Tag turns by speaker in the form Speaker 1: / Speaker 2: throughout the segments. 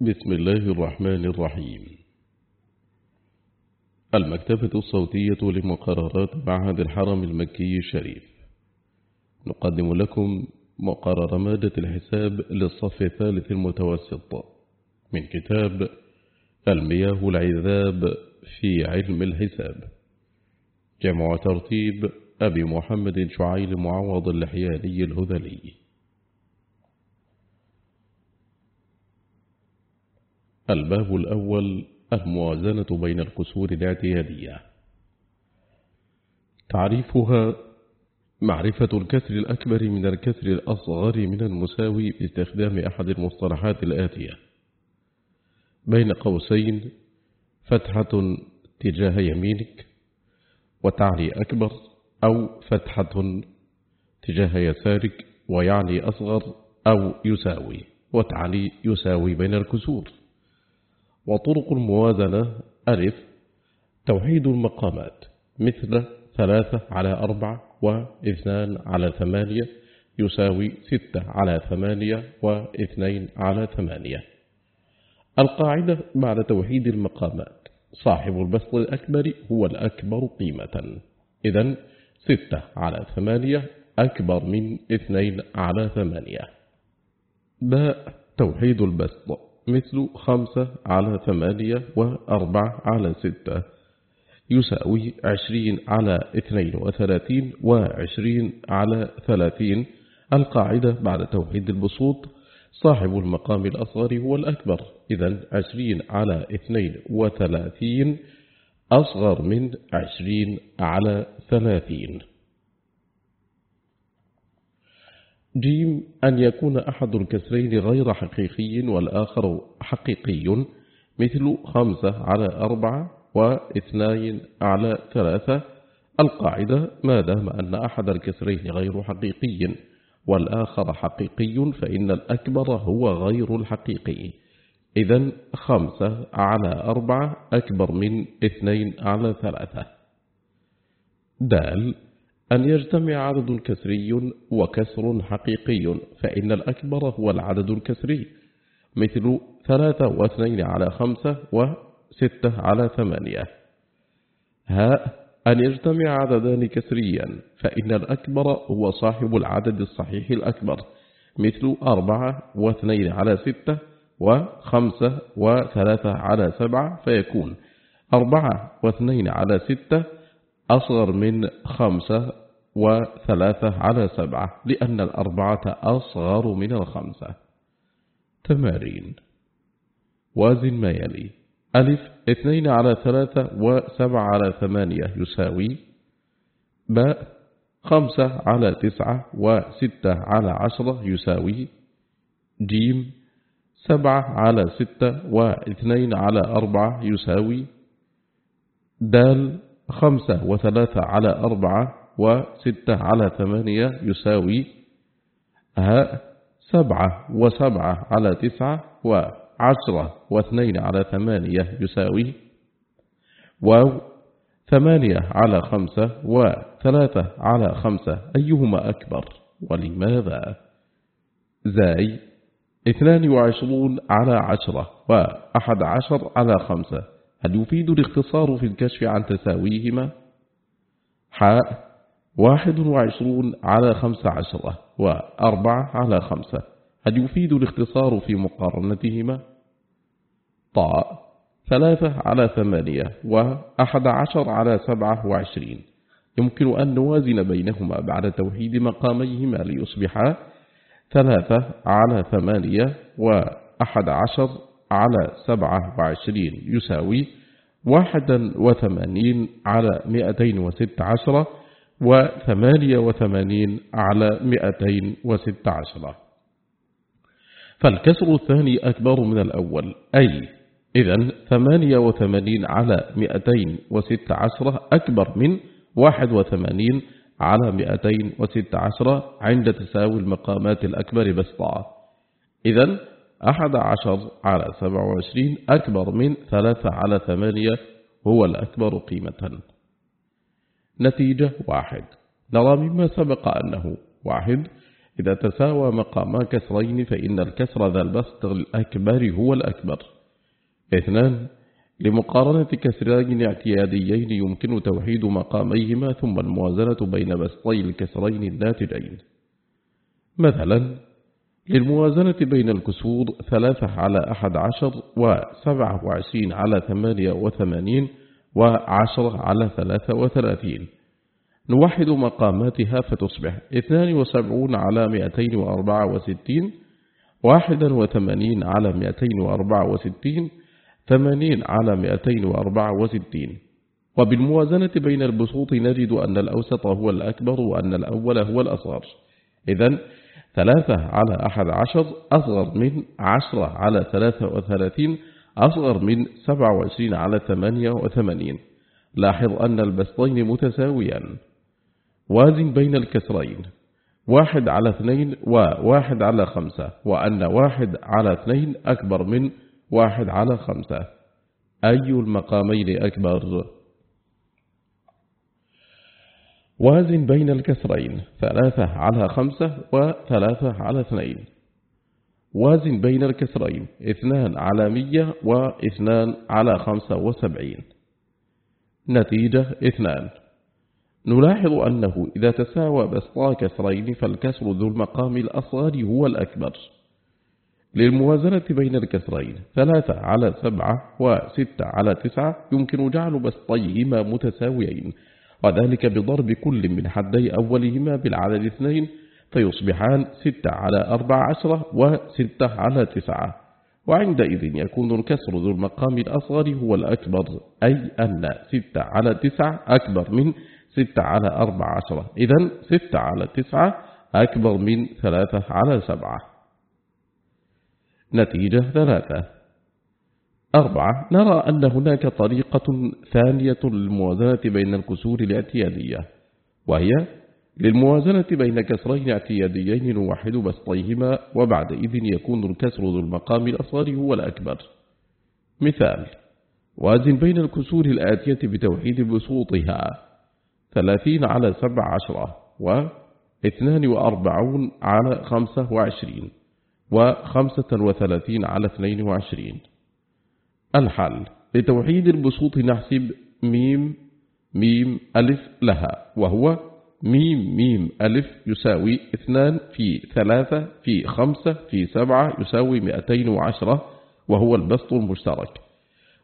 Speaker 1: بسم الله الرحمن الرحيم. المكتبة الصوتية لمقررات معهد الحرم المكي الشريف. نقدم لكم مقرر مادة الحساب للصف الثالث المتوسط من كتاب المياه العذاب في علم الحساب. جمع ترتيب أبي محمد شعيل معوض اللحياني الهذلي. الباب الأول الموازنة بين الكسور الاعتيادية تعريفها معرفة الكسر الأكبر من الكسر الأصغر من المساوي باستخدام أحد المصطلحات الآتية. بين قوسين فتحة تجاه يمينك وتعني أكبر أو فتحة تجاه يسارك ويعني أصغر أو يساوي وتعني يساوي بين الكسور. وطرق الموازنة ألف توحيد المقامات مثل ثلاثة على أربعة واثنان على ثمانية يساوي ستة على ثمانية واثنين على ثمانية. القاعدة بعد توحيد المقامات. صاحب البسط الأكبر هو الأكبر قيمة. إذا ستة على ثمانية أكبر من اثنين على ثمانية. باء توحيد البسط. مثل خمسة على ثمانية وأربعة على ستة. يساوي عشرين على اثنين وثلاثين وعشرين على ثلاثين. القاعدة بعد توحيد البسوط. صاحب المقام الأصغر هو الأكبر. إذا عشرين على اثنين وثلاثين أصغر من عشرين على ثلاثين. جيم أن يكون أحد الكسرين غير حقيقي والآخر حقيقي مثل خمسة على أربعة واثنين على ثلاثة. القاعدة ما دام أن أحد الكسرين غير حقيقي والآخر حقيقي فإن الأكبر هو غير الحقيقي. إذا خمسة على أربعة أكبر من اثنين على ثلاثة. دال أن يجتمع عدد كسري وكسر حقيقي فإن الأكبر هو العدد الكسري مثل ثلاثة واثنين على خمسة وستة على ثمانية. هاء أن يجتمع عددان كسريا فإن الأكبر هو صاحب العدد الصحيح الأكبر مثل أربعة واثنين على ستة وخمسة وثلاثة على سبعة فيكون أربعة واثنين على ستة أصغر من خمسة وثلاثة على سبعة لأن الأربعة أصغر من الخمسة. تمارين. وازن ما يلي. ألف اثنين على ثلاثة وسبعة على ثمانية يساوي باء خمسة على تسعة وستة على عشرة يساوي جيم سبعة على ستة واثنين على أربعة يساوي دال خمسة وثلاثة على أربعة وستة على ثمانية يساوي هاء سبعة وسبعة على تسعة وعشرة واثنين على ثمانية يساوي واو ثمانية على خمسة وثلاثة على خمسة أيهما أكبر ولماذا؟ زاي اثنان وعشرون على عشرة وأحد عشر على خمسة هل يفيد الاختصار في الكشف عن تساويهما؟ حاء واحد وعشرون على خمسة عشرة وأربعة على خمسة. هل يفيد الاختصار في مقارنتهما؟ طاء ثلاثة على ثمانية وأحد عشر على سبعة وعشرين. يمكن أن نوازن بينهما بعد توحيد مقاميهما ليصبحا ثلاثة على ثمانية وأحد عشر على سبعة وعشرين. يساوي واحدا وثمانين على مئتين وست عشرة وثمانية وثمانين على مئتين وست عشرة فالكسر الثاني أكبر من الأول أي إذا ثمانية وثمانين على مئتين وست عشرة أكبر من واحد وثمانين على مئتين وست عشرة عند تساوي المقامات الأكبر بسطة إذا أحد عشر على سبع وعشرين أكبر من ثلاثة على ثمانية هو الأكبر قيمة. نتيجة واحد. نرى مما سبق أنه واحد. إذا تساوى مقاما كسرين فإن الكسر ذا البسط الأكبر هو الأكبر. اثنان. لمقارنة كسرين اعتياديين يمكن توحيد مقاميهما ثم الموازنة بين بسطي الكسرين الناتجين. مثلا للموازنة بين الكسور ثلاثة على أحد عشر وسبعة وعشرين على ثمانية وثمانين وعشرة على ثلاثة وثلاثين. نوحد مقاماتها فتصبح اثنان وسبعون على مئتين وأربعة وستين واحدا وثمانين على مئتين وأربعة وستين ثمانين على مئتين وأربعة وستين. وبالموازنة بين البسوط نجد أن الأوسط هو الأكبر وأن الأول هو الأصغر. إذن ثلاثة على أحد عشر أصغر من عشرة على ثلاثة وثلاثين أصغر من سبعة وعشرين على ثمانية وثمانين. لاحظ أن البسطين متساويان. وازن بين الكسرين. واحد على اثنين وواحد على خمسة وأن واحد على اثنين أكبر من واحد على خمسة. أي المقامين أكبر؟ وازن بين الكسرين ثلاثة على خمسة وثلاثة على اثنين. وازن بين الكسرين اثنان على مية واثنان على خمسة وسبعين. نتيجة اثنان. نلاحظ أنه إذا تساوى بسطا كسرين فالكسر ذو المقام الأصغر هو الأكبر. للموازنة بين الكسرين ثلاثة على سبعة وستة على تسعة يمكن جعل بسطيهما متساويين. وذلك بضرب كل من حدي أولهما بالعدد اثنين فيصبحان ستة على أربع عشرة وستة على تسعة. وعندئذ يكون الكسر ذو المقام الأصغر هو الأكبر أي أن ستة على تسعة أكبر من ستة على أربع عشرة إذن ستة على تسعة أكبر من ثلاثة على سبعة. نتيجة ثلاثة. أربعة نرى أن هناك طريقة ثانية للموازنة بين الكسور الاعتيادية وهي للموازنة بين كسرين اعتياديين نوحد بسطيهما وبعدئذ يكون الكسر ذو المقام الأصغر هو الأكبر. مثال وازن بين الكسور الآتية بتوحيد بسوطها ثلاثين على سبع عشرة واثنان وأربعون على خمسة وعشرين وخمسة وثلاثين على اثنين وعشرين. الحل. لتوحيد البسوط نحسب ميم ميم ألف لها وهو ميم ميم ألف يساوي اثنان في ثلاثة في خمسة في سبعة يساوي مئتين وعشرة وهو البسط المشترك.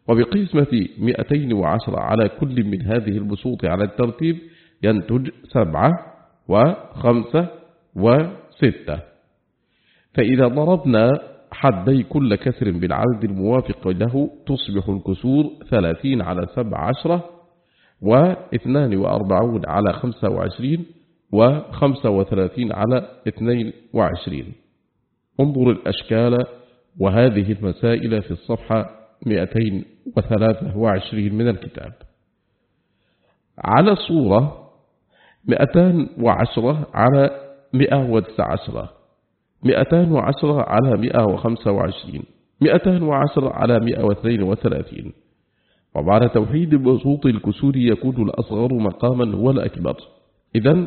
Speaker 1: وبقسمة مئتين وعشرة على كل من هذه البسوط على الترتيب ينتج سبعة وخمسة وستة. فإذا ضربنا حدي كل كسر بالعدد الموافق له تصبح الكسور ثلاثين على سبع عشرة واثنان وأربعون على خمسة وعشرين وخمسة وثلاثين على اثنين وعشرين. انظر الأشكال وهذه المسائل في الصفحة 223 من الكتاب. على الصورة 210 على 119 210 على 125 210 على 132 وبعد توحيد بسوط الكسور يكون الأصغر مقاما هو الأكبر. إذن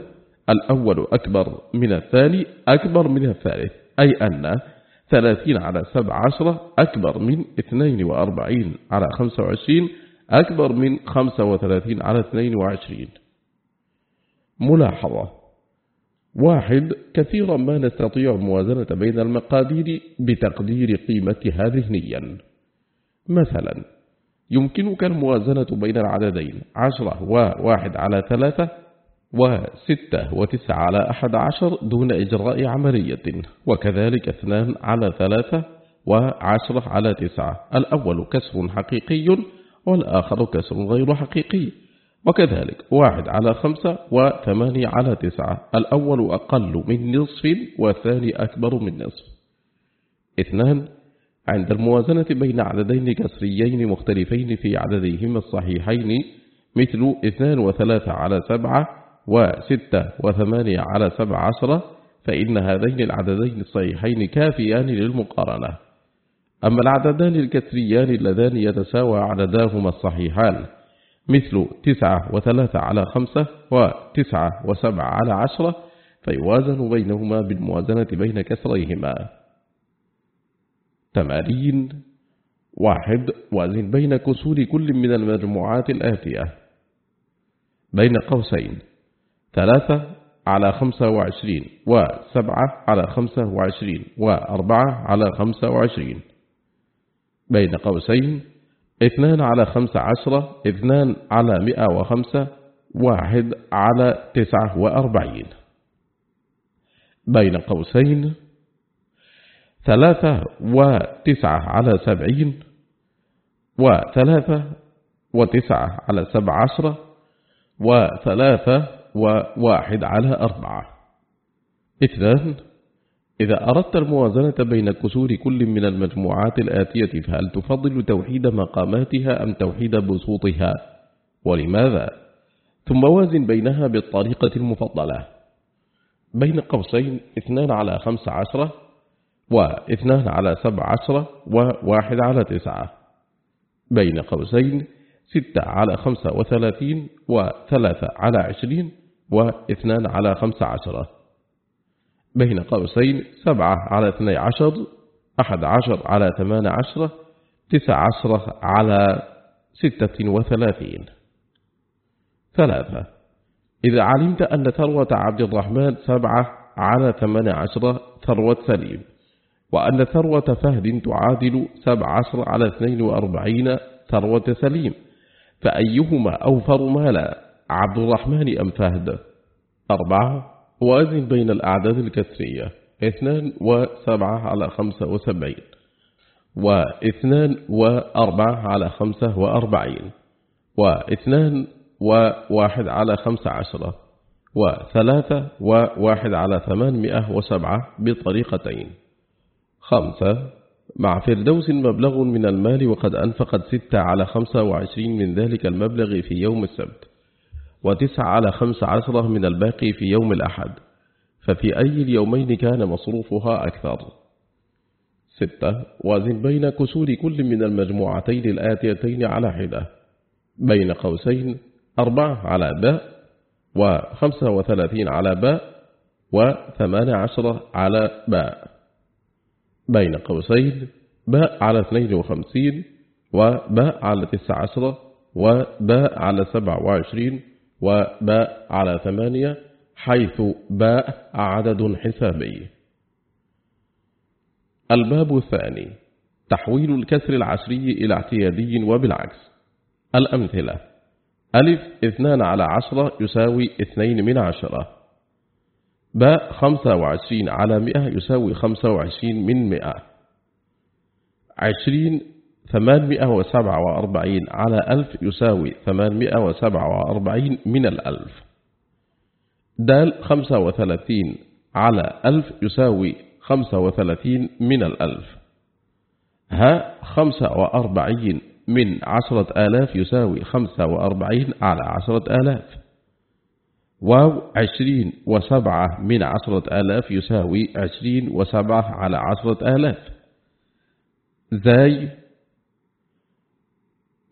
Speaker 1: الأول أكبر من الثاني أكبر من الثالث. أي أن ثلاثين على سبع عشرة أكبر من اثنين وأربعين على خمسة وعشرين أكبر من خمسة وثلاثين على اثنين وعشرين. ملاحظة. واحد كثيرا ما نستطيع الموازنة بين المقادير بتقدير قيمتها ذهنيا. مثلا يمكنك الموازنة بين العددين عشرة وواحد على ثلاثة وستة وتسعة على أحد عشر دون إجراء عملية وكذلك اثنان على ثلاثة وعشرة على تسعة. الأول كسر حقيقي والآخر كسر غير حقيقي. وكذلك واحد على خمسة وثمانية على تسعة. الأول أقل من نصف والثاني أكبر من نصف. اثنان عند الموازنة بين عددين كسريين مختلفين في عدديهما الصحيحين مثل اثنان وثلاثة على سبعة وستة وثمانية على سبع عشرة فإن هذين العددين الصحيحين كافيان للمقارنة. أما العددان الكسريان اللذان يتساوى عدداهما الصحيحان. مثل تسعة وثلاثة على خمسة وتسعة وسبعة على عشرة فيوازن بينهما بالموازنة بين كسريهما. تمارين واحد وازن بين كسور كل من المجموعات الآتية. بين قوسين ثلاثة على خمسة وعشرين وسبعة على خمسة وعشرين وأربعة على خمسة وعشرين. بين قوسين اثنان على خمسة عشرة اثنان على مئة وخمسة واحد على تسعة وأربعين. بين قوسين ثلاثة وتسعة على سبعين وثلاثة وتسعة على سبع عشرة وثلاثة وواحد على أربعة. اثنان إذا أردت الموازنة بين كسور كل من المجموعات الآتية فهل تفضل توحيد مقاماتها أم توحيد بسوطها؟ ولماذا؟ ثم وازن بينها بالطريقة المفضلة. بين قوسين اثنان على خمس عشرة واثنان على سبع عشرة وواحد على تسعة. بين قوسين ستة على خمسة وثلاثين وثلاثة على عشرين واثنان على خمسة عشرة. بين قوسين سبعة على اثني عشر أحد عشر على ثمان عشرة تسع عشرة على ستة وثلاثين. ثلاثة. إذا علمت أن ثروة عبد الرحمن سبعة على ثمان عشرة ثروة سليم. وأن ثروة فهد تعادل سبع عشر على اثنين وأربعين ثروة سليم. فأيهما أوفر مالا عبد الرحمن أم فهد؟ أربعة. وأزن بين الأعداد الكسرية. اثنان وسبعة على خمسة وسبعين. واثنان وأربعة على خمسة وأربعين. واثنان وواحد على خمسة عشرة. وثلاثة وواحد على ثمانمائة وسبعة بطريقتين. خمسة مع فردوس مبلغ من المال وقد أنفقت ستة على خمسة وعشرين من ذلك المبلغ في يوم السبت. وتسعة على خمس عشرة من الباقي في يوم الأحد ففي أي اليومين كان مصروفها أكثر. ستة وازن بين كسور كل من المجموعتين الآتيتين على حدة. بين قوسين أربعة على باء وخمسة وثلاثين على باء وثمان عشرة على باء. بين قوسين باء على 52 وباء على 19 وباء على 27 وباء على 8 حيث باء عدد حسابي. الباب الثاني تحويل الكسر العشري إلى اعتيادي وبالعكس. الأمثلة ألف اثنان على عشرة يساوي اثنين من عشرة. باء خمسة وعشرين على مئة يساوي خمسة وعشرين من مئة. عشرين ثمانمائة وسبعة وأربعين على ألف يساوي ثمانمائة وسبعة وأربعين من الألف. دال خمسة وثلاثين على ألف يساوي خمسة وثلاثين من الألف. ها خمسة وأربعين من عشرة آلاف يساوي خمسة وأربعين على عشرة آلاف. واو عشرين وسبعة من عشرة آلاف يساوي عشرين وسبعة على عشرة آلاف. زاي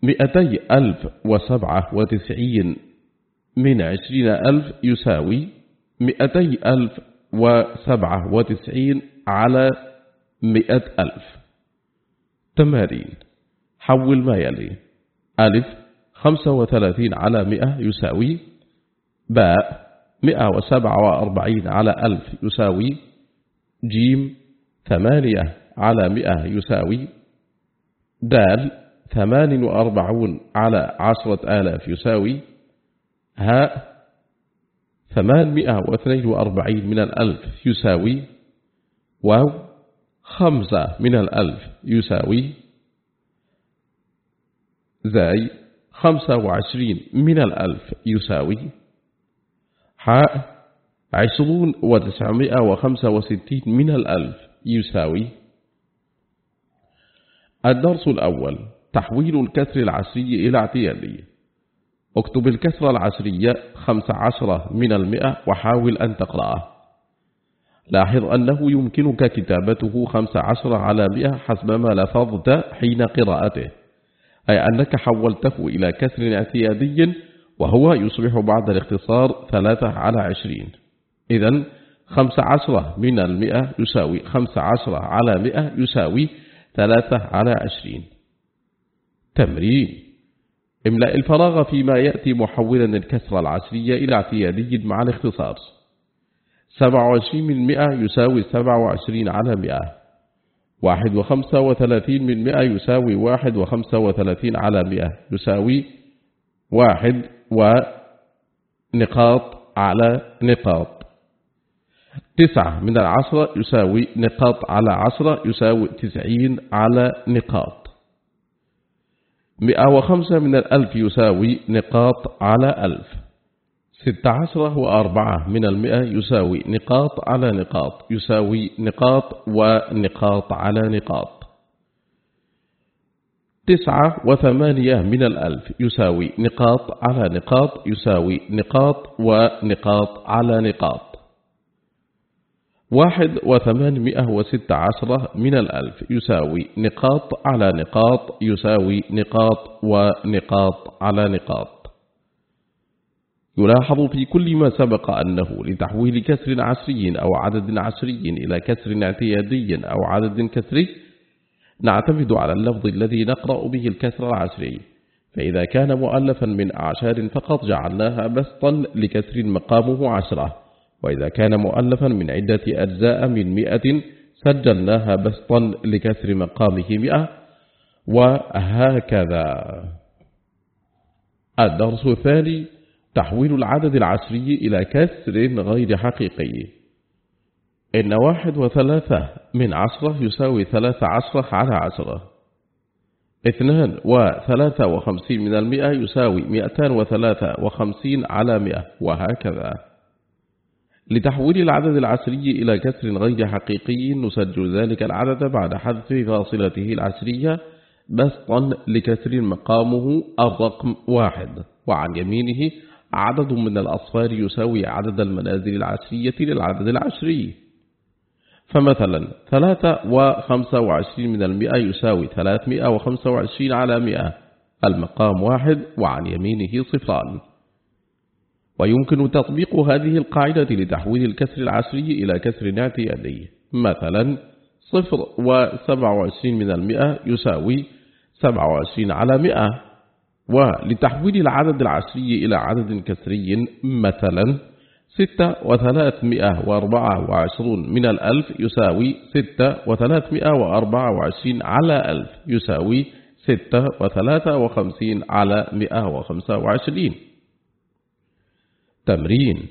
Speaker 1: مئتي ألف وسبعة وتسعين من عشرين ألف يساوي مئتي ألف وسبعة وتسعين على مئة ألف. تمارين. حول ما يلي. ألف خمسة وثلاثين على مئة يساوي باء مئة وسبعة وأربعين على ألف يساوي جيم ثمانية على مئة يساوي دال ثمان وأربعون على عشرة آلاف يساوي هاء ثمانمائة واثنين وأربعين من الألف يساوي واو خمسة من الألف يساوي زاي خمسة وعشرين من الألف يساوي حاء عشرون وتسعمائة وخمسة وستين من الألف يساوي الدرس الأول. تحويل الكسر العشري إلى اعتيادي. اكتب الكسر العشرية خمس عشرة من المئة وحاول أن تقرأه. لاحظ أنه يمكنك كتابته خمس عشرة على مئة حسب ما لفظت حين قراءته أي أنك حولته إلى كسر اعتيادي وهو يصبح بعد الاختصار ثلاثة على عشرين. إذا خمس عشرة من المئة يساوي خمس عشرة على مئة يساوي ثلاثة على عشرين. تمرين. املأ الفراغ فيما يأتي محولا الكسرة العشرية إلى اعتيادي مع الاختصار. سبع وعشرين من مئة يساوي سبع وعشرين على مئة. واحد وخمسة وثلاثين من مئة يساوي واحد وخمسة وثلاثين على مئة. يساوي واحد ونقاط على نقاط. تسعة من العشرة يساوي نقاط على عشرة يساوي تسعين على نقاط. مئة وخمسة من الألف يساوي نقاط على ألف. ست عشرة وأربعة من المئة يساوي نقاط على نقاط يساوي نقاط ونقاط على نقاط. تسعة وثمانية من الألف يساوي نقاط على نقاط يساوي نقاط ونقاط على نقاط. واحد وثمانمائة وست عشرة من الألف يساوي نقاط على نقاط يساوي نقاط ونقاط على نقاط. يلاحظ في كل ما سبق أنه لتحويل كسر عشري أو عدد عشري إلى كسر اعتيادي أو عدد كسري نعتمد على اللفظ الذي نقرأ به الكسر العشري فإذا كان مؤلفا من أعشار فقط جعلناها بسطا لكسر مقامه عشرة. وإذا كان مؤلفا من عدة أجزاء من مئة سجلناها بسطا لكسر مقامه مئة. وهكذا. الدرس الثاني تحويل العدد العشري إلى كسر غير حقيقي. إن واحد وثلاثة من عشرة يساوي ثلاثة عشرة على عشرة. اثنان وثلاثة وخمسين من المئة يساوي مئتان وثلاثة وخمسين على مئة. وهكذا. لتحويل العدد العشري إلى كسر غير حقيقي نسجل ذلك العدد بعد حذف فاصلته العشرية بسطا لكسر مقامه الرقم واحد. وعن يمينه عدد من الأصفار يساوي عدد المنازل العشرية للعدد العشري. فمثلا ثلاثة وخمسة وعشرين من المئة يساوي ثلاثمائة وخمسة وعشرين على مئة. المقام واحد وعن يمينه صفران. ويمكن تطبيق هذه القاعدة لتحويل الكسر العشري إلى كسر اعتيادي مثلا صفر وسبع وعشرين من المئة يساوي سبع وعشرين على مئة. ولتحويل العدد العشري إلى عدد كسري مثلا ستة وثلاثمائة وأربعة وعشرون من الألف يساوي ستة وثلاثمائة وأربعة وعشرين على ألف يساوي ستة وثلاثة وخمسين على مئة وخمسة وعشرين. تمرين.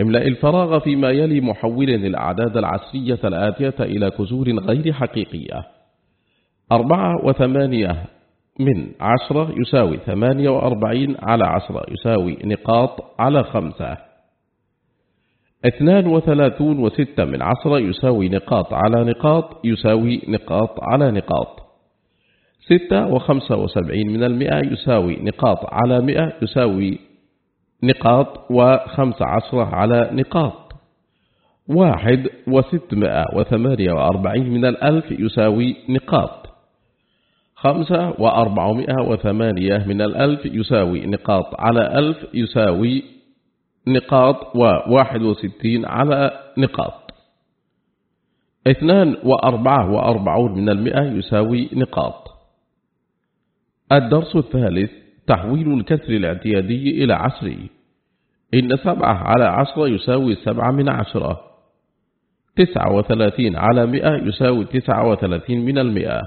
Speaker 1: املأ الفراغ فيما يلي محولا الأعداد العشرية الآتية إلى كسور غير حقيقية. أربعة وثمانية من عشرة يساوي ثمانية وأربعين على عشرة يساوي نقاط على خمسة. اثنان وثلاثون وستة من عشرة يساوي نقاط على نقاط يساوي نقاط على نقاط. ستة وخمسة وسبعين من المئة يساوي نقاط على مئة يساوي نقاط وخمس عشرة على نقاط. واحد وستمائة وثمانية وأربعين من الألف يساوي نقاط. خمسة وأربعمائة وثمانية من الألف يساوي نقاط على ألف يساوي نقاط وواحد وستين على نقاط. اثنان وأربعة وأربعون من المئة يساوي نقاط. الدرس الثالث تحويل الكسر الاعتيادي إلى عشري إن سبعة على عشرة يساوي سبعة من عشرة. تسعة وثلاثين على مئة يساوي تسعة وثلاثين من المئة.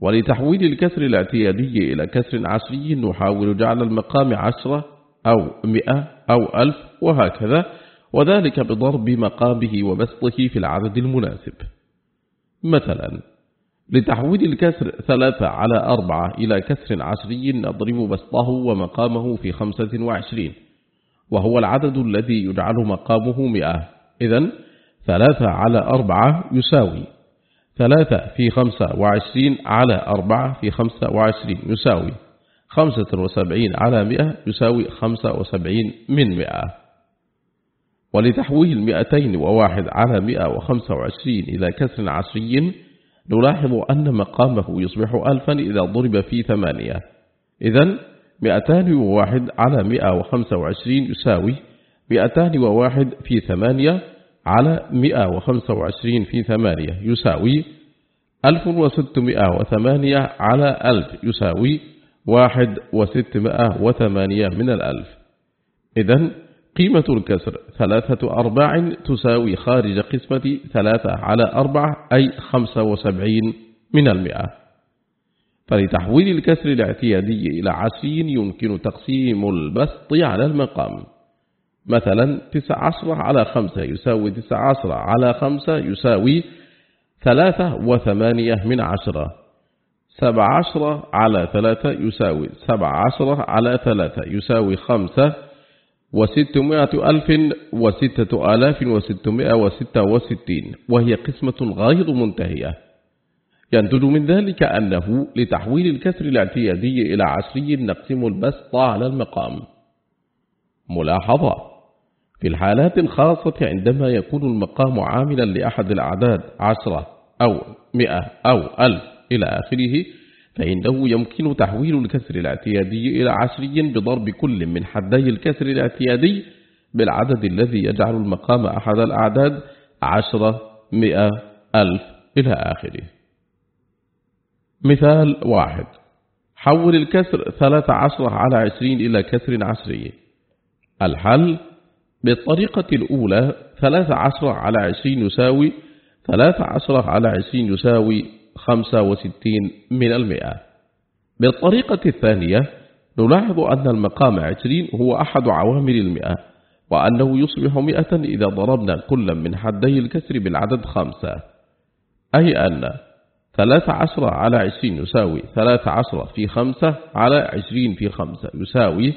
Speaker 1: ولتحويل الكسر الاعتيادي إلى كسر عشري نحاول جعل المقام عشرة أو مئة أو ألف وهكذا وذلك بضرب مقامه وبسطه في العدد المناسب. مثلا لتحويل الكسر ثلاثة على أربعة إلى كسر عشري نضرب بسطه ومقامه في خمسة وعشرين وهو العدد الذي يجعل مقامه مئة. إذن ثلاثة على أربعة يساوي ثلاثة في خمسة وعشرين على أربعة في خمسة وعشرين يساوي خمسة وسبعين على مئة يساوي خمسة وسبعين من مئة. ولتحويل مئتين وواحد على مئة وخمسة وعشرين إلى كسر عشري نلاحظ أن مقامه يصبح ألفا إذا ضرب في ثمانية. مئتان وواحد على مئة وخمسة وعشرين يساوي مئتان وواحد في ثمانية على 125 في ثمانية يساوي 1608 على 1000 يساوي واحد وستمائة من الألف. إذن قيمة الكسر ثلاثة أرباع تساوي خارج قسمة ثلاثة على أربعة أي خمسة وسبعين من المئة. فلتحويل الكسر الاعتيادي إلى عشرين يمكن تقسيم البسط على المقام. مثلا تسع عشرة على خمسة يساوي تسع عشرة على خمسة يساوي ثلاثة وثمانية من عشرة. سبع عشرة على ثلاثة يساوي سبع عشرة على ثلاثة يساوي خمسة وستمائة ألف وستة آلاف وستمائة وستة وستين وهي قسمة غير منتهية. ينتج من ذلك أنه لتحويل الكسر الاعتيادي إلى عشري نقسم البسط على المقام. ملاحظة في الحالات الخاصة عندما يكون المقام عاملا لأحد الأعداد عشرة أو مئة أو ألف إلى آخره فإنه يمكن تحويل الكسر الاعتيادي إلى عشري بضرب كل من حدي الكسر الاعتيادي بالعدد الذي يجعل المقام أحد الأعداد عشرة مئة ألف إلى آخره. مثال واحد. حول الكسر ثلاثة عشرة على عشرين إلى كسر عشري الحل بالطريقة الأولى ثلاثة عشرة على عشرين يساوي ثلاثة عشرة على عشرين يساوي خمسة وستين من المئة. بالطريقة الثانية نلاحظ أن المقام عشرين هو أحد عوامل المئة وأنه يصبح مئة إذا ضربنا كل من حدي الكسر بالعدد خمسة. أي أن ثلاثة عشرة على عشرين يساوي ثلاثة عشرة في خمسة على عشرين في خمسة يساوي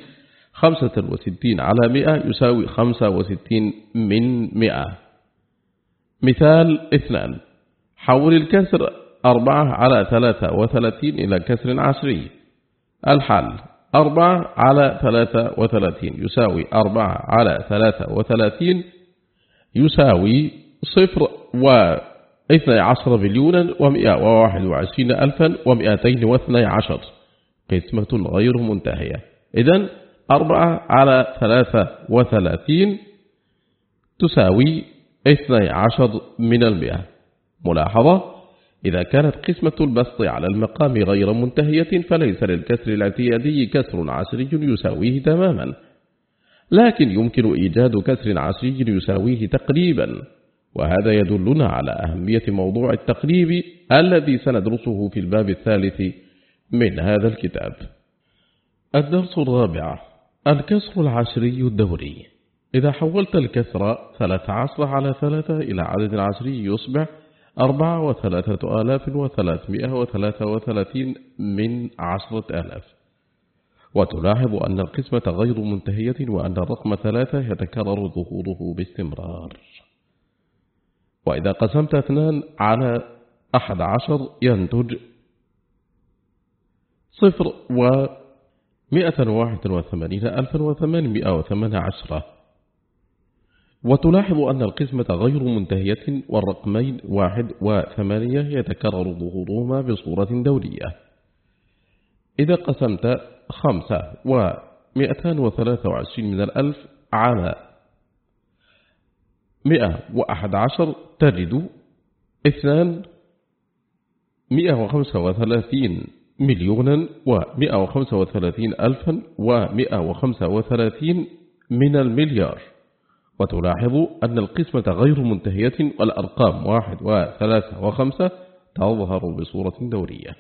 Speaker 1: خمسة وستين على مئة يساوي خمسة وستين من مئة. مثال اثنان حول الكسر أربعة على ثلاثة وثلاثين إلى كسر عشري الحل أربعة على ثلاثة وثلاثين يساوي أربعة على ثلاثة وثلاثين يساوي صفر واثنى عشر مليونا ومئة وواحد وعشرين ألفا ومئتين واثنى عشر. قسمة غير منتهية. إذن أربعة على ثلاثة وثلاثين تساوي اثنى عشر من المئة. ملاحظة؟ إذا كانت قسمة البسط على المقام غير منتهية فليس للكسر الاعتيادي كسر عشري يساويه تماما. لكن يمكن إيجاد كسر عشري يساويه تقريبا. وهذا يدلنا على أهمية موضوع التقريب الذي سندرسه في الباب الثالث من هذا الكتاب. الدرس الرابع الكسر العشري الدوري. إذا حولت الكسر 13 على 3 إلى عدد عشري يصبح أربعة وثلاثة آلاف وثلاثمائة وثلاثة وثلاثين من عشرة آلاف. وتلاحظ أن القسمة غير منتهية وأن الرقم ثلاثة يتكرر ظهوره باستمرار. وإذا قسمت اثنان على أحد عشر ينتج صفر ومئة واحد وثمانين ألفا وثمانمائة وثمان عشرة. وتلاحظ أن القسمة غير منتهية والرقمين واحد وثمانية يتكرر ظهورهما بصورة دورية إذا قسمت خمسة ومئتان وثلاثة وعشرين من الألف على مئة وأحد عشر تجد اثنان مئة وخمسة وثلاثين مليونا ومئة وخمسة وثلاثين ألفا ومئة وخمسة وثلاثين من المليار. وتلاحظ أن القسمة غير منتهية والأرقام واحد وثلاثة وخمسة تظهر بصورة دورية.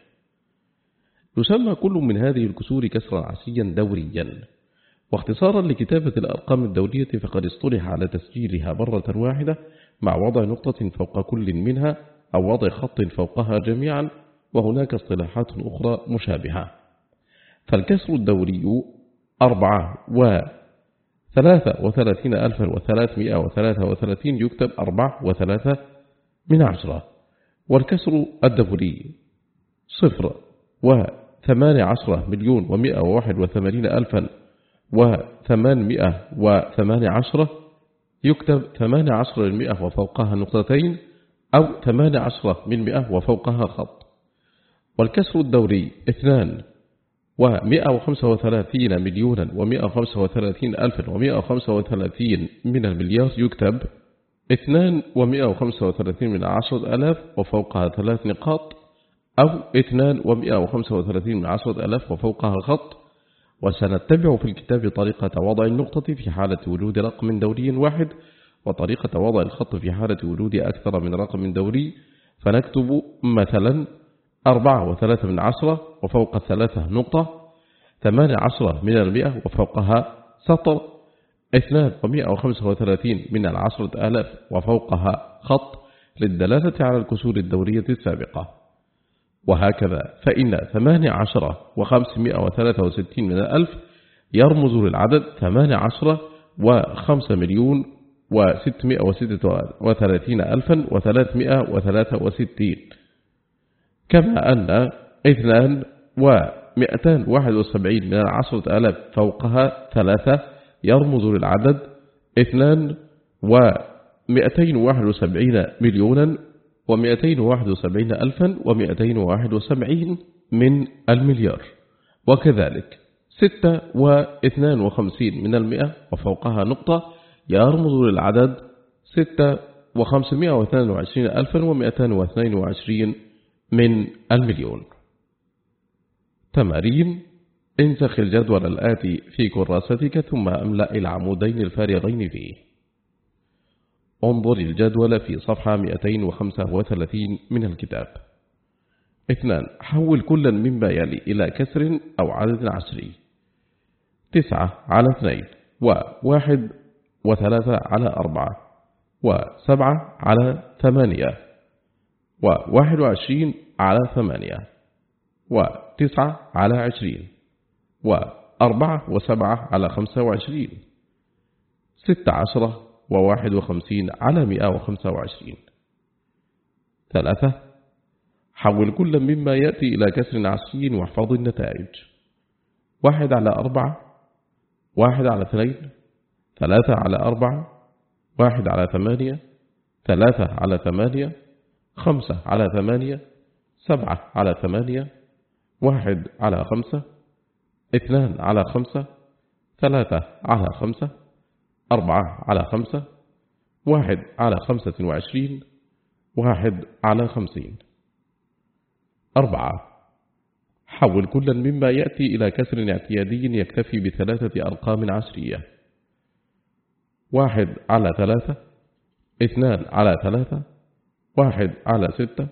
Speaker 1: يسمى كل من هذه الكسور كسرا عسيا دوريا. واختصارا لكتابة الأرقام الدورية فقد اصطلح على تسجيلها مرة واحدة مع وضع نقطة فوق كل منها أو وضع خط فوقها جميعا وهناك اصطلاحات أخرى مشابهة. فالكسر الدوري أربعة و ثلاثة وثلاثين ألفا وثلاثمائة وثلاثة وثلاثين يكتب أربع وثلاثة من عشرة. والكسر الدوري صفر وثمان عشرة مليون ومئة وواحد وثمانين ألفا وثمانمائة وثمان عشرة يكتب ثمان عشرة للمئة وفوقها نقطتين أو ثمان عشرة من مئة وفوقها خط. والكسر الدوري اثنان ومئة وخمسة وثلاثين مليونا ومئة وخمسة وثلاثين ألفا ومئة وخمسة وثلاثين من المليار يكتب اثنان ومئة وخمسة وثلاثين من عشرة ألاف وفوقها ثلاث نقاط أو اثنان ومئة وخمسة وثلاثين من عشرة ألاف وفوقها خط. وسنتبع في الكتاب طريقة وضع النقطة في حالة وجود رقم دوري واحد وطريقة وضع الخط في حالة وجود أكثر من رقم دوري. فنكتب مثلا أربعة وثلاثة من عشرة وفوق ثلاثة نقطة ثمانية عشرة من المئة وفوقها سطر اثنان ومئة وخمسة وثلاثين من العشرة آلاف وفوقها خط للدلالة على الكسور الدورية السابقة. وهكذا فإن ثمانية عشرة وخمسمائة وثلاثة وستين من الألف يرمز للعدد ثمانية عشرة وخمسة مليون وستمائة وستة وثلاثين ألفا وثلاثمائة وثلاثة وستين. كما أن اثنان ومئتان واحد وسبعين من العشرة ألاف فوقها ثلاثة يرمز للعدد اثنان ومئتين واحد وسبعين مليونا ومئتين واحد وسبعين ألفا ومئتين واحد وسبعين من المليار. وكذلك ستة واثنان وخمسين من المئة وفوقها نقطة يرمز للعدد ستة وخمسمائة واثنان وعشرين ألفا ومئتان واثنين وعشرين من المليون. تمارين انسخ الجدول الآتي في كراستك ثم أملأ العمودين الفارغين فيه. انظر الجدول في صفحة 235 من الكتاب. اثنان حول كلا مما يلي إلى كسر أو عدد عشري. تسعة على اثنين. وواحد وثلاثة على أربعة. وسبعة على ثمانية. وواحد وعشرين على ثمانية وتسعة على عشرين وأربعة وسبعة على خمسة وعشرين ستة عشرة وواحد وخمسين على مئة وخمسة وعشرين. ثلاثة حول كل مما يأتي إلى كسر عشرين واحفظ النتائج. واحد على أربعة واحد على اثنين ثلاثة على أربعة واحد على ثمانية ثلاثة على ثمانية خمسة على ثمانية سبعة على ثمانية واحد على خمسة اثنان على خمسة ثلاثة على خمسة أربعة على خمسة واحد على خمسة وعشرين واحد على خمسين. أربعة. حول كلا مما يأتي إلى كسر اعتيادي يكتفي بثلاثة أرقام عشرية. واحد على ثلاثة اثنان على ثلاثة واحد على ستة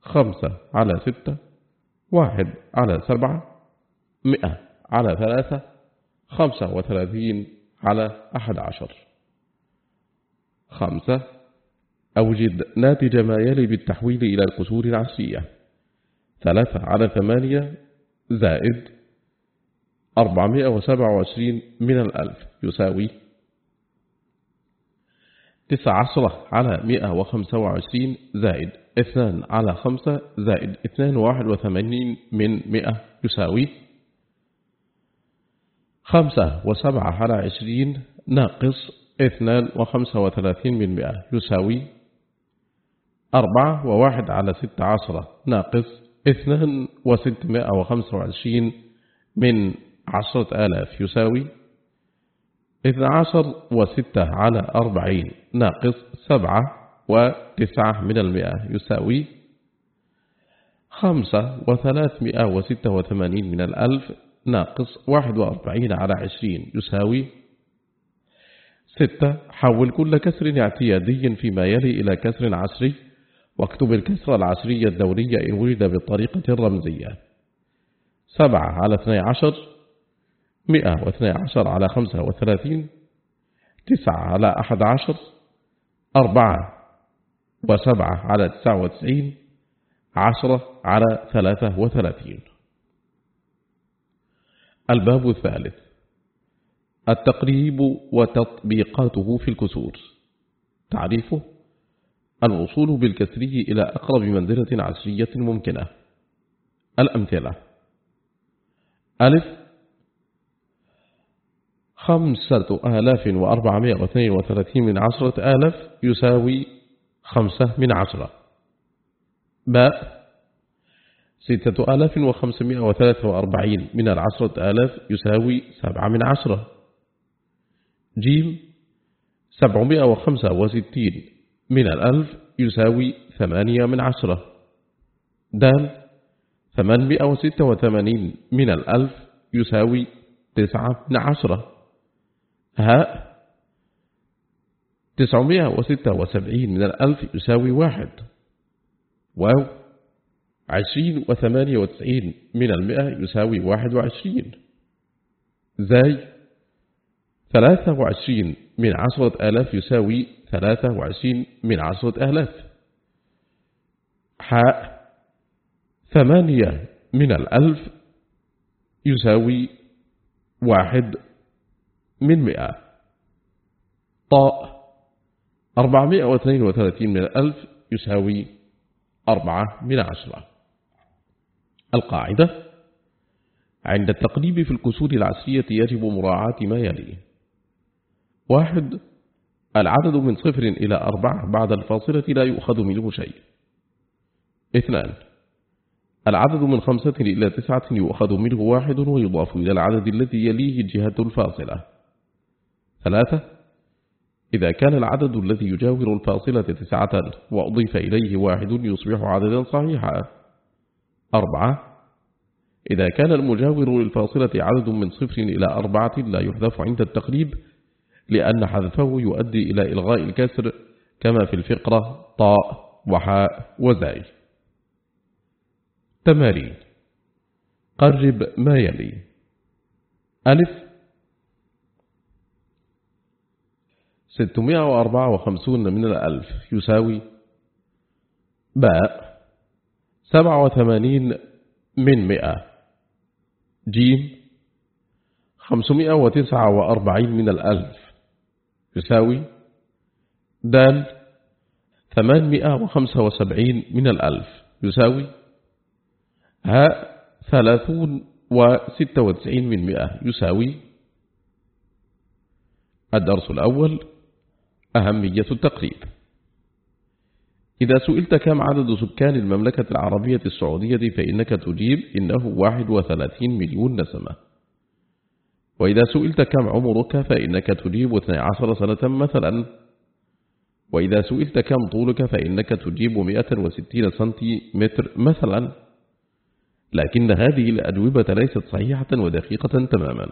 Speaker 1: خمسة على ستة واحد على سبعة مئة على ثلاثة خمسة وثلاثين على أحد عشر. خمسة أوجد ناتج ما يلي بالتحويل إلى الكسور العشرية ثلاثة على ثمانية زائد أربعمائة وسبعة وعشرين من الألف يساوي تسع عشرة على مئة وخمسة وعشرين زائد اثنان على خمسة زائد اثنان واحد وثمانين من مئة يساوي خمسة وسبعة على عشرين ناقص اثنان وخمسة وثلاثين من مئة يساوي أربعة وواحد على ستة عشرة ناقص اثنان وستمائة وخمسة وعشرين من عشرة آلاف يساوي اثنى عشر وستة على أربعين ناقص سبعة وتسعة من المئة يساوي خمسة وثلاثمائة وستة وثمانين من الألف ناقص واحد وأربعين على عشرين يساوي ستة. حول كل كسر اعتيادي فيما يلي إلى كسر عشري واكتب الكسر العشرية الدورية إن وجد بالطريقة الرمزية سبعة على اثني عشر مئة واثني عشر على خمسة وثلاثين تسعة على أحد عشر أربعة وسبعة على تسعة وتسعين عشرة على ثلاثة وثلاثين. الباب الثالث. التقريب وتطبيقاته في الكسور. تعريفه الوصول بالكسري إلى أقرب منزلة عشرية ممكنة. الأمثلة ألف خمسة آلاف وأربعمائة واثنين وثلاثين من عشرة آلاف يساوي خمسة من عشرة. باء ستة آلاف وخمسمائة وثلاثة وأربعين من العشرة آلاف يساوي سبعة من عشرة. جيم سبعمائة وخمسة وستين من الألف يساوي ثمانية من عشرة. دال ثمانمائة وستة وثمانين من الألف يساوي تسعة من عشرة. هاء تسعمائة وستة وسبعين من الألف يساوي واحد. واو. عشرين وثمانية وتسعين من المئة يساوي واحد وعشرين. زاي. ثلاثة وعشرين من عشرة آلاف يساوي ثلاثة وعشرين من عشرة آلاف. حاء. ثمانية من الألف يساوي واحد من مئة. طاء أربعمائة واثنين وثلاثين من الألف يساوي أربعة من عشرة. القاعدة عند التقريب في الكسور العسرية يجب مراعاة ما يلي. واحد العدد من صفر إلى أربعة بعد الفاصلة لا يؤخذ منه شيء. اثنان العدد من خمسة إلى تسعة يؤخذ منه واحد ويضاف إلى العدد الذي يليه الجهة الفاصلة. ثلاثة. إذا كان العدد الذي يجاور الفاصلة تسعة وأضيف إليه واحد يصبح عددا صحيحا. أربعة. إذا كان المجاور للفاصلة عدد من صفر إلى أربعة لا يحذف عند التقريب لأن حذفه يؤدي إلى إلغاء الكسر كما في الفقرة طاء وحاء وزاي. تمارين. قرب ما يلي. ألف. ستمائة وأربعة وخمسون من الألف. يساوي باء سبعة وثمانين من مئة. جيم خمسمائة وتسعة وأربعين من الألف. يساوي دال ثمانمائة وخمسة وسبعين من الألف. يساوي هاء ثلاثون وستة وتسعين من مئة. يساوي الدرس الأول أهمية التقريب. إذا سئلت كم عدد سكان المملكة العربية السعودية فإنك تجيب إنه 31 مليون نسمة. وإذا سئلت كم عمرك فإنك تجيب 12 سنة مثلا. وإذا سئلت كم طولك فإنك تجيب 160 سنتيمتر مثلا. لكن هذه الأجوبة ليست صحيحة ودقيقة تماما.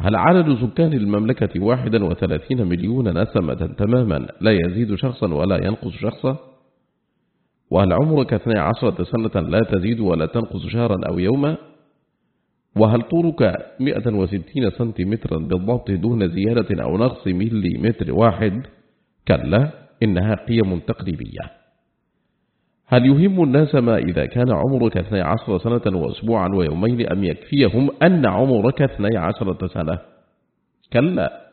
Speaker 1: هل عدد سكان المملكة 31 مليون نسمة تماما؟ لا يزيد شخصا ولا ينقص شخصا؟ وهل عمرك 12 سنة لا تزيد ولا تنقص شهرا أو يوما؟ وهل طولك 160 سنتيمترا بالضبط دون زيادة أو نقص ملي متر واحد؟ كلا إنها قيم تقريبية هل يهم الناس ما إذا كان عمرك 12 سنة وأسبوعا ويومين أم يكفيهم أن عمرك 12 سنة؟ كلا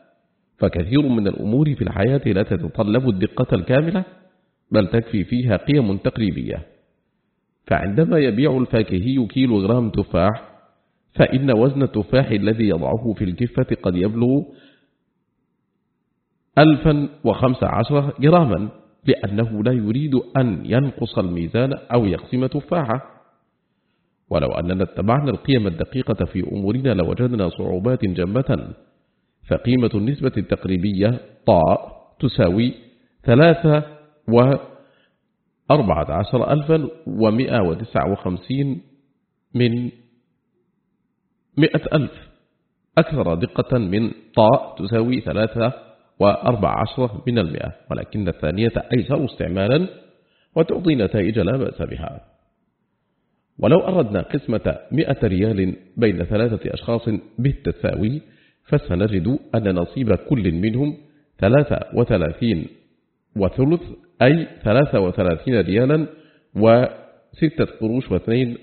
Speaker 1: فكثير من الأمور في الحياة لا تتطلب الدقة الكاملة بل تكفي فيها قيم تقريبية فعندما يبيع الفاكهي كيلو غرام تفاح فإن وزن التفاح الذي يضعه في الكفة قد يبلغ ألفا وخمسة عشر جراما. لأنه لا يريد أن ينقص الميزان أو يقسم تفاحة. ولو أننا اتبعنا القيم الدقيقة في أمورنا لوجدنا صعوبات جمة. فقيمة النسبة التقريبية طاء تساوي ثلاثة وأربعة عشر ألفا ومئة وتسعة وخمسين من مئة ألف. أكثر دقة من طاء تساوي ثلاثة وأربع عشرة من المئة ولكن الثانية أيسر استعمالا وتعطي نتائج لا بأس بها. ولو أردنا قسمة مئة ريال بين ثلاثة أشخاص بالتساوي فسنجد أن نصيب كل منهم ثلاثة وثلاثين وثلث أي ثلاثة وثلاثين ريالا وستة قروش واثنين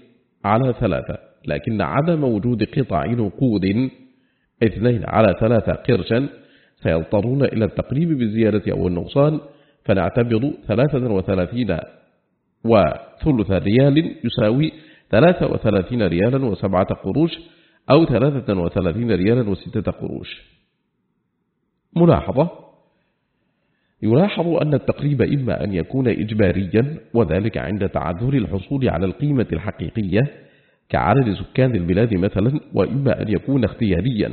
Speaker 1: على ثلاثة. لكن عدم وجود قطع نقود اثنين على ثلاثة قرشا سيضطرون إلى التقريب بالزيادة أو النقصان فنعتبر ثلاثة وثلاثين وثلث ريال يساوي ثلاثة وثلاثين ريالا وسبعة قروش أو ثلاثة وثلاثين ريالا وستة قروش. ملاحظة؟ يلاحظ أن التقريب إما أن يكون إجباريا وذلك عند تعذر الحصول على القيمة الحقيقية كعدد سكان البلاد مثلا وإما أن يكون اختياريا.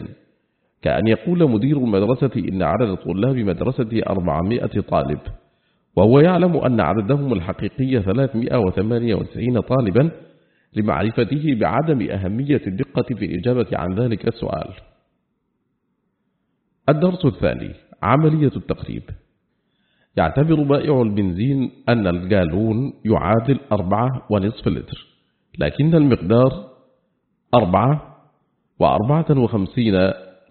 Speaker 1: كأن يقول مدير المدرسة إن عدد طلاب مدرسة 400 طالب وهو يعلم أن عددهم الحقيقي 398 طالبا لمعرفته بعدم أهمية الدقة في الإجابة عن ذلك السؤال. الدرس الثاني عملية التقريب. يعتبر بائع البنزين أن الجالون يعادل أربعة ونصف لتر لكن المقدار أربعة وأربعة وخمسين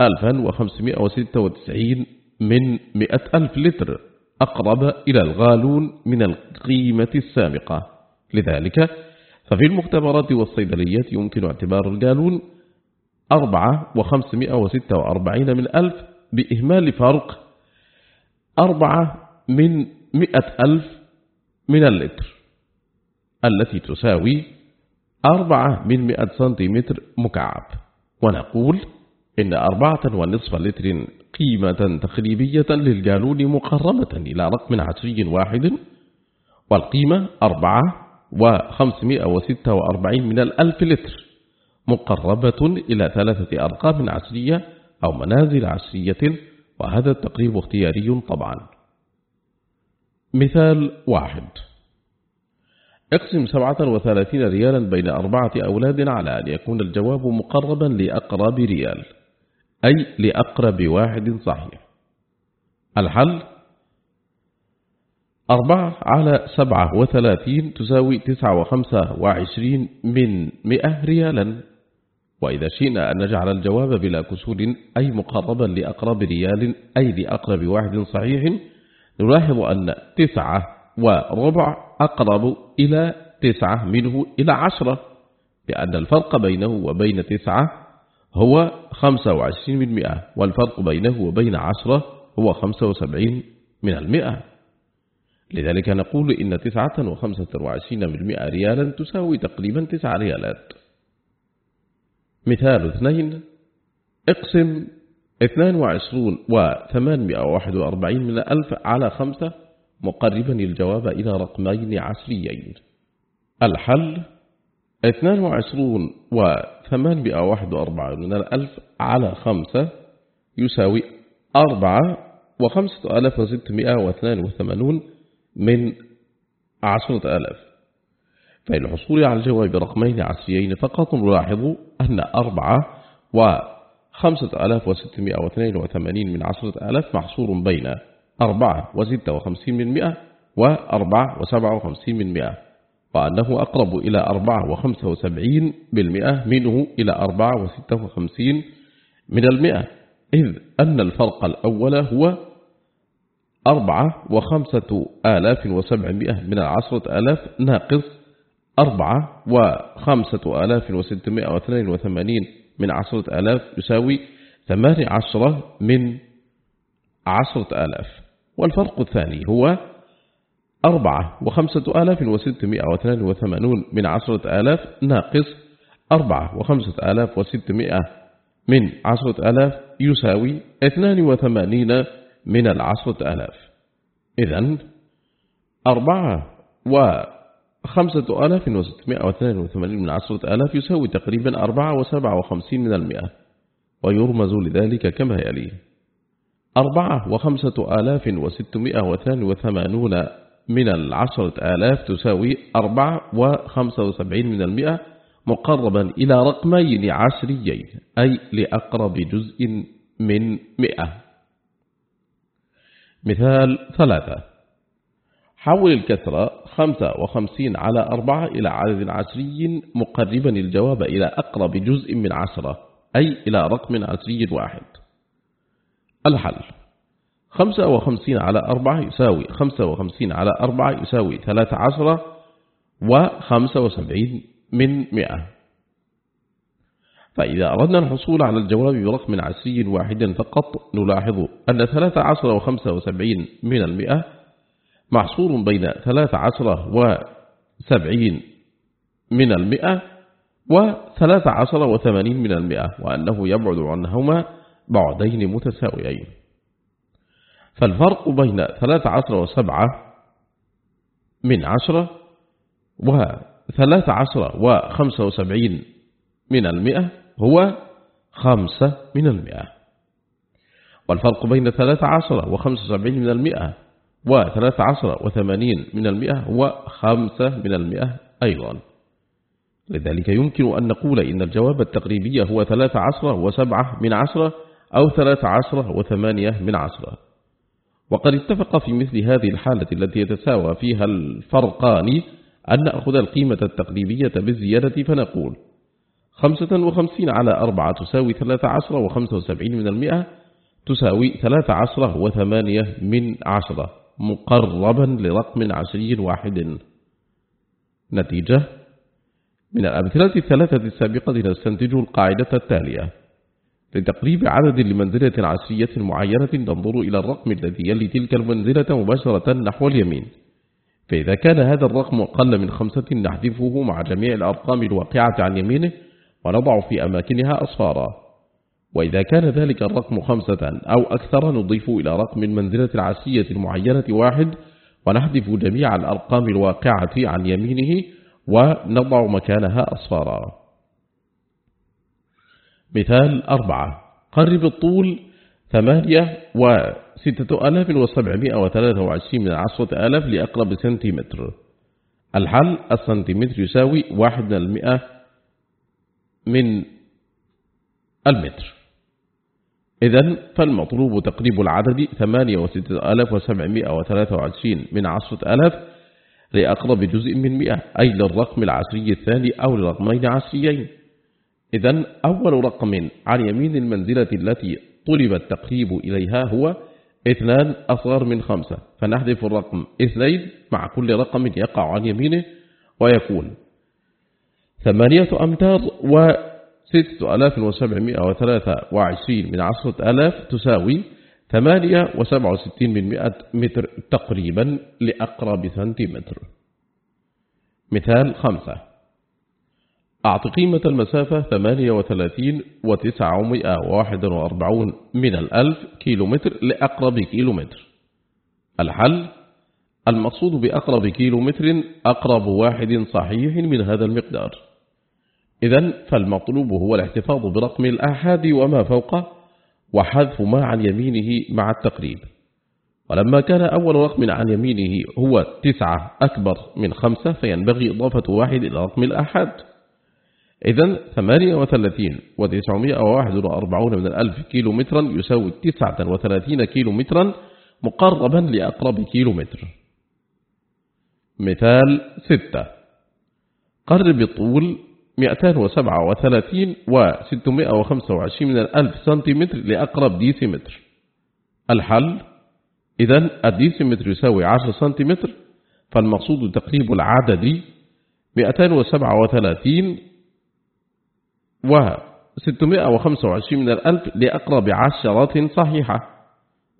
Speaker 1: ألفا وخمسمائة وستة وتسعين من مئة ألف لتر أقرب إلى الغالون من القيمة السابقة. لذلك ففي المختبرات والصيدليات يمكن اعتبار الجالون أربعة وخمسمائة وستة وأربعين من ألف بإهمال فرق أربعة من مئة ألف من اللتر التي تساوي أربعة من مئة سنتيمتر مكعب. ونقول إن أربعة ونصف لتر قيمة تخريبية للجالون مقربة إلى رقم عشري واحد والقيمة أربعة وخمسمائة وستة وأربعين من الألف لتر مقربة إلى ثلاثة أرقام عشرية أو منازل عشرية وهذا التقريب اختياري طبعا. مثال واحد. اقسم سبعة وثلاثين ريالا بين أربعة أولاد على أن يكون الجواب مقربا لأقرب ريال. أي لأقرب واحد صحيح. الحل أربعة على سبعة وثلاثين تساوي تسعة وخمسة وعشرين من مئة ريالا. وإذا شئنا أن نجعل الجواب بلا كسور أي مقربا لأقرب ريال أي لأقرب واحد صحيح نلاحظ أن تسعة وربع أقرب إلى تسعة منه إلى عشرة لأن الفرق بينه وبين تسعة هو خمسة وعشرين من مئة والفرق بينه وبين عشرة هو خمسة وسبعين من المئة. لذلك نقول إن تسعة وخمسة وعشرين من مئة ريالا تساوي تقريبا تسع ريالات. مثال اثنين اقسم اثنان وعشرون وثمانمائة واحد وأربعين من ألف على خمسة مقربا الجواب إلى رقمين عشريين. الحل اثنان وعشرون وثمانمائة واحد وأربعين من الألف على خمسة يساوي أربعة وخمسة ألف وستمائة واثنان وثمانون من عشرة ألف فالحصول على الجواب برقمين عشريين فقط نلاحظ أن أربعة وخمسة ألاف وستمائة واثنين وثمانين من عشرة ألاف محصور بين أربعة وستة وخمسين من مئة وأربعة وسبعة وخمسين من مئة. وأنه أقرب إلى أربعة وخمسة وسبعين بالمئة منه إلى أربعة وستة وخمسين من المئة. إذ أن الفرق الأول هو أربعة وخمسة آلاف وسبعمائة من العشرة آلاف ناقص أربعة وخمسة آلاف وستمائة واثنين وثمانين من عشرة آلاف يساوي ثمان عشرة من عشرة آلاف. والفرق الثاني هو أربعة وخمسة آلاف وستمائة واثنين وثمانون من عشرة آلاف ناقص أربعة وخمسة آلاف وستمائة من عشرة آلاف يساوي اثنان وثمانين من العشرة آلاف. إذن أربعة و خمسة آلاف وستمائة واثنين وثمانين من عشرة آلاف يساوي تقريبا أربعة وسبعة وخمسين من المئة ويرمز لذلك كما يلي. أربعة وخمسة آلاف وستمائة واثنين وثمانون من العشرة آلاف تساوي أربعة وخمسة وسبعين من المئة مقربا إلى رقمين عشريين أي لأقرب جزء من مئة. مثال ثلاثة. حول الكسرة خمسة وخمسين على أربعة إلى عدد عشري مقربا الجواب إلى أقرب جزء من عشرة أي إلى رقم عشري واحد. الحل. خمسة وخمسين على أربعة يساوي خمسة وخمسين على أربعة يساوي ثلاثة عشرة وخمسة وسبعين من مئة. فإذا أردنا الحصول على الجواب برقم عشري واحد فقط نلاحظ أن ثلاثة عشرة وخمسة وسبعين من المئة محصور بين ثلاث عشرة وسبعين من المئة وثلاث عشرة وثمانين من المئة وأنه يبعد عنهما بعدين متساويين. فالفرق بين ثلاث عشرة وسبعة من عشرة وثلاث عشرة وخمسة وسبعين من المئة هو خمسة من المئة. والفرق بين 13 و75 من المئة و13 و80 من المئة هو 5 من المئة أيضا. لذلك يمكن أن نقول إن الجواب التقريبي هو 13 و7 من عشرة أو 13 و8 من عشرة. وقد اتفق في مثل هذه الحالة التي يتساوى فيها الفرقان أن نأخذ القيمة التقريبية بالزيادة فنقول خمسة وخمسين على أربعة تساوي ثلاثة عشرة وخمسة وسبعين من المئة تساوي ثلاثة عشرة وثمانية من عشرة مقربا لرقم عشري واحد. نتيجة من الأمثلة الثلاثة السابقة نستنتج القاعدة التالية. لتقريب عدد لمنزلة عشرية معينة ننظر إلى الرقم الذي يلي تلك المنزلة مباشرة نحو اليمين. فإذا كان هذا الرقم أقل من خمسة نحذفه مع جميع الأرقام الواقعة عن يمينه ونضع في أماكنها أصفارا وإذا كان ذلك الرقم خمسة أو أكثر نضيف إلى رقم المنزلة العشرية المعينة واحد ونحذف جميع الأرقام الواقعة عن يمينه ونضع مكانها أصفارا مثال أربعة. قرب الطول ثمانية وستة ألاف وسبعمائة وثلاثة وعشرين من عشرة ألاف لأقرب سنتيمتر. الحل السنتيمتر يساوي واحد من المئة من المتر. إذن فالمطلوب تقريب العدد ثمانية وستة ألاف وسبعمائة وثلاثة وعشرين من عشرة ألاف لأقرب جزء من مئة أي للرقم العشري الثاني أو لرقمين عشريين إذا أول رقم عن يمين المنزلة التي طلب التقريب إليها هو اثنان أصغر من خمسة فنحذف الرقم اثنين مع كل رقم يقع عن يمينه ويكون ثمانية أمتار وثلاثة وعشرين من عشرة ألاف تساوي ثمانية وسبع وستين من مئة متر تقريبا لأقرب سنتيمتر. مثال خمسة. أعط قيمة المسافة 38 وتسعمائة وواحد وأربعون من الألف كيلومتر لأقرب كيلومتر. الحل المقصود بأقرب كيلومتر أقرب واحد صحيح من هذا المقدار. إذن فالمطلوب هو الاحتفاظ برقم الآحاد وما فوقه وحذف ما عن يمينه مع التقريب. ولما كان أول رقم عن يمينه هو تسعة أكبر من خمسة فينبغي إضافة واحد إلى رقم الآحاد. وتسعمائة وواحد وأربعون من الألف كيلو مترا يساوي تسعة وثلاثين كيلو مترا مقربا لأقرب كيلو متر مثال ستة. قرب الطول 237 و 625 من الألف سنتيمتر لأقرب ديسيمتر. الحل إذن الديسيمتر يساوي 10 سنتيمتر فالمقصود تقريب العدد 237 و 625 من الألف لأقرب عشرات صحيحة.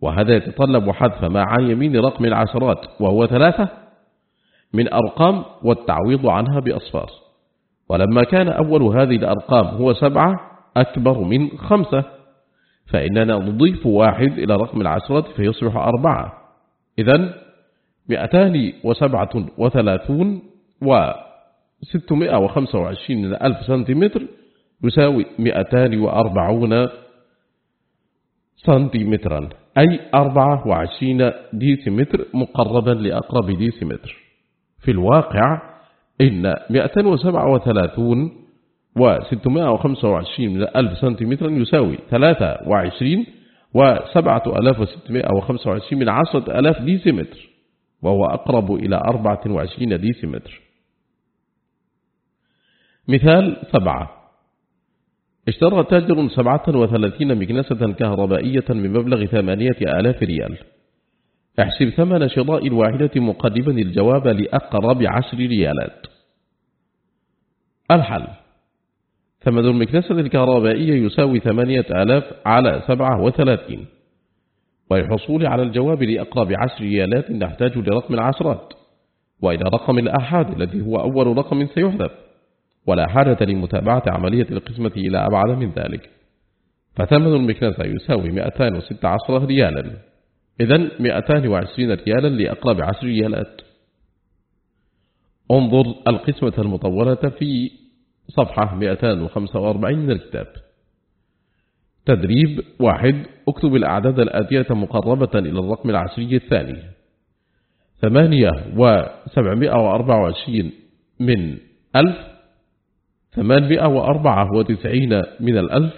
Speaker 1: وهذا يتطلب حذف ما عن يمين رقم العشرات وهو ثلاثة من أرقام والتعويض عنها بأصفار. ولما كان أول هذه الأرقام هو سبعة أكبر من خمسة. فإننا نضيف واحد إلى رقم العشرات فيصبح أربعة. إذن مئتان وسبعة وثلاثون و ستمائة وخمسة وعشرين ألف سنتيمتر يساوي 240 سنتيمترا أي 24 ديسيمتر مقربا لأقرب ديسيمتر. في الواقع إن 237 و 625 من ألف سنتيمتر يساوي 23 و 7625 من عشرة ألاف ديسيمتر وهو أقرب إلى 24 ديسيمتر. مثال سبعة. اشترى تاجر سبعة وثلاثين مكنسة كهربائية بمبلغ ثمانية آلاف ريال. احسب ثمن شراء الواحدة مقدما الجواب لأقرب عشر ريالات. الحل. ثمن المكنسة الكهربائية يساوي ثمانية آلاف على سبعة وثلاثين. وللحصول على الجواب لأقرب عشر ريالات نحتاج لرقم العشرات. وإلى رقم الأحاد الذي هو أول رقم سيحذف ولا حاجة لمتابعة عملية القسمة إلى أبعد من ذلك. فثمن المكنسة يساوي 216 ريالا. إذا 220 ريالا لأقرب عشر ريالات. انظر القسمة المطولة في صفحة 245 من الكتاب. تدريب واحد اكتب الأعداد الآتية مقربة إلى الرقم العشري الثاني. ثمانية وسبعمائة وأربعة وعشرين من ألف ثمانمائة وأربعة وتسعين من الألف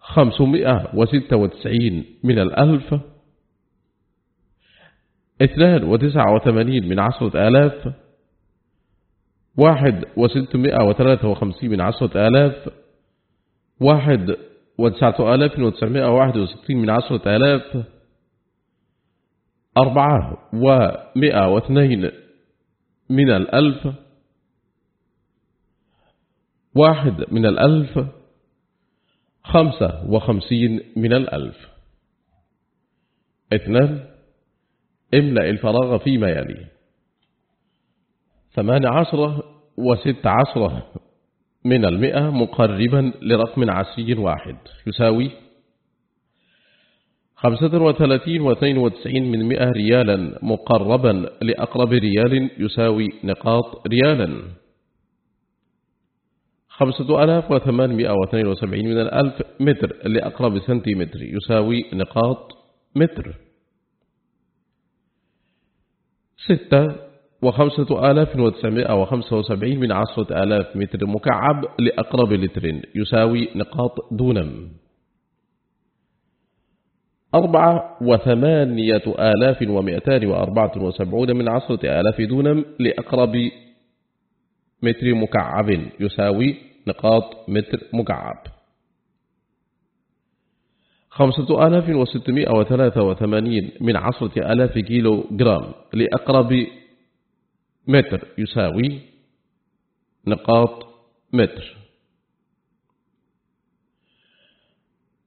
Speaker 1: خمسمائة وستة وتسعين من الألف اثنان وتسعة وثمانين من عشرة آلاف واحد وستمائة وثلاثة وخمسين من عشرة آلاف واحد وتسعة آلاف وتسعمائة واحد وستين من عشرة آلاف أربعة ومائة واثنين من الألف واحد من الألف خمسة وخمسين من الألف. اثنان املأ الفراغ فيما يلي. ثمان عشرة وست عشرة من المئة مقربا لرقم عشري واحد. يساوي خمسة وثلاثين واثنين وتسعين من مئة ريالا مقربا لأقرب ريال يساوي نقاط ريالا. خمسة ألاف وثمانمائة واثنين وسبعين من الألف متر لأقرب سنتيمتر يساوي نقاط متر. ستة وخمسة آلاف وتسعمائة وخمسة وسبعين من عشرة آلاف متر مكعب لأقرب لتر يساوي نقاط دونم. أربعة وثمانية آلاف ومئتان وأربعة وسبعون من عشرة آلاف دونم لأقرب متر مكعب يساوي نقاط متر مكعب. خمسة آلاف وستمائة وثلاثة وثمانين من عشرة آلاف كيلو جرام لأقرب متر يساوي نقاط متر.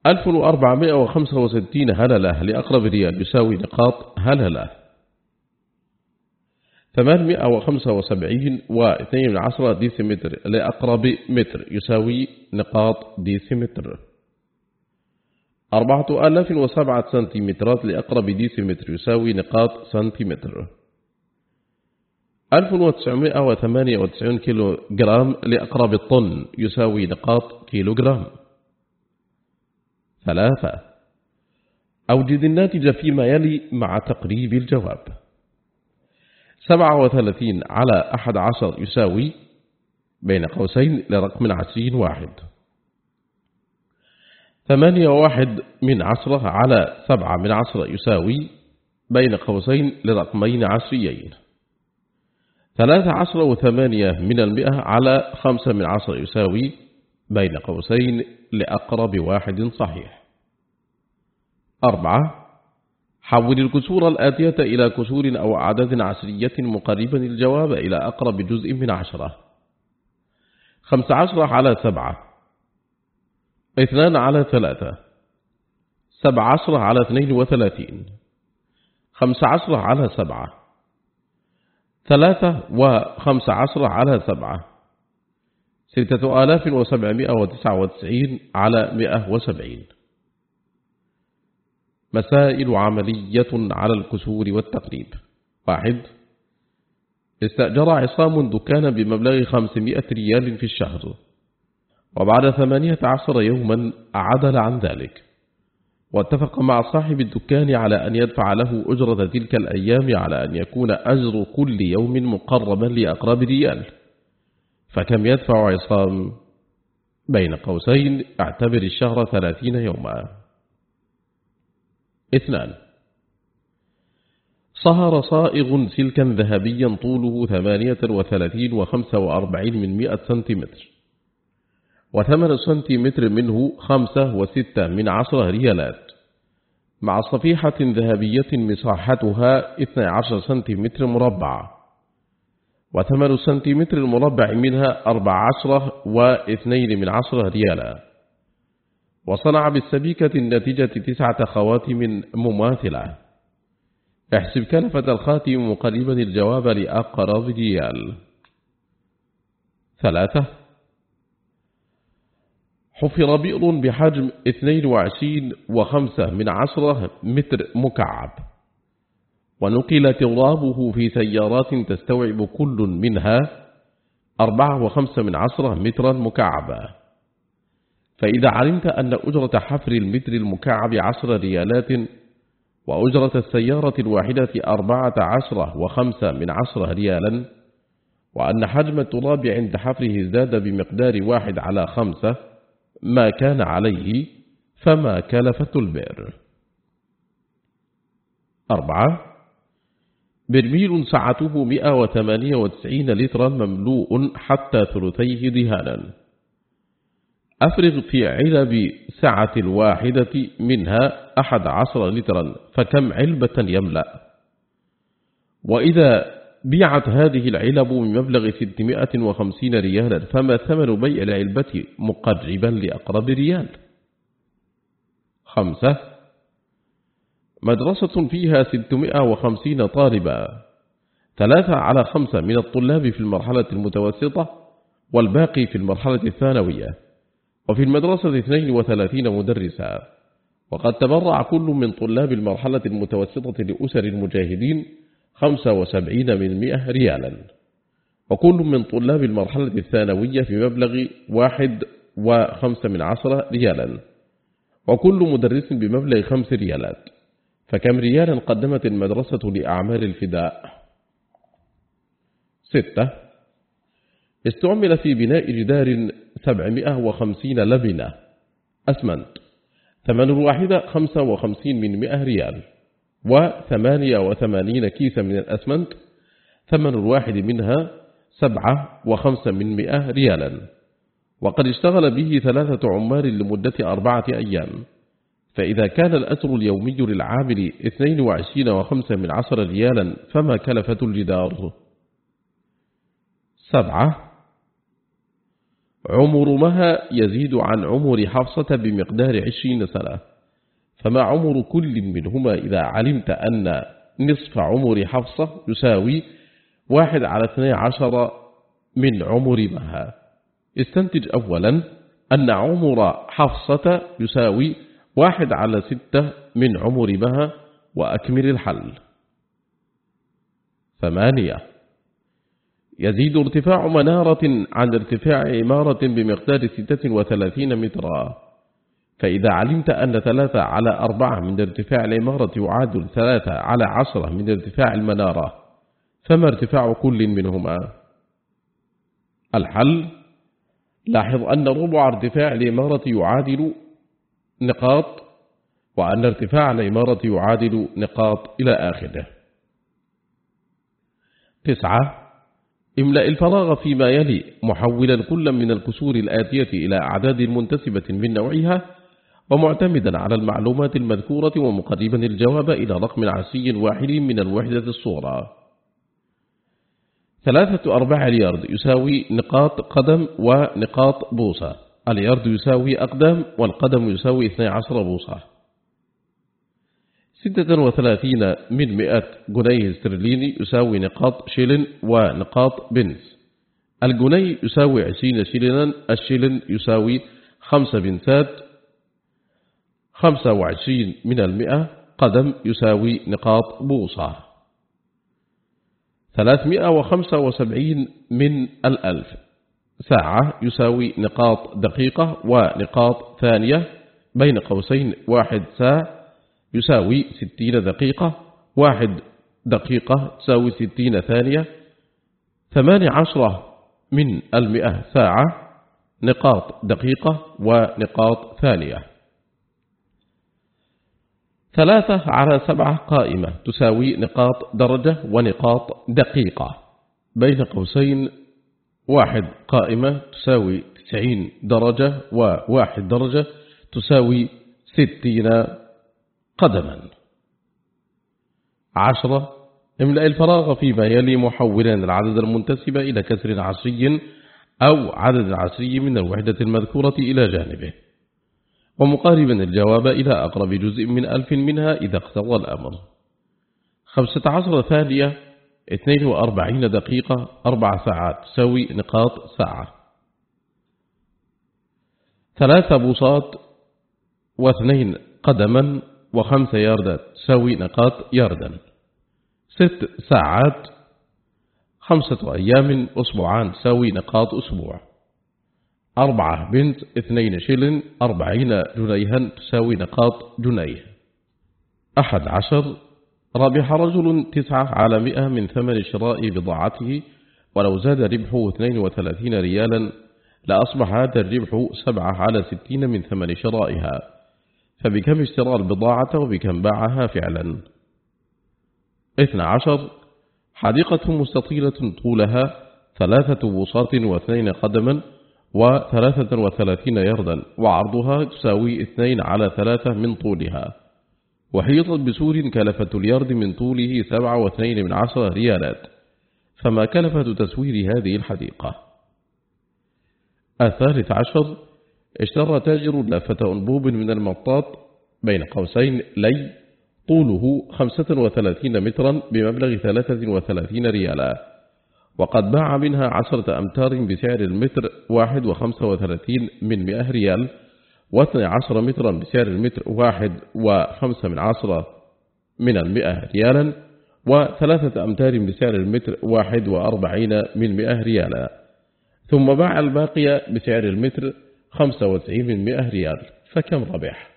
Speaker 1: ألف وأربعمائة وخمسة وستين هللة لأقرب ريال يساوي نقاط هللة. ثمانمائة وخمسة وسبعين واثنين عشرة ديسيمتر لأقرب متر يساوي نقاط ألاف وسبعة سنتيمترات لأقرب ديسيمتر يساوي نقاط سنتيمتر. ألف وتسعمائة وثمانية وتسعون كيلو جرام لأقرب الطن يساوي نقاط كيلو جرام ثلاثة. أوجد الناتج فيما يلي مع تقريب الجواب. سبعة وثلاثين على أحد عشر يساوي بين قوسين لرقم عشرين واحد. ثمانية واحد من عشرة على سبعة من عشرة يساوي بين قوسين لرقمين عشريين. ثلاثة عشرة وثمانية من المئة على خمسة من عشرة يساوي بين قوسين لأقرب واحد صحيح. أربعة. حول الكسور الآتية إلى كسور أو أعداد عشرية مقربا الجواب إلى أقرب جزء من عشرة. خمس عشرة على سبعة. اثنان على ثلاثة. سبع عشرة على اثنين وثلاثين. خمس عشرة على سبعة. ثلاثة وخمس عشرة على سبعة. ستة آلاف وسبعمائة وتسعة وتسعين على مئة وسبعين. مسائل عملية على الكسور والتقريب واحد استأجر عصام دكانا بمبلغ خمسمائة ريال في الشهر وبعد ثمانية عشر يوما عدل عن ذلك. واتفق مع صاحب الدكان على أن يدفع له أجرة تلك الأيام على أن يكون أجر كل يوم مقربا لأقرب ريال. فكم يدفع عصام؟ بين قوسين اعتبر الشهر ثلاثين يوما. اثنان. صهر صائغ سلكا ذهبيا طوله ثمانية وثلاثين وخمسة وأربعين من مئة سنتيمتر. وثمن سنتيمتر منه خمسة وستة من عشرة ريالات. مع صفيحة ذهبية مساحتها 12 سنتيمتر مربع. وثمن السنتيمتر المربع منها أربع عشرة واثنين من عشرة ريالا. وصنع بالسبيكة النتيجة تسعة خواتم مماثلة. احسب كلفة الخاتم مقربا الجواب لأقرب ريال ثلاثة. حفر بئر بحجم 22 وخمسة من عشرة متر مكعب. ونقل ترابه في سيارات تستوعب كل منها أربعة وخمسة من عشرة مترا مكعبا فإذا علمت أن أجرة حفر المتر المكعب عشر ريالات وأجرة السيارة الواحدة أربعة عشرة وخمسة من عشرة ريالا وأن حجم التراب عند حفره ازداد بمقدار واحد على خمسة ما كان عليه فما كلفة البئر أربعة برميل سعته 198 لترا مملوء حتى ثلثيه دهانا أفرغ في علب سعة الواحدة منها أحد عشر لترا فكم علبة يملأ؟ وإذا بيعت هذه العلب بمبلغ 650 ريالا فما ثمن بيع العلبة مقربا لأقرب ريال؟ خمسة. مدرسة فيها 650 طالبا ثلاثة على خمسة من الطلاب في المرحلة المتوسطة والباقي في المرحلة الثانوية. وفي المدرسة 32 مدرسا. وقد تبرع كل من طلاب المرحلة المتوسطة لأسر المجاهدين 75 من مئة ريالا. وكل من طلاب المرحلة الثانوية في مبلغ واحد وخمسة من عشرة ريالا. وكل مدرس بمبلغ خمس ريالات. فكم ريالا قدمت المدرسة لأعمال الفداء؟ ستة. استعمل في بناء جدار 750 لبنة أسمنت ثمن الواحدة 55 من 100 ريال وثمانية وثمانين كيسا من الأسمنت ثمن الواحد منها سبعة وخمسة من مئة ريالا. وقد اشتغل به ثلاثة عمال لمدة أربعة أيام. فإذا كان الأسر اليومي للعامل 22 وخمسة من عشر ريالا فما كلفة الجدار؟ سبعة عمر مها يزيد عن عمر حفصة بمقدار عشرين سنة. فما عمر كل منهما إذا علمت أن نصف عمر حفصة يساوي واحد على اثني عشر من عمر مها. استنتج أولا أن عمر حفصة يساوي واحد على ستة من عمر مها وأكمل الحل. ثمانية يزيد ارتفاع منارة عن ارتفاع عمارة بمقدار ستة وثلاثين مترا. فإذا علمت أن ثلاثة على أربعة من ارتفاع العمارة يعادل ثلاثة على عشرة من ارتفاع المنارة فما ارتفاع كل منهما؟ الحل لاحظ أن ربع ارتفاع العمارة يعادل نقاط وأن ارتفاع العمارة يعادل نقاط إلى آخره. تسعة املأ الفراغ فيما يلي محولا كل من الكسور الآتية إلى أعداد منتسبة من نوعها ومعتمدا على المعلومات المذكورة ومقربا الجواب إلى رقم عسي واحد من الوحدة الصورة ثلاثة أرباع اليارد يساوي نقاط قدم ونقاط بوصة. اليارد يساوي أقدام والقدم يساوي 12 بوصة. ستة وثلاثين من مئة جنيه استرليني يساوي نقاط شيلن ونقاط بنس الجنيه يساوي عشرين شيلنا الشيلن يساوي خمسة بنسات خمسة وعشرين من المئة قدم يساوي نقاط بوصة ثلاثمائة وخمسة وسبعين من الألف ساعة يساوي نقاط دقيقة ونقاط ثانية بين قوسين واحد ساعة يساوي ستين دقيقة. واحد دقيقة تساوي ستين ثانية. ثمان عشرة من المئة ساعة نقاط دقيقة ونقاط ثانية. ثلاثة على سبعة قائمة تساوي نقاط درجة ونقاط دقيقة. بين قوسين واحد قائمة تساوي تسعين درجة وواحد درجة تساوي ستين قدما. عشرة املأ الفراغ فيما يلي محولا العدد المنتسب إلى كسر عشري أو عدد عشري من الوحدة المذكورة إلى جانبه. ومقاربا الجواب إلى أقرب جزء من ألف منها إذا اقتضى الأمر. خمسة عشر ثانية 42 دقيقة أربع ساعات تساوي نقاط ساعة. ثلاثة بوصات واثنين قدما وخمسة ياردات. تساوي نقاط ياردا ست ساعات خمسة أيام أسبوعان. تساوي نقاط أسبوع. أربعة بنت اثنين شلن أربعين جنيها. تساوي نقاط جنيه. أحد عشر ربح رجل تسعة على مئة من ثمن شراء بضاعته. ولو زاد ربحه 32 ريالا لأصبح هذا الربح سبعة على ستين من ثمن شرائها. فبكم اشترى البضاعة وبكم باعها فعلا. اثنى عشر حديقة مستطيلة طولها ثلاثة بوصات واثنين قدما وثلاثة وثلاثين يردا وعرضها تساوي اثنين على ثلاثة من طولها. وحيطت بسور كلفة اليرد من طوله سبعة واثنين من عشرة ريالات. فما كلفة تسوير هذه الحديقة؟ الثالث عشر اشترى تاجر لافة أنبوب من المطاط بين قوسين لي طوله خمسة وثلاثين مترا بمبلغ ثلاثة وثلاثين ريالا. وقد باع منها عشرة أمتار بسعر المتر واحد وخمسة وثلاثين من مئة ريال واثنى عشر مترا بسعر المتر واحد وخمسة من عشرة من المئة ريالا وثلاثة أمتار بسعر المتر واحد وأربعين من مئة ريالا. ثم باع الباقي بسعر المتر خمسة وتسعين من مئة ريال فكم ربح؟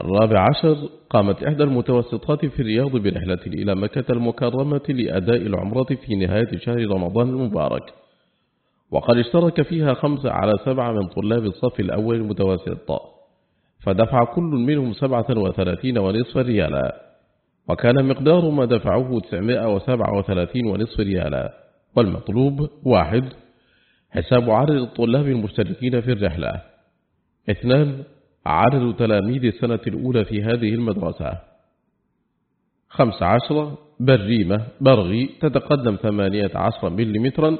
Speaker 1: الرابع عشر قامت إحدى المتوسطات في الرياض برحلة إلى مكة المكرمة لأداء العمرة في نهاية شهر رمضان المبارك. وقد اشترك فيها خمسة على سبعة من طلاب الصف الأول المتوسط. فدفع كل منهم سبعة وثلاثين ونصف ريالا. وكان مقدار ما دفعه 937 ونصف ريالا. والمطلوب واحد حساب عدد الطلاب المشتركين في الرحلة. اثنان عدد تلاميذ السنة الأولى في هذه المدرسة. خمس عشر بريمة برغي تتقدم ثمانية عشر مليمترا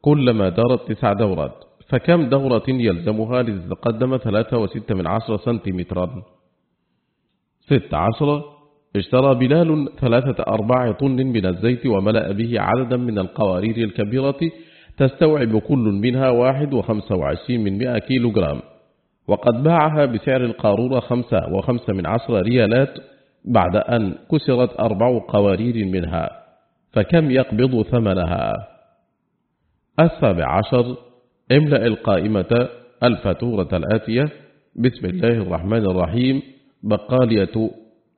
Speaker 1: كلما دارت تسع دورات. فكم دورة يلزمها لتتقدم ثلاثة وستة من عشر سنتيمترا؟ ست عشر اشترى بلال ثلاثة أرباع طن من الزيت وملأ به عددا من القوارير الكبيرة تستوعب كل منها واحد وخمسة وعشرين من مئة كيلو جرام وقد باعها بسعر القارورة خمسة وخمسة من عشر ريالات بعد أن كسرت أربع قوارير منها. فكم يقبض ثمنها؟ السابع عشر املأ القائمة الفاتورة الآتية. بسم الله الرحمن الرحيم. بقالية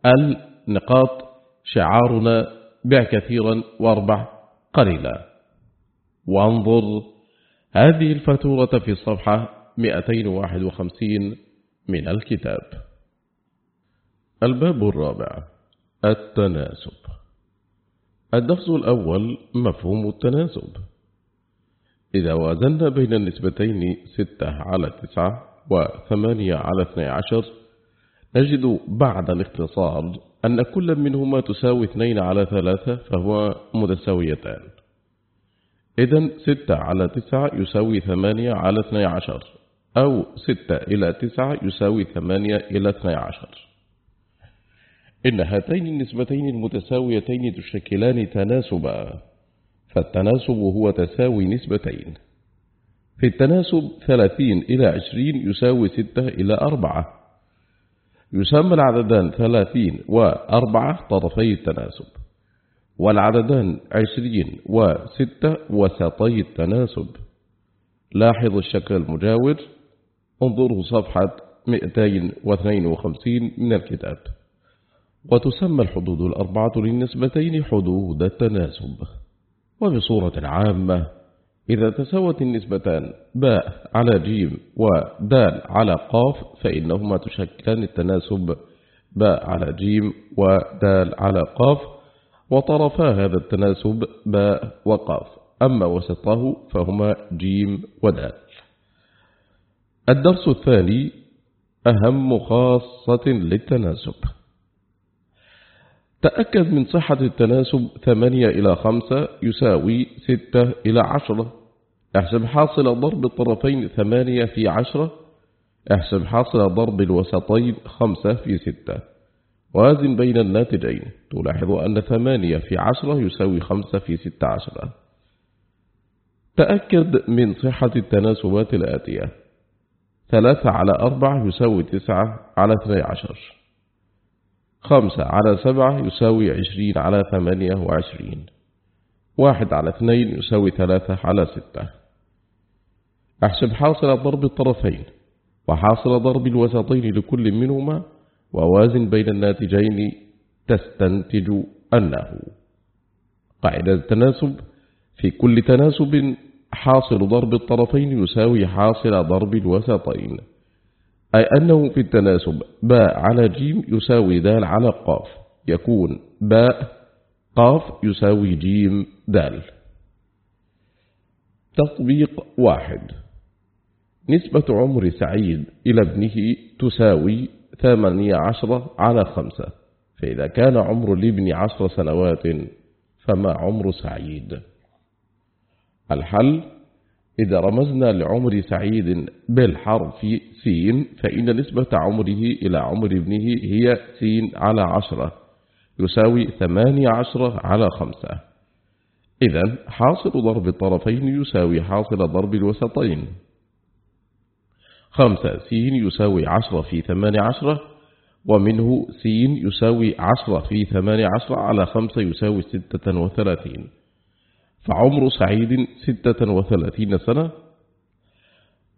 Speaker 1: النقاط. شعارنا بع كثيرا واربح قليلا. وانظر. هذه الفاتورة في الصفحة 251 من الكتاب. الباب الرابع التناسب. الدرس الأول مفهوم التناسب. إذا وازنا بين النسبتين ستة على تسعة وثمانية على اثنى عشر نجد بعد الاختصار أن كل منهما تساوي اثنين على ثلاثة فهو متساويتان. إذا ستة على تسعة يساوي ثمانية على اثنى عشر أو ستة إلى تسعة يساوي ثمانية إلى اثنى عشر. إن هاتين النسبتين المتساويتين تشكلان تناسبا فالتناسب هو تساوي نسبتين. في التناسب ثلاثين إلى عشرين يساوي ستة إلى أربعة. يسمى العددان ثلاثين وأربعة طرفي التناسب. والعددان عشرين وستة وسطي التناسب. لاحظ الشكل المجاور. انظروا صفحة 252 من الكتاب. وتسمى الحدود الأربعة للنسبتين حدود التناسب. وبصورة عامة إذا تساوت النسبتان باء على جيم ودال على قاف فإنهما تشكلان التناسب باء على جيم ودال على قاف. وطرفا هذا التناسب باء وقاف أما وسطه فهما جيم ودال. الدرس الثاني أهم خاصة للتناسب. تأكد من صحة التناسب ثمانية إلى خمسة يساوي ستة إلى عشرة. احسب حاصل ضرب الطرفين ثمانية في عشرة. احسب حاصل ضرب الوسطين خمسة في ستة. وازن بين الناتجين. تلاحظ أن ثمانية في عشرة يساوي خمسة في ستة عشرة. تأكد من صحة التناسبات الآتية. ثلاثة على أربعة يساوي تسعة على اثني عشر. خمسة على سبعة يساوي عشرين على ثمانية وعشرين. واحد على اثنين يساوي ثلاثة على ستة. أحسب حاصل ضرب الطرفين. وحاصل ضرب الوسطين لكل منهما ووازن بين الناتجين تستنتج أنه. قاعدة التناسب في كل تناسب حاصل ضرب الطرفين يساوي حاصل ضرب الوسطين. أي أنه في التناسب باء على جيم يساوي دال على قاف. يكون باء قاف يساوي جيم دال. تطبيق واحد. نسبة عمر سعيد إلى ابنه تساوي ثمانية عشرة على خمسة. فإذا كان عمر الابن عشر سنوات فما عمر سعيد؟ الحل إذا رمزنا لعمر سعيد بالحرف سين فإن نسبة عمره إلى عمر ابنه هي سين على عشرة يساوي ثمانية عشرة على خمسة. إذا حاصل ضرب الطرفين يساوي حاصل ضرب الوسطين. خمسة سين يساوي عشرة في ثمانية عشرة ومنه سين يساوي عشرة في ثمانية عشرة على خمسة يساوي ستة وثلاثين. فعمر سعيد ستة وثلاثين سنة.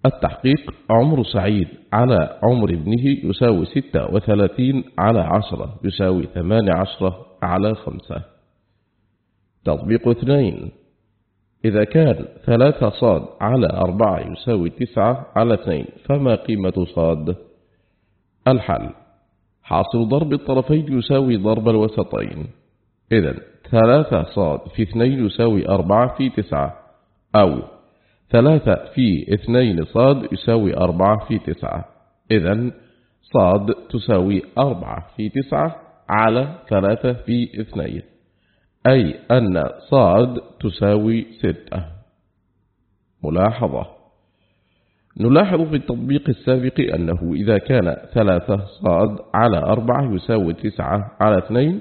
Speaker 1: التحقيق عمر سعيد على عمر ابنه يساوي ستة وثلاثين على عشرة يساوي ثمان عشرة على خمسة. تطبيق اثنين. إذا كان ثلاثة صاد على أربعة يساوي تسعة على اثنين فما قيمة صاد؟ الحل حاصل ضرب الطرفين يساوي ضرب الوسطين. إذن ثلاثة صاد في اثنين يساوي أربعة في تسعة أو ثلاثة في اثنين صاد يساوي أربعة في تسعة. إذن صاد تساوي أربعة في تسعة على ثلاثة في اثنين. أي أن صاد تساوي ستة. ملاحظة. نلاحظ في التطبيق السابق أنه إذا كان ثلاثة صاد على أربعة يساوي تسعة على اثنين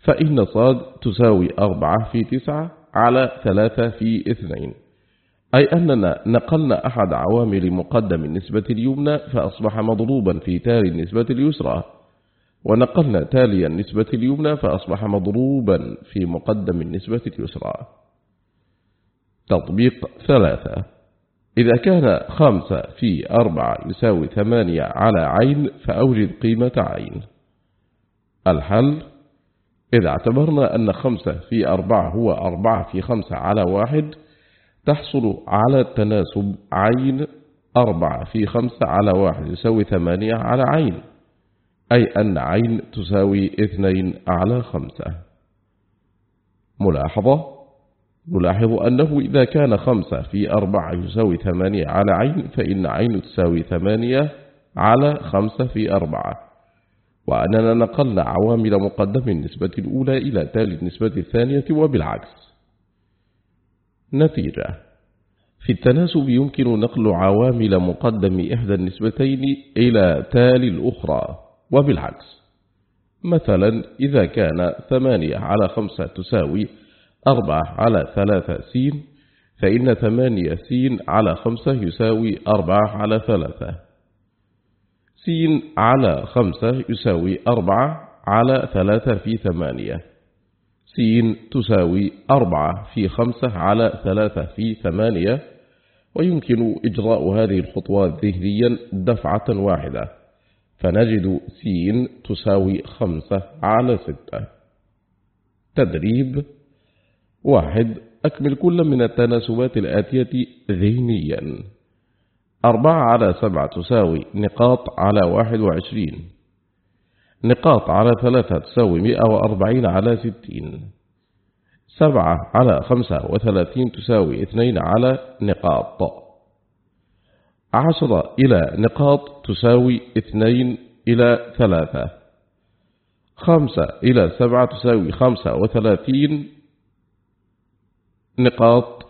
Speaker 1: فإن صاد تساوي أربعة في تسعة على ثلاثة في اثنين. أي أننا نقلنا أحد عوامل مقدم النسبة اليمنى فأصبح مضروبا في تالي النسبة اليسرى. ونقلنا تالي النسبة اليمنى فأصبح مضروبا في مقدم النسبة اليسرى. تطبيق ثلاثة. إذا كان خمسة في أربعة يساوي ثمانية على عين فأوجد قيمة عين. الحل إذا اعتبرنا أن خمسة في أربعة هو أربعة في خمسة على واحد تحصل على التناسب عين أربعة في خمسة على واحد يساوي ثمانية على عين. أي أن عين تساوي اثنين على خمسة. ملاحظة؟ نلاحظ أنه إذا كان خمسة في أربعة يساوي ثمانية على عين فإن عين تساوي ثمانية على خمسة في أربعة. وأننا نقلنا عوامل مقدم النسبة الأولى إلى تالي النسبة الثانية وبالعكس. نتيجة في التناسب يمكن نقل عوامل مقدم إحدى النسبتين إلى تالي الأخرى. وبالعكس. مثلا إذا كان ثمانية على خمسة تساوي أربعة على ثلاثة سين فإن ثمانية سين على خمسة يساوي أربعة على ثلاثة. سين على خمسة يساوي أربعة على ثلاثة في ثمانية. سين تساوي أربعة في خمسة على ثلاثة في ثمانية ويمكن إجراء هذه الخطوات ذهنيا دفعة واحدة. فنجد سين تساوي خمسة على ستة. تدريب واحد. أكمل كل من التناسبات الآتية ذهنيا. أربعة على سبعة تساوي نقاط على واحد وعشرين. نقاط على ثلاثة تساوي مئة وأربعين على ستين. سبعة على خمسة وثلاثين تساوي اثنين على نقاط. عشرة إلى نقاط تساوي اثنين إلى ثلاثة. خمسة إلى سبعة تساوي خمسة وثلاثين نقاط.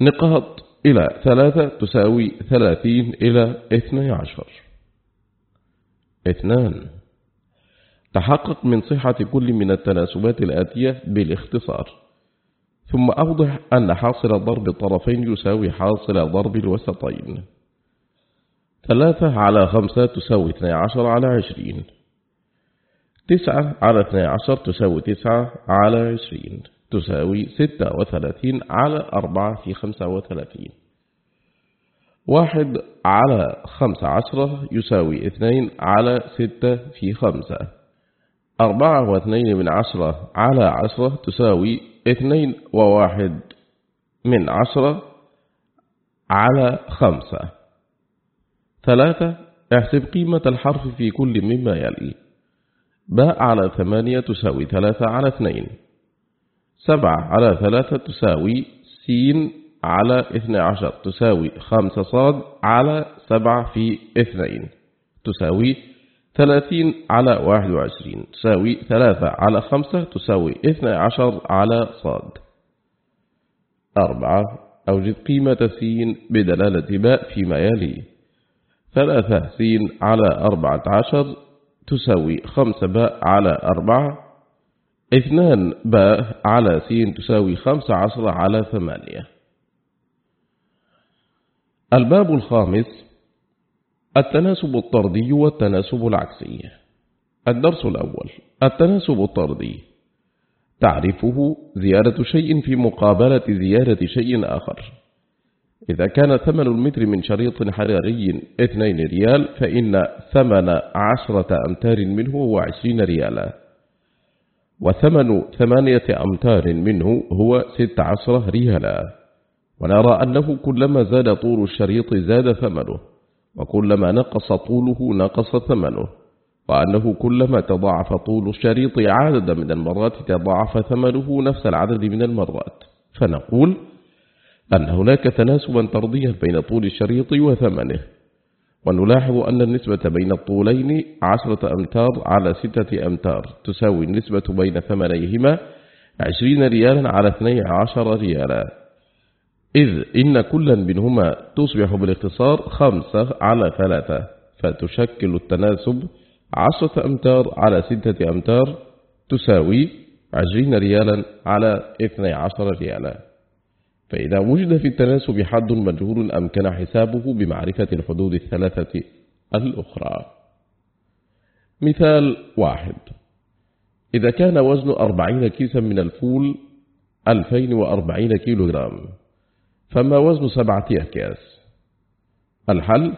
Speaker 1: نقاط إلى ثلاثة تساوي ثلاثين إلى اثني عشر. اثنان. تحقق من صحة كل من التناسبات الآتية بالاختصار. ثم أوضح أن حاصل ضرب الطرفين يساوي حاصل ضرب الوسطين. ثلاثة على خمسة تساوي اثني عشر على عشرين. تسعة على اثني عشر تساوي تسعة على عشرين تساوي ستة وثلاثين على أربعة في خمسة وثلاثين. واحد على خمسة عشرة يساوي اثنين على ستة في خمسة. أربعة واثنين من عشرة على عشرة تساوي اثنين وواحد من عشرة على خمسة. ثلاثة احسب قيمة الحرف في كل مما يلي. باء على ثمانية تساوي ثلاثة على اثنين. سبعة على ثلاثة تساوي سين على اثنى عشر تساوي خمسة صاد على سبعة في اثنين تساوي ثلاثين على واحد وعشرين تساوي ثلاثة على خمسة تساوي اثنى عشر على صاد. أربعة أوجد قيمة سين بدلالة باء فيما يلي. ثلاثة سين على أربعة عشر تساوي خمسة باء على أربعة. اثنان باء على سين تساوي خمسة عشر على ثمانية. الباب الخامس التناسب الطردي والتناسب العكسي. الدرس الأول التناسب الطردي. تعرفه زيادة شيء في مقابلة زيادة شيء آخر. إذا كان ثمن المتر من شريط حراري اثنين ريال فإن ثمن عشرة أمتار منه هو عشرين ريالا وثمن ثمانية أمتار منه هو ست عشرة ريالا ونرى أنه كلما زاد طول الشريط زاد ثمنه. وكلما نقص طوله نقص ثمنه وأنه كلما تضاعف طول الشريط عدد من المرات تضاعف ثمنه نفس العدد من المرات. فنقول أن هناك تناسبا طرديا بين طول الشريط وثمنه ونلاحظ أن النسبة بين الطولين عشرة أمتار على ستة أمتار تساوي النسبة بين ثمنيهما عشرين ريالا على اثني عشر ريالا. إذ إن كلا منهما تصبح بالاختصار خمسة على ثلاثة فتشكل التناسب عشرة أمتار على ستة أمتار تساوي عشرين ريالا على اثني عشر ريالا. فإذا وجد في التناسب حد مجهول أمكن حسابه بمعرفة الحدود الثلاثة الأخرى. مثال واحد. إذا كان وزن أربعين كيسا من الفول ألفين وأربعين كيلوغرام. فما وزن سبعة أكياس. الحل؟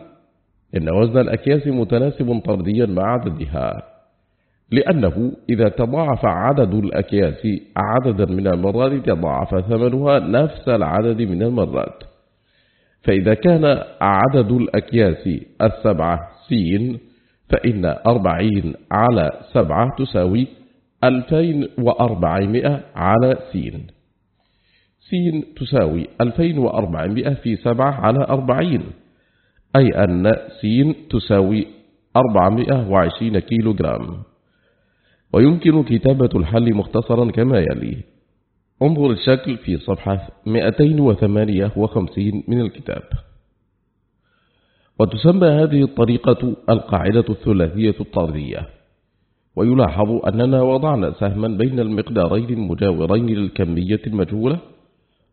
Speaker 1: إن وزن الأكياس متناسب طرديا مع عددها لأنه إذا تضاعف عدد الأكياس عددا من المرات تضاعف ثمنها نفس العدد من المرات. فإذا كان عدد الأكياس السبعة سين فإن أربعين على سبعة تساوي ألفين وأربعمائة على سين. سين تساوي ألفين وأربعمائة في سبعة على أربعين. أي أن سين تساوي أربعمائة وعشرين كيلو جرام ويمكن كتابة الحل مختصرا كما يلي. انظر الشكل في صفحة 258 من الكتاب. وتسمى هذه الطريقة القاعدة الثلاثية الطردية. ويلاحظ أننا وضعنا سهما بين المقدارين المجاورين للكمية المجهولة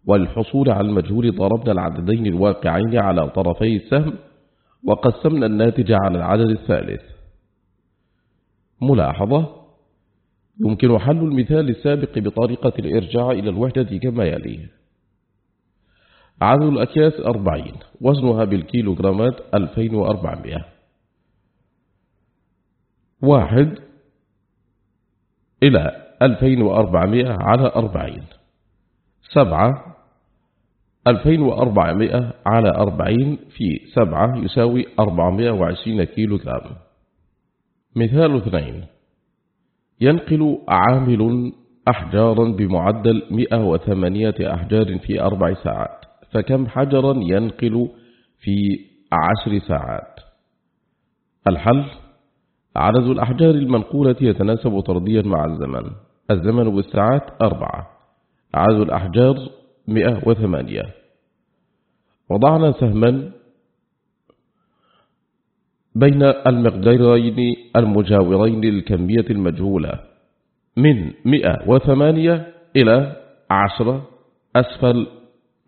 Speaker 1: والحصول على المجهول ضربنا العددين الواقعين على طرفي السهم وقسمنا الناتج على العدد الثالث. ملاحظة يمكن حل المثال السابق بطريقة الإرجاع إلى الوحدة كما يلي. عدد الأكياس أربعين وزنها بالكيلوغرامات ألفين وأربعمائة. واحد إلى ألفين وأربعمائة على أربعين. سبعة ألفين وأربعمائة على أربعين في سبعة يساوي أربعمائة وعشرين كيلوغرام مثال اثنين ينقل عامل أحجارا بمعدل 108 أحجار في أربع ساعات فكم حجرا ينقل في عشر ساعات؟ الحل عدد الأحجار المنقولة يتناسب طرديا مع الزمن الزمن بالساعات أربعة. عدد الأحجار 108 وضعنا سهما بين المقدارين المجاورين للكمية المجهولة من 108 إلى 10 أسفل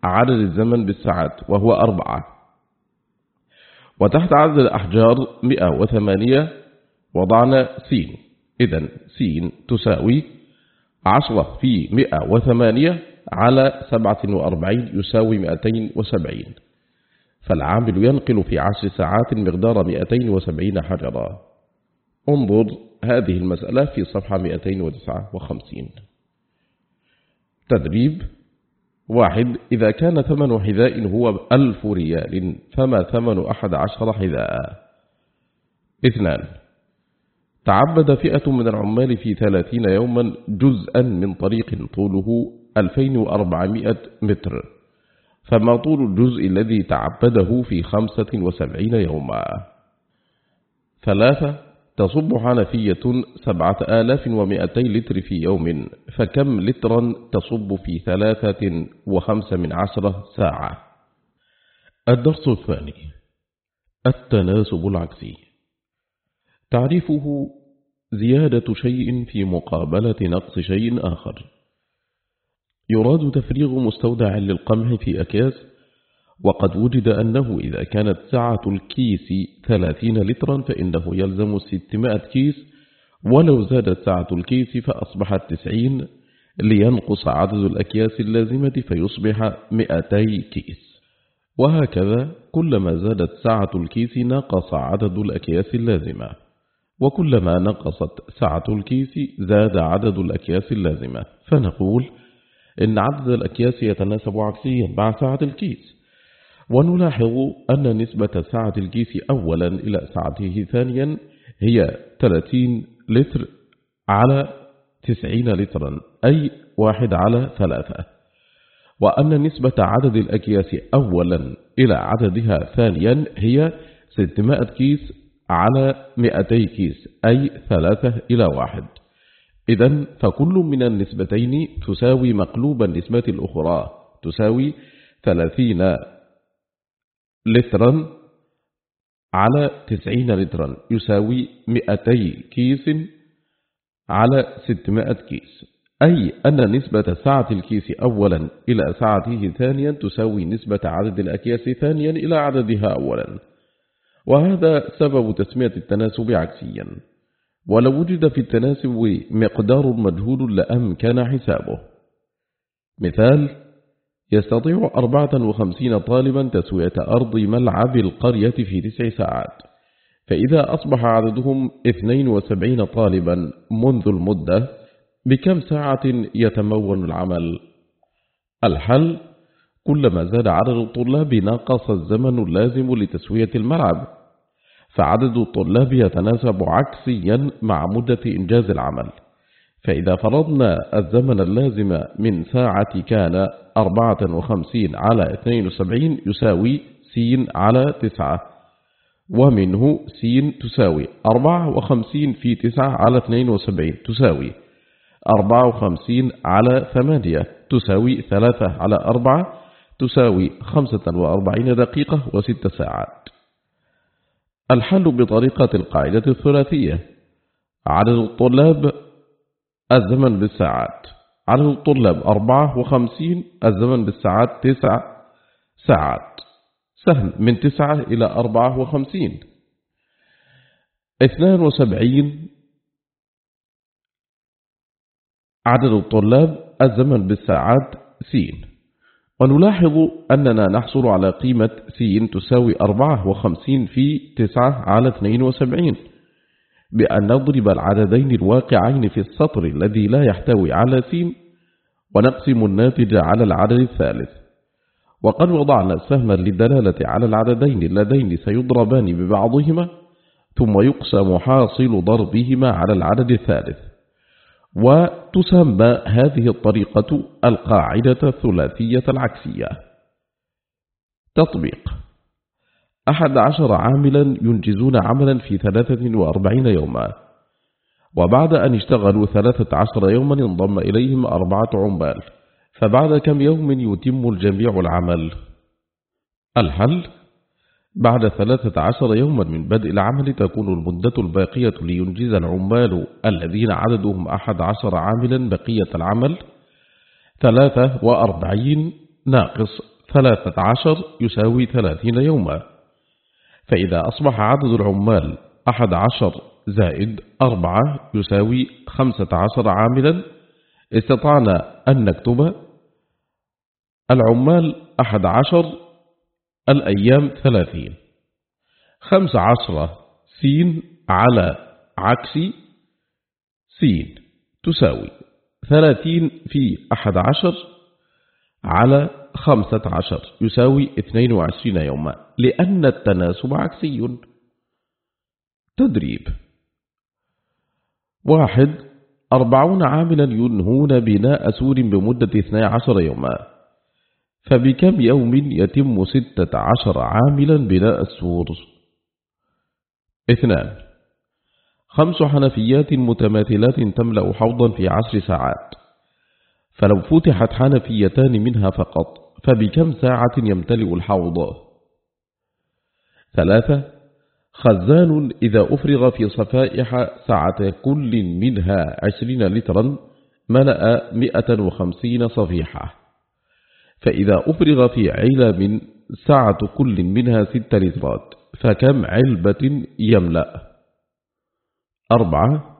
Speaker 1: عدد الزمن بالساعات وهو أربعة. وتحت عدد الأحجار 108 وضعنا سين. إذا سين تساوي عشرة في مئة وثمانية على سبعة وأربعين يساوي مئتين وسبعين. فالعامل ينقل في عشر ساعات مقدار مئتين وسبعين حجرا. انظر هذه المسألة في صفحة 259 تدريب واحد إذا كان ثمن حذاء هو ألف ريال فما ثمن أحد عشر حذاء. اثنان تعبد فئة من العمال في ثلاثين يوما جزءا من طريق طوله 2400 متر. فما طول الجزء الذي تعبده في خمسة وسبعين يوما؟ ثلاثة تصب حنفية سبعة آلاف ومئتي لتر في يوم فكم لترا تصب في ثلاثة وخمس من عشرة ساعة؟ الدرس الثاني التناسب العكسي. تعريفه زيادة شيء في مقابلة نقص شيء آخر. يراد تفريغ مستودع للقمح في أكياس وقد وجد أنه إذا كانت سعة الكيس ثلاثين لترا فإنه يلزم ستمائة كيس ولو زادت سعة الكيس فأصبحت تسعين لينقص عدد الأكياس اللازمة فيصبح مئتي كيس. وهكذا كلما زادت سعة الكيس نقص عدد الأكياس اللازمة. وكلما نقصت سعة الكيس زاد عدد الأكياس اللازمة. فنقول إن عدد الأكياس يتناسب عكسيا مع سعة الكيس. ونلاحظ أن نسبة سعة الكيس أولا إلى سعته ثانيا هي 30 لتر على 90 لترا أي واحد على ثلاثة. وأن نسبة عدد الأكياس أولا إلى عددها ثانيا هي 600 كيس على 200 كيس أي ثلاثة إلى واحد. إذا فكل من النسبتين تساوي مقلوب النسبة الأخرى تساوي 30 لترا على 90 لترا يساوي 200 كيس على 600 كيس. أي أن نسبة سعة الكيس أولا إلى سعته ثانيا تساوي نسبة عدد الأكياس ثانيا إلى عددها أولا. وهذا سبب تسمية التناسب عكسيا. ولو وجد في التناسب مقدار مجهول لأمكن حسابه. مثال يستطيع 54 طالبا تسوية أرض ملعب القرية في تسع ساعات. فإذا أصبح عددهم 72 طالبا منذ المدة بكم ساعة يتمون العمل؟ الحل كلما زاد عدد الطلاب نقص الزمن اللازم لتسوية الملعب. فعدد الطلاب يتناسب عكسيا مع مدة إنجاز العمل. فإذا فرضنا الزمن اللازم من ساعة كان 54 على 72 يساوي س على 9 ومنه س تساوي 54 في 9 على 72 تساوي 54 على 8 تساوي 3 على 4 تساوي 45 دقيقة وست ساعات. الحل بطريقة القاعدة الثلاثية. عدد الطلاب الزمن بالساعات. عدد الطلاب 54 الزمن بالساعات 9 ساعات. سهل من 9 إلى 54 72 عدد الطلاب الزمن بالساعات سين. ونلاحظ أننا نحصل على قيمة س تساوي 54 في 9 على 72 بأن نضرب العددين الواقعين في السطر الذي لا يحتوي على س ونقسم الناتج على العدد الثالث. وقد وضعنا سهما للدلالة على العددين اللذين سيضربان ببعضهما ثم يقسم حاصل ضربهما على العدد الثالث. وتسمى هذه الطريقة القاعدة الثلاثية العكسية. تطبيق. أحد عشر عاملا ينجزون عملا في ثلاثة وأربعين يوما. وبعد أن اشتغلوا ثلاثة عشر يوما انضم إليهم أربعة عمال. فبعد كم يوم يتم الجميع العمل. الحل؟ بعد ثلاثة عشر يوما من بدء العمل تكون المدة الباقية لينجز العمال الذين عددهم أحد عشر عاملا بقية العمل. ثلاثة وأربعين ناقص ثلاثة عشر يساوي ثلاثين يوما. فإذا أصبح عدد العمال أحد عشر زائد أربعة يساوي خمسة عشر عاملا. استطعنا أن نكتب العمال أحد عشر الأيام ثلاثين. خمس عشرة سين على عكس سين تساوي ثلاثين في أحد عشر على خمسة عشر يساوي اثنين وعشرين يوما لأن التناسب عكسي. تدريب. واحد أربعون عاملا ينهون بناء سور بمدة اثنى عشر يوما. فبكم يوم يتم ستة عشر عاملا بناء السور؟ اثنان. خمس حنفيات متماثلات تملأ حوضا في عشر ساعات. فلو فتحت حنفيتان منها فقط فبكم ساعة يمتلئ الحوض؟ ثلاثة. خزان إذا أفرغ في صفائح ساعة كل منها عشرين لترا ملأ مئة وخمسين صفيحة. فإذا أفرغ في علب ساعة كل منها ست لترات فكم علبة يملأ؟ أربعة.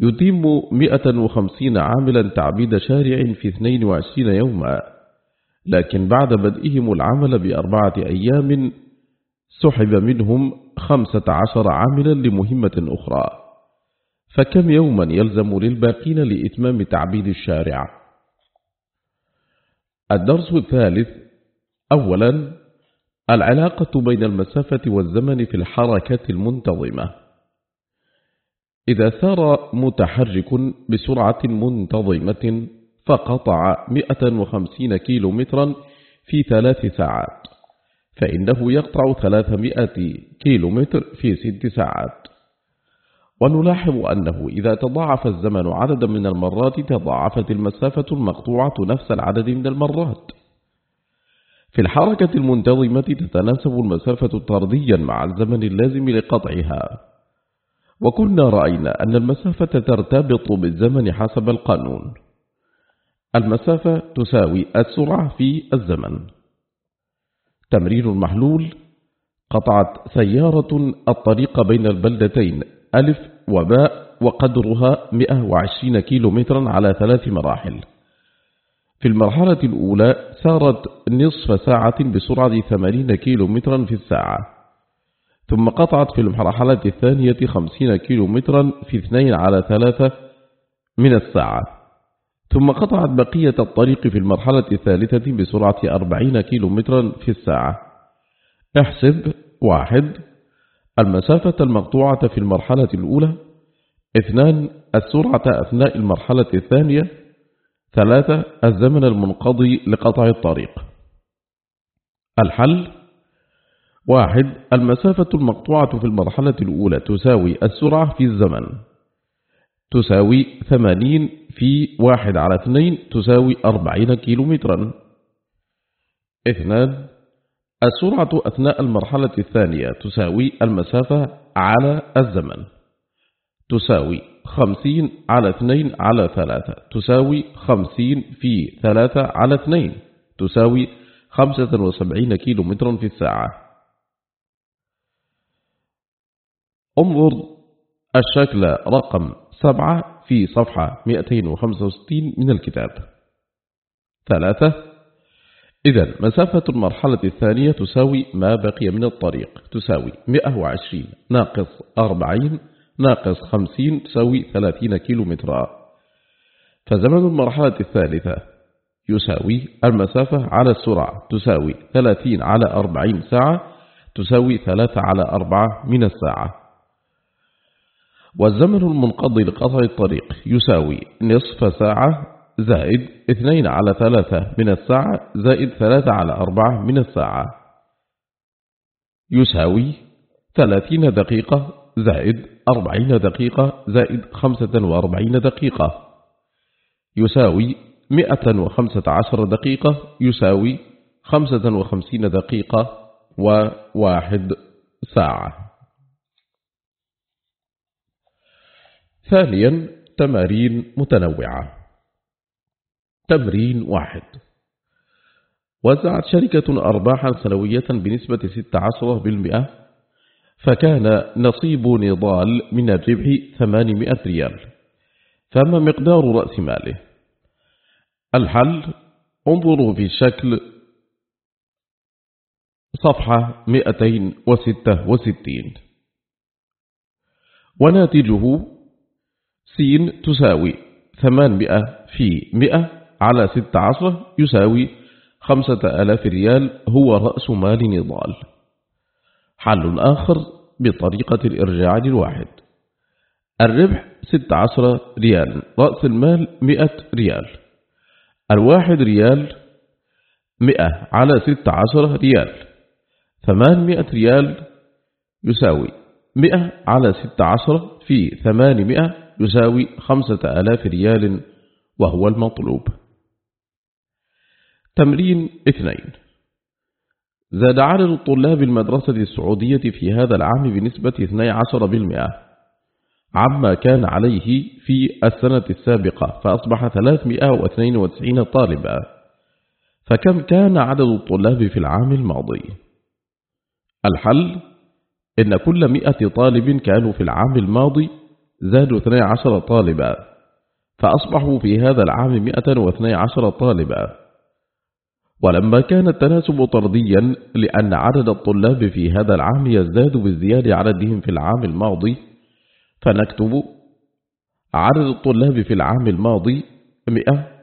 Speaker 1: يتم مئة وخمسين عاملا تعبيد شارع في اثنين وعشرين يوما لكن بعد بدئهم العمل بأربعة أيام سحب منهم خمسة عشر عاملا لمهمة أخرى. فكم يوما يلزم للباقين لإتمام تعبيد الشارع؟ الدرس الثالث. أولا العلاقة بين المسافة والزمن في الحركة المنتظمة. إذا سار متحرك بسرعة منتظمة فقطع 150 كيلو مترا في ثلاث ساعات فإنه يقطع 300 كيلو متر في ست ساعات. ونلاحظ أنه إذا تضاعف الزمن عددا من المرات تضاعفت المسافة المقطوعة نفس العدد من المرات. في الحركة المنتظمة تتناسب المسافة طرديا مع الزمن اللازم لقطعها. وكنا رأينا أن المسافة ترتبط بالزمن حسب القانون. المسافة تساوي السرعة في الزمن. تمرين المحلول قطعت سيارة الطريق بين البلدتين ألف وباء وقدرها 120 كيلو مترا على ثلاث مراحل. في المرحلة الأولى سارت نصف ساعة بسرعة 80 كيلو مترا في الساعة. ثم قطعت في المرحلة الثانية 50 كيلو مترا في اثنين على ثلاثة من الساعة. ثم قطعت بقية الطريق في المرحلة الثالثة بسرعة 40 كيلو مترا في الساعة. احسب واحد المسافة المقطوعة في المرحلة الأولى. اثنان السرعة أثناء المرحلة الثانية. ثلاثة الزمن المنقضي لقطع الطريق. الحل. واحد المسافة المقطوعة في المرحلة الأولى تساوي السرعة في الزمن. تساوي ثمانين في واحد على اثنين تساوي أربعين كيلو مترا اثنان السرعة أثناء المرحلة الثانية تساوي المسافة على الزمن. تساوي خمسين على اثنين على ثلاثة. تساوي خمسين في ثلاثة على اثنين. تساوي خمسة وسبعين كيلو مترا في الساعة. انظر الشكل رقم سبعة في صفحة 265 من الكتاب. ثلاثة إذا مسافة المرحلة الثانية تساوي ما بقي من الطريق تساوي 120 ناقص 40 ناقص 50 تساوي 30 كيلو مترا فزمن المرحلة الثالثة يساوي المسافة على السرعة تساوي 30 على 40 ساعة تساوي 3 على 4 من الساعة. والزمن المنقضي لقطع الطريق يساوي نصف ساعة زائد 2 على 3 من الساعة زائد 3 على 4 من الساعة. يساوي 30 دقيقة زائد 40 دقيقة زائد 45 دقيقة. يساوي 115 دقيقة يساوي 55 دقيقة وواحد ساعة. ثانيا تمارين متنوعة. تمرين واحد. وزعت شركة أرباحا سنوية بنسبة 16% فكان نصيب نضال من الربح 800 ريال. فما مقدار رأس ماله؟ الحل انظروا في الشكل صفحة 266 وناتجه س تساوي 800 في 100 على 16 يساوي 5000 ريال هو رأس مال نضال. حل آخر بطريقة الإرجاع للواحد. الربح 16 ريال رأس المال 100 ريال. الواحد ريال 100 على 16 ريال. 800 ريال يساوي 100 على 16 في 800 يساوي 5000 ريال وهو المطلوب. تمرين اثنين. زاد عدد الطلاب المدرسة السعودية في هذا العام بنسبة 12% عما كان عليه في السنة السابقة فأصبح 392 طالبا. فكم كان عدد الطلاب في العام الماضي؟ الحل إن كل مئة طالب كانوا في العام الماضي زادوا 12 طالبا فأصبحوا في هذا العام 112 طالبا. ولما كان التناسب طرديا لأن عدد الطلاب في هذا العام يزداد بازدياد عددهم في العام الماضي فنكتب عدد الطلاب في العام الماضي مئة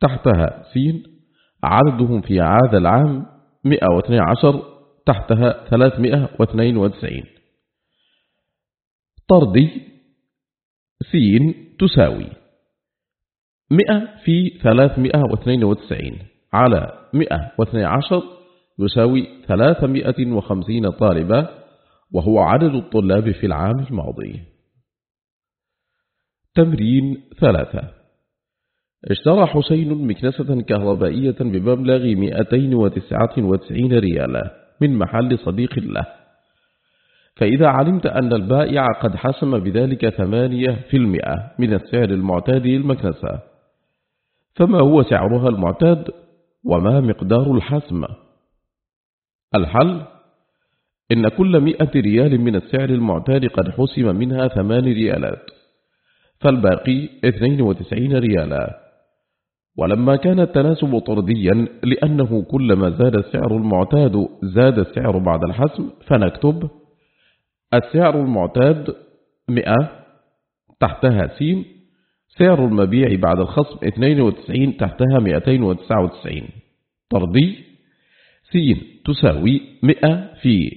Speaker 1: تحتها سين عددهم في هذا العام مئة واثني عشر تحتها ثلاثمائة واثنين وتسعين. طردي سين تساوي مئة في ثلاثمائة واثنين وتسعين. على 112 يساوي 350 طالبا وهو عدد الطلاب في العام الماضي. تمرين ثلاثة. اشترى حسين مكنسة كهربائية بمبلغ 299 ريالا من محل صديق له. فإذا علمت أن البائع قد حسم بذلك ثمانية في المئة من السعر المعتاد للمكنسة فما هو سعرها المعتاد؟ وما مقدار الحسم الحل إن كل مئة ريال من السعر المعتاد قد حسم منها ثمان ريالات فالباقي 92 ريالا. ولما كان التناسب طرديا لأنه كلما زاد السعر المعتاد زاد السعر بعد الحسم فنكتب السعر المعتاد 100 تحتها سين سعر المبيع بعد الخصم 92 تحتها 299 طردي س تساوي 100 في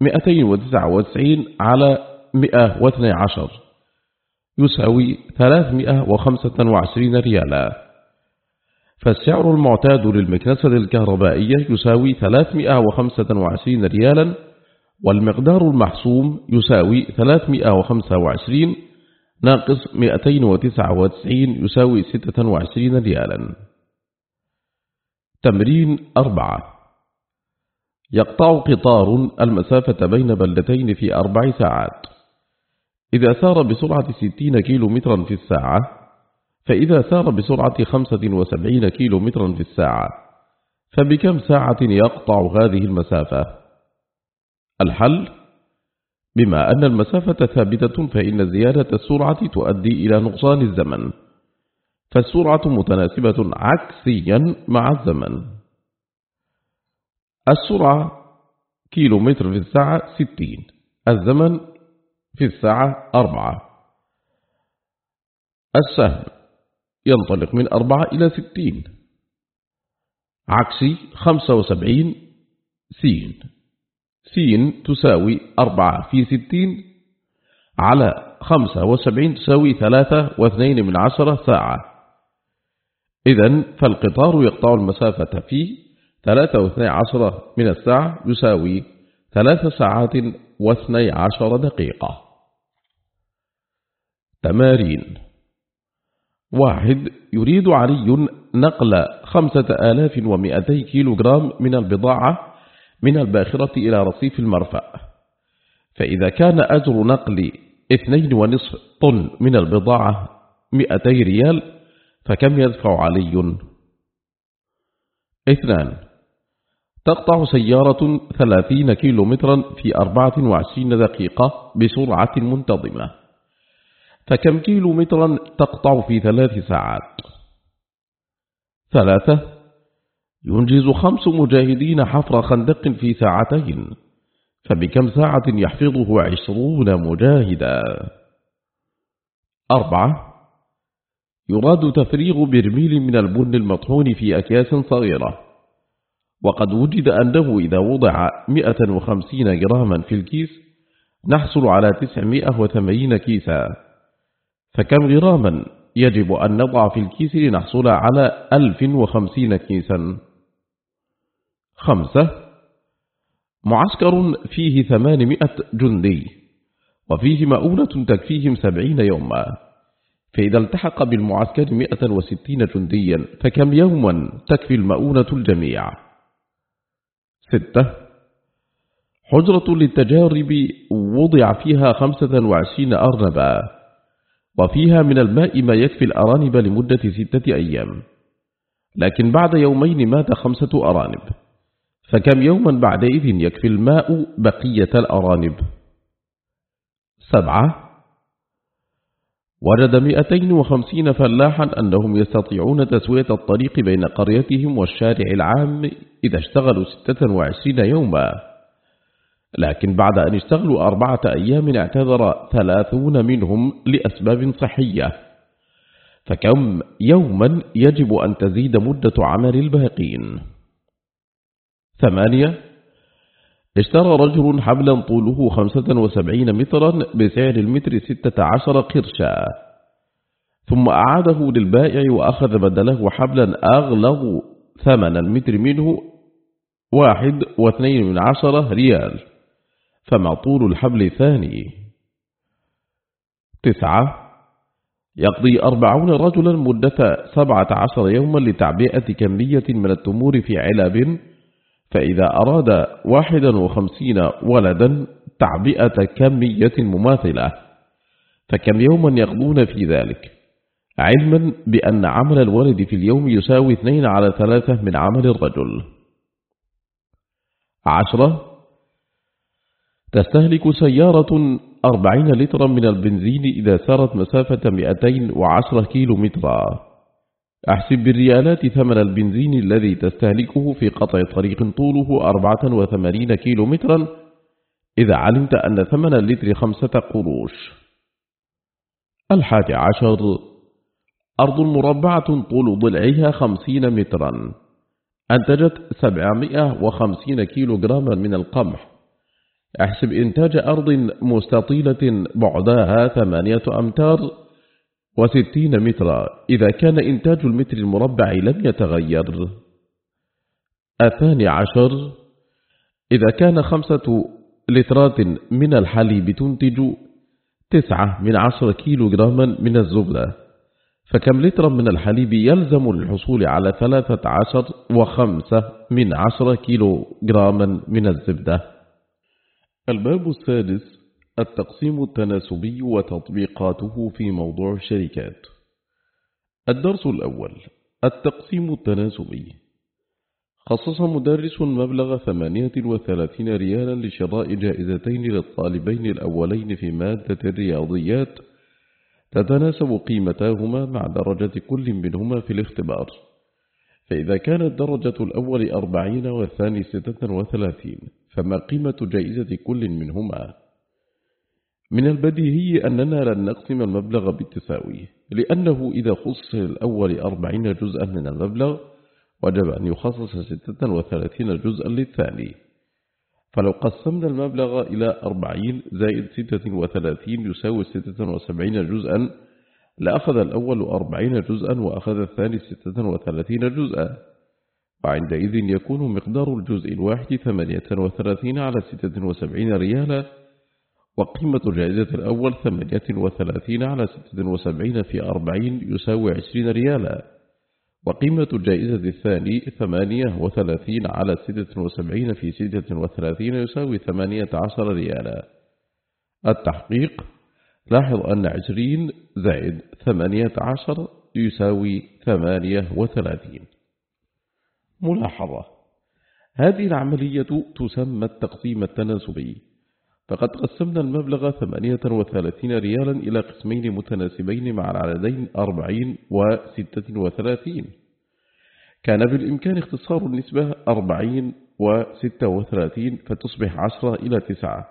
Speaker 1: 299 على 112 يساوي 325 ريالا. فالسعر المعتاد للمكنسة الكهربائية يساوي 325 ريالا والمقدار المحسوم يساوي 325 ناقص 299 يساوي 26 ريالا. تمرين أربعة. يقطع قطار المسافة بين بلدتين في أربع ساعات. إذا سار بسرعة 60 كيلو مترا في الساعة فإذا سار بسرعة 75 كيلو مترا في الساعة فبكم ساعة يقطع هذه المسافة؟ الحل بما أن المسافة ثابتة فإن زيادة السرعة تؤدي إلى نقصان الزمن. فالسرعة متناسبة عكسيا مع الزمن. السرعة كيلو متر في الساعة ستين الزمن في الساعة أربعة. السهم ينطلق من أربعة إلى ستين. عكسي خمسة وسبعين سين. سين تساوي أربعة في ستين على خمسة وسبعين تساوي ثلاثة واثنين من عشرة ساعة. إذا فالقطار يقطع المسافة في ثلاثة واثني عشرة من الساعة يساوي ثلاث ساعات واثني عشر دقيقة. تمارين واحد يريد علي نقل خمسة آلاف ومئتي كيلو جرام من البضاعة من الباخرة إلى رصيف المرفأ. فإذا كان أجر نقل اثنين ونصف طن من البضاعة مئتي ريال فكم يدفع علي؟ اثنان. تقطع سيارة ثلاثين كيلو مترا في أربعة وعشرين دقيقة بسرعة منتظمة. فكم كيلو مترا تقطع في ثلاث ساعات؟ ثلاثة. ينجز خمس مجاهدين حفر خندق في ساعتين فبكم ساعة يحفظه عشرون مجاهدا. أربعة يراد تفريغ برميل من البن المطحون في أكياس صغيرة. وقد وجد أنه إذا وضع 150 جراما في الكيس نحصل على 980 كيسا. فكم غراما يجب أن نضع في الكيس لنحصل على 1050 كيسا؟ خمسة. معسكر فيه 800 جندي وفيه مؤونة تكفيهم سبعين يوما. فإذا التحق بالمعسكر 160 جنديا فكم يوما تكفي المؤونة الجميع؟ ستة. حجرة للتجارب وضع فيها خمسة وعشرين أرنبا وفيها من الماء ما يكفي الأرانب لمدة ستة أيام. لكن بعد يومين مات خمسة أرانب. فكم يوما بعدئذ يكفي الماء بقية الأرانب؟ سبعة. وجد مئتين وخمسين فلاحا أنهم يستطيعون تسوية الطريق بين قريتهم والشارع العام إذا اشتغلوا ستة وعشرين يوما. لكن بعد أن اشتغلوا أربعة أيام اعتذر ثلاثون منهم لأسباب صحية. فكم يوما يجب أن تزيد مدة عمل الباقين؟ ثمانية. اشترى رجل حبلا طوله خمسة وسبعين مترا بسعر المتر ستة عشر قرشا. ثم أعاده للبائع وأخذ بدله حبلا أغلظ ثمن المتر منه واحد واثنين من عشرة ريال. فما طول الحبل الثاني؟ تسعة. يقضي أربعون رجلا مدة سبعة عشر يوما لتعبئة كمية من التمور في علب فإذا أراد واحدا وخمسين ولدا تعبئة كمية مماثلة فكم يوما يقضون في ذلك؟ علما بأن عمل الولد في اليوم يساوي اثنين على ثلاثة من عمل الرجل. عشرة تستهلك سيارة أربعين لترا من البنزين إذا سارت مسافة مئتين وعشرة كيلو مترا أحسب بالريالات ثمن البنزين الذي تستهلكه في قطع طريق طوله 84 كيلو مترا إذا علمت أن ثمن اللتر خمسة قروش. الحادي عشر أرض مربعة طول ضلعها خمسين مترا أنتجت سبعمائة وخمسين كيلو جراما من القمح. أحسب إنتاج أرض مستطيلة بعدها ثمانية أمتار وستين مترا إذا كان إنتاج المتر المربع لم يتغير. الثاني عشر. إذا كان خمسة لترات من الحليب تنتج تسعة من عشر كيلو جراما من الزبدة. فكم لترا من الحليب يلزم للحصول على ثلاثة عشر وخمسة من عشر كيلو جراما من الزبدة؟ الباب السادس. التقسيم التناسبي وتطبيقاته في موضوع الشركات. الدرس الأول التقسيم التناسبي. خصص مدرس مبلغ 38 ريالا لشراء جائزتين للطالبين الأولين في مادة الرياضيات تتناسب قيمتاهما مع درجة كل منهما في الاختبار. فإذا كانت درجة الأول أربعين والثاني ستة وثلاثين فما قيمة جائزة كل منهما؟ من البديهي أننا لن نقسم المبلغ بالتساوي لأنه إذا خصص الأول أربعين جزءا من المبلغ وجب أن يخصص ستة وثلاثين جزءا للثاني. فلو قسمنا المبلغ إلى أربعين زائد ستة وثلاثين يساوي ستة وسبعين جزءا لأخذ الأول أربعين جزءا وأخذ الثاني ستة وثلاثين جزءا. وعندئذ يكون مقدار الجزء الواحد ثمانية وثلاثين على ستة وسبعين ريالا وقيمة جائزة الأول ثمانية وثلاثين على ستة وسبعين في أربعين يساوي عشرين ريالا. وقيمة جائزة الثاني ثمانية وثلاثين على ستة وسبعين في ستة وثلاثين يساوي ثمانية عشر ريالا. التحقيق لاحظ أن عشرين زائد ثمانية عشر يساوي ثمانية وثلاثين. ملاحظة هذه العملية تسمى التقسيم التناسبي. فقد قسمنا المبلغ 38 ريالا إلى قسمين متناسبين مع العددين 40 و 36 كان بالإمكان اختصار النسبة 40 و 36 فتصبح 10 إلى 9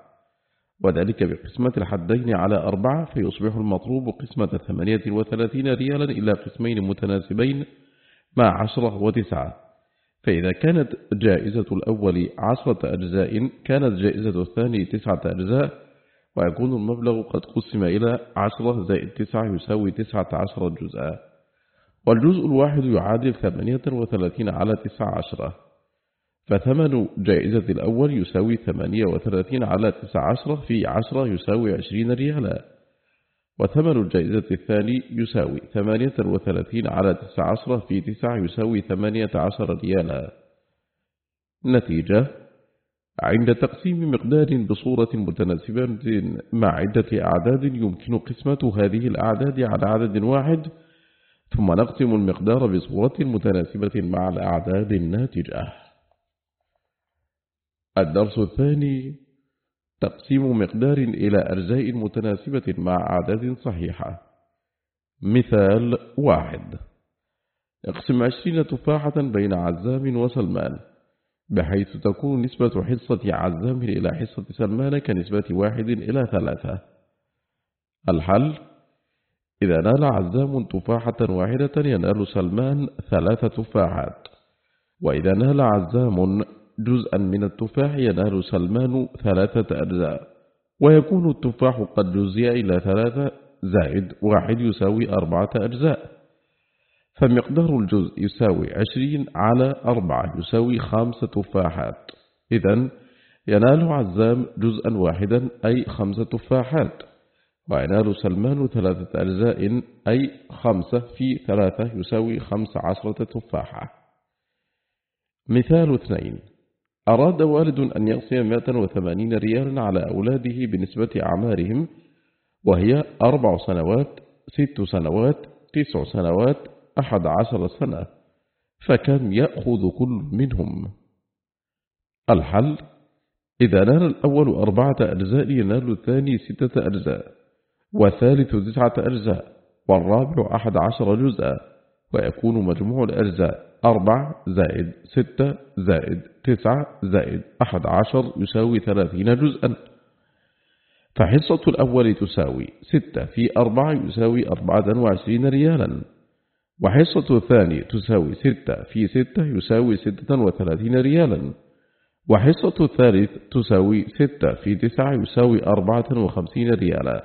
Speaker 1: وذلك بقسمة الحدين على أربعة فيصبح المطلوب قسمة 38 ريالا إلى قسمين متناسبين مع 10 وتسعة. فإذا كانت جائزة الأول عشرة أجزاء كانت جائزة الثاني تسعة أجزاء ويكون المبلغ قد قسم إلى عشرة زائد تسعة يساوي تسعة عشر جزءا. والجزء الواحد يعادل ثمانية وثلاثين على تسعة عشرة فثمن جائزة الأول يساوي ثمانية وثلاثين على تسعة عشرة في عشرة يساوي عشرين ريالا. وثمن الجائزة الثاني يساوي ثمانية وثلاثين على تسع عشرة في تسع يساوي ثمانية عشر ريالا. نتيجة عند تقسيم مقدار بصورة متناسبة مع عدة أعداد يمكن قسمة هذه الأعداد على عدد واحد ثم نقسم المقدار بصورة متناسبة مع الأعداد الناتجة. الدرس الثاني تقسيم مقدار إلى أجزاء متناسبة مع أعداد صحيحة. مثال واحد. اقسم عشرين تفاحة بين عزام وسلمان بحيث تكون نسبة حصة عزام إلى حصة سلمان كنسبة واحد إلى ثلاثة. الحل إذا نال عزام تفاحة واحدة ينال سلمان ثلاثة تفاحات وإذا نال عزام جزءا من التفاح ينال سلمان ثلاثة أجزاء ويكون التفاح قد جزئ إلى ثلاثة زائد واحد يساوي أربعة أجزاء فمقدار الجزء يساوي عشرين على أربعة يساوي خمسة تفاحات. إذا ينال عزام جزءا واحدا أي خمسة تفاحات وينال سلمان ثلاثة أجزاء أي خمسة في ثلاثة يساوي خمس عشرة تفاحة. مثال اثنين أراد والد أن يقسم 180 ريالا على أولاده بنسبة أعمارهم وهي أربع سنوات ست سنوات تسع سنوات أحد عشر سنة فكم يأخذ كل منهم؟ الحل إذا نال الأول أربعة أجزاء ينال الثاني ستة أجزاء والثالث تسعة أجزاء والرابع أحد عشر جزءا ويكون مجموع الأجزاء أربع زائد ستة زائد تسعة زائد أحد عشر يساوي ثلاثين جزءا. فحصة الأول تساوي ستة في أربعة يساوي أربعة وعشرين ريالا. وحصة الثاني تساوي ستة في ستة يساوي ستة وثلاثين ريالا. وحصة الثالث تساوي ستة في تسعة يساوي أربعة وخمسين ريالا.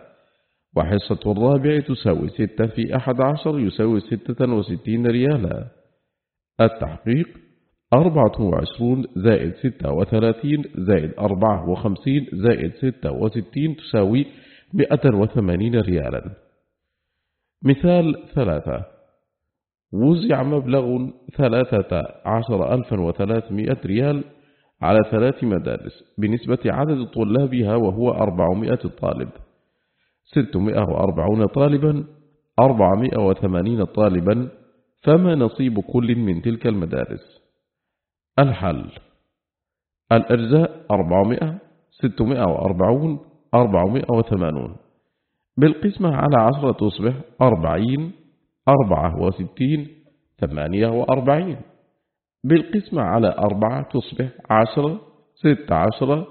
Speaker 1: وحصة الرابع تساوي ستة في أحد عشر يساوي ستة وستين ريالا. التحقيق أربعة وعشرون زائد ستة وثلاثين زائد أربعة وخمسين زائد ستة وستين تساوي مئة وثمانين ريالا. مثال ثلاثة. وزع مبلغ ثلاثة عشر ألفا وثلاثمائة ريال على ثلاث مدارس بنسبة عدد طلابها وهو أربعمائة طالب. ستمائة وأربعون طالبا أربعمائة وثمانين طالبا فما نصيب كل من تلك المدارس. الحل. الأجزاء أربعمائة ستمائة وأربعون أربعمائة وثمانون. بالقسمة على عشرة تصبح أربعين أربعة وستين ثمانية وأربعين. بالقسمة على أربعة تصبح عشرة ست عشرة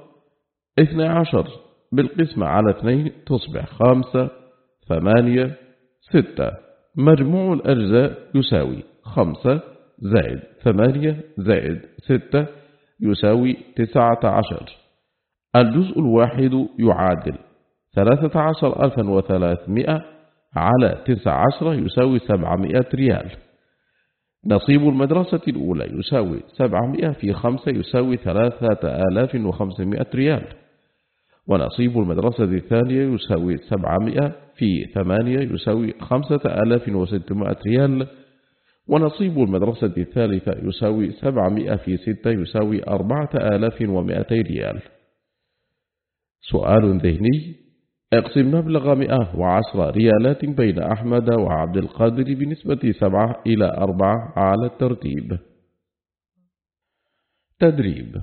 Speaker 1: اثنى عشر. بالقسمة على اثنين تصبح خمسة ثمانية ستة. مجموع الأجزاء يساوي خمسة زائد ثمانية زائد ستة يساوي تسعة عشر. الجزء الواحد يعادل ثلاثة عشر ألفا وثلاثمائة على تسع عشرة يساوي سبعمائة ريال. نصيب المدرسة الأولى يساوي سبعمائة في خمسة يساوي ثلاثة آلاف وخمسمائة ريال. ونصيب المدرسة الثانية يساوي سبعمائة في ثمانية يساوي خمسة آلاف وستمائة ريال. ونصيب المدرسة الثالثة يساوي سبعمائة في ستة يساوي أربعة آلاف ومائتي ريال. سؤال ذهني اقسم مبلغ مئة وعشر ريالات بين أحمد وعبد القادر بنسبة سبعة إلى أربعة على الترتيب. تدريب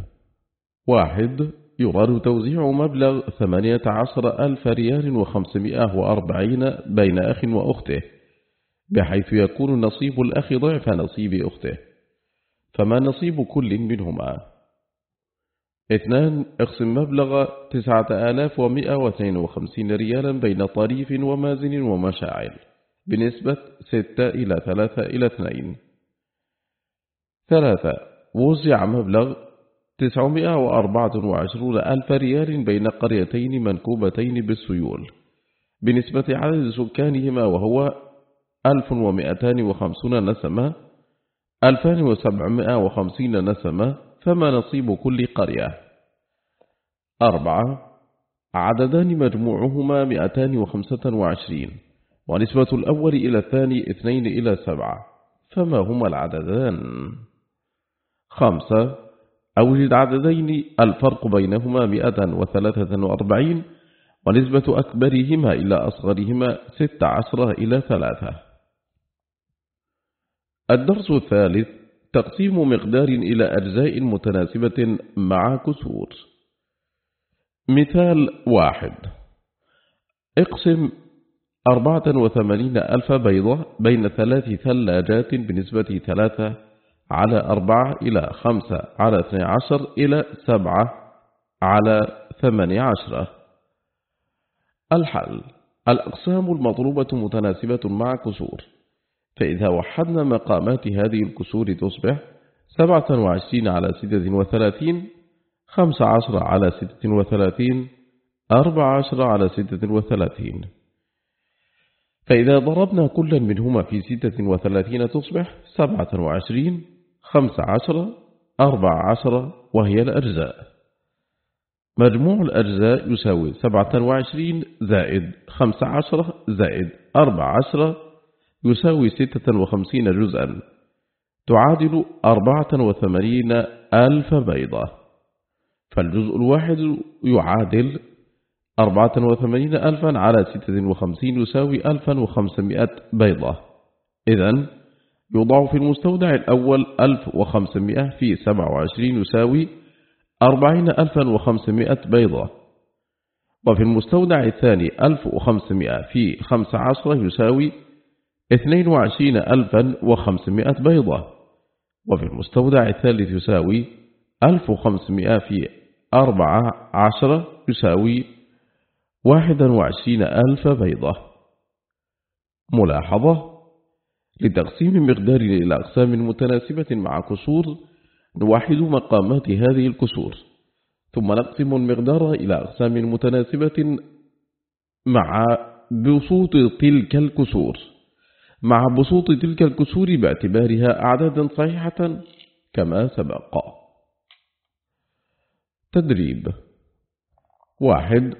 Speaker 1: واحد يراد توزيع مبلغ ثمانية عشر ألف ريال وخمسمائة وأربعين بين أخ وأخته. بحيث يكون نصيب الأخ ضعف نصيب أخته فما نصيب كل منهما. اثنان اقسم مبلغ تسعة آلاف ومئة واثنين وخمسين ريالا بين طريف ومازن ومشاعل بنسبة ستة إلى ثلاثة إلى اثنين. ثلاثة وزع مبلغ تسعمائة وأربعة وعشرون ألف ريال بين قريتين منكوبتين بالسيول بنسبة عدد سكانهما وهو ألف ومئتان وخمسون نسمة ألفان وسبعمائة وخمسين نسمة فما نصيب كل قرية. أربعة عددان مجموعهما مئتان وخمسة وعشرين ونسبة الأول إلى الثاني اثنين إلى سبعة فما هما العددان؟ خمسة أوجد عددين الفرق بينهما مئة وثلاثة وأربعين ونسبة أكبرهما إلى أصغرهما ست عشرة إلى ثلاثة. الدرس الثالث تقسيم مقدار إلى أجزاء متناسبة مع كسور. مثال واحد. اقسم أربعة وثمانين ألف بيضة بين ثلاث ثلاجات بنسبة ثلاثة على أربعة إلى خمسة على اثنى عشر إلى سبعة على ثماني عشرة الحل. الأقسام المطلوبة متناسبة مع كسور. فإذا وحدنا مقامات هذه الكسور تصبح سبعة وعشرين على ستة وثلاثين خمس عشر على ستة وثلاثين أربع عشر على ستة وثلاثين. فإذا ضربنا كل منهما في ستة وثلاثين تصبح سبعة وعشرين خمس عشر أربع عشر وهي الأجزاء. مجموع الأجزاء يساوي سبعة وعشرين زائد خمس عشر زائد أربع عشر يساوي ستة وخمسين جزءا. تعادل أربعة وثمانين ألف بيضة. فالجزء الواحد يعادل أربعة وثمانين ألفا على ستة وخمسين يساوي ألفا وخمسمائة بيضة. إذن يوضع في المستودع الأول ألف وخمسمائة في سبع وعشرين يساوي أربعين ألفا وخمسمائة بيضة. وفي المستودع الثاني ألف وخمسمائة في خمس عشرة يساوي اثنين وعشرين ألفا وخمسمائة بيضة. وفي المستودع الثالث يساوي ألف وخمسمائة في أربعة عشرة يساوي واحدا وعشرين ألف بيضة. ملاحظة لتقسيم مقدار إلى أقسام متناسبة مع كسور نوحد مقامات هذه الكسور ثم نقسم المقدار إلى أقسام متناسبة مع بسوط تلك الكسور مع بسوط تلك الكسور باعتبارها أعدادا صحيحة كما سبق. تدريب. واحد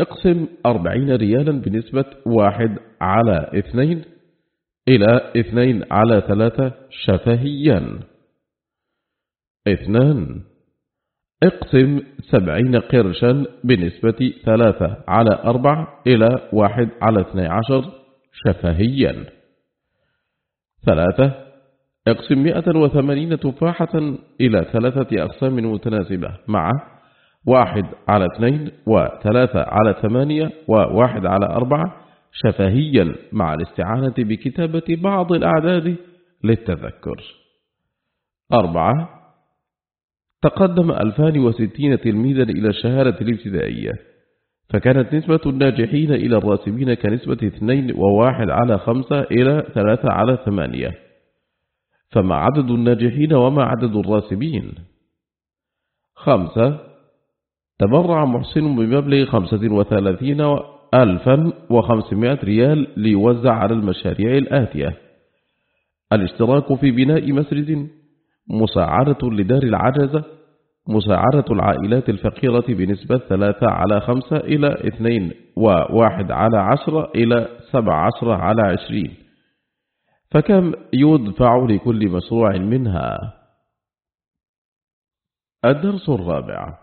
Speaker 1: اقسم أربعين ريالا بنسبة واحد على اثنين إلى اثنين على ثلاثة شفهيا. اثنان اقسم سبعين قرشا بنسبة ثلاثة على أربع إلى واحد على اثني عشر شفهيا. ثلاثة. اقسم مئة وثمانين تفاحة إلى ثلاثة أقسام متناسبة مع واحد على اثنين وثلاثة على ثمانية وواحد على أربعة شفهيا مع الاستعانة بكتابة بعض الأعداد للتذكر. أربعة. تقدم ألفان وستين تلميذا إلى الشهادة الابتدائية. فكانت نسبة الناجحين إلى الراسبين كنسبة اثنين وواحد على خمسة إلى ثلاثة على ثمانية. فما عدد الناجحين وما عدد الراسبين خمسة. تبرع محسن بمبلغ خمسة وثلاثين ألفا وخمسمائة ريال ليوزع على المشاريع الآتية. الاشتراك في بناء مسجد مساعدة لدار العجزة. مساعدة العائلات الفقيرة بنسبة ثلاثة على خمسة إلى اثنين وواحد على عشرة إلى سبع عشرة على عشرين. فكم يدفع لكل مشروع منها؟ الدرس الرابع.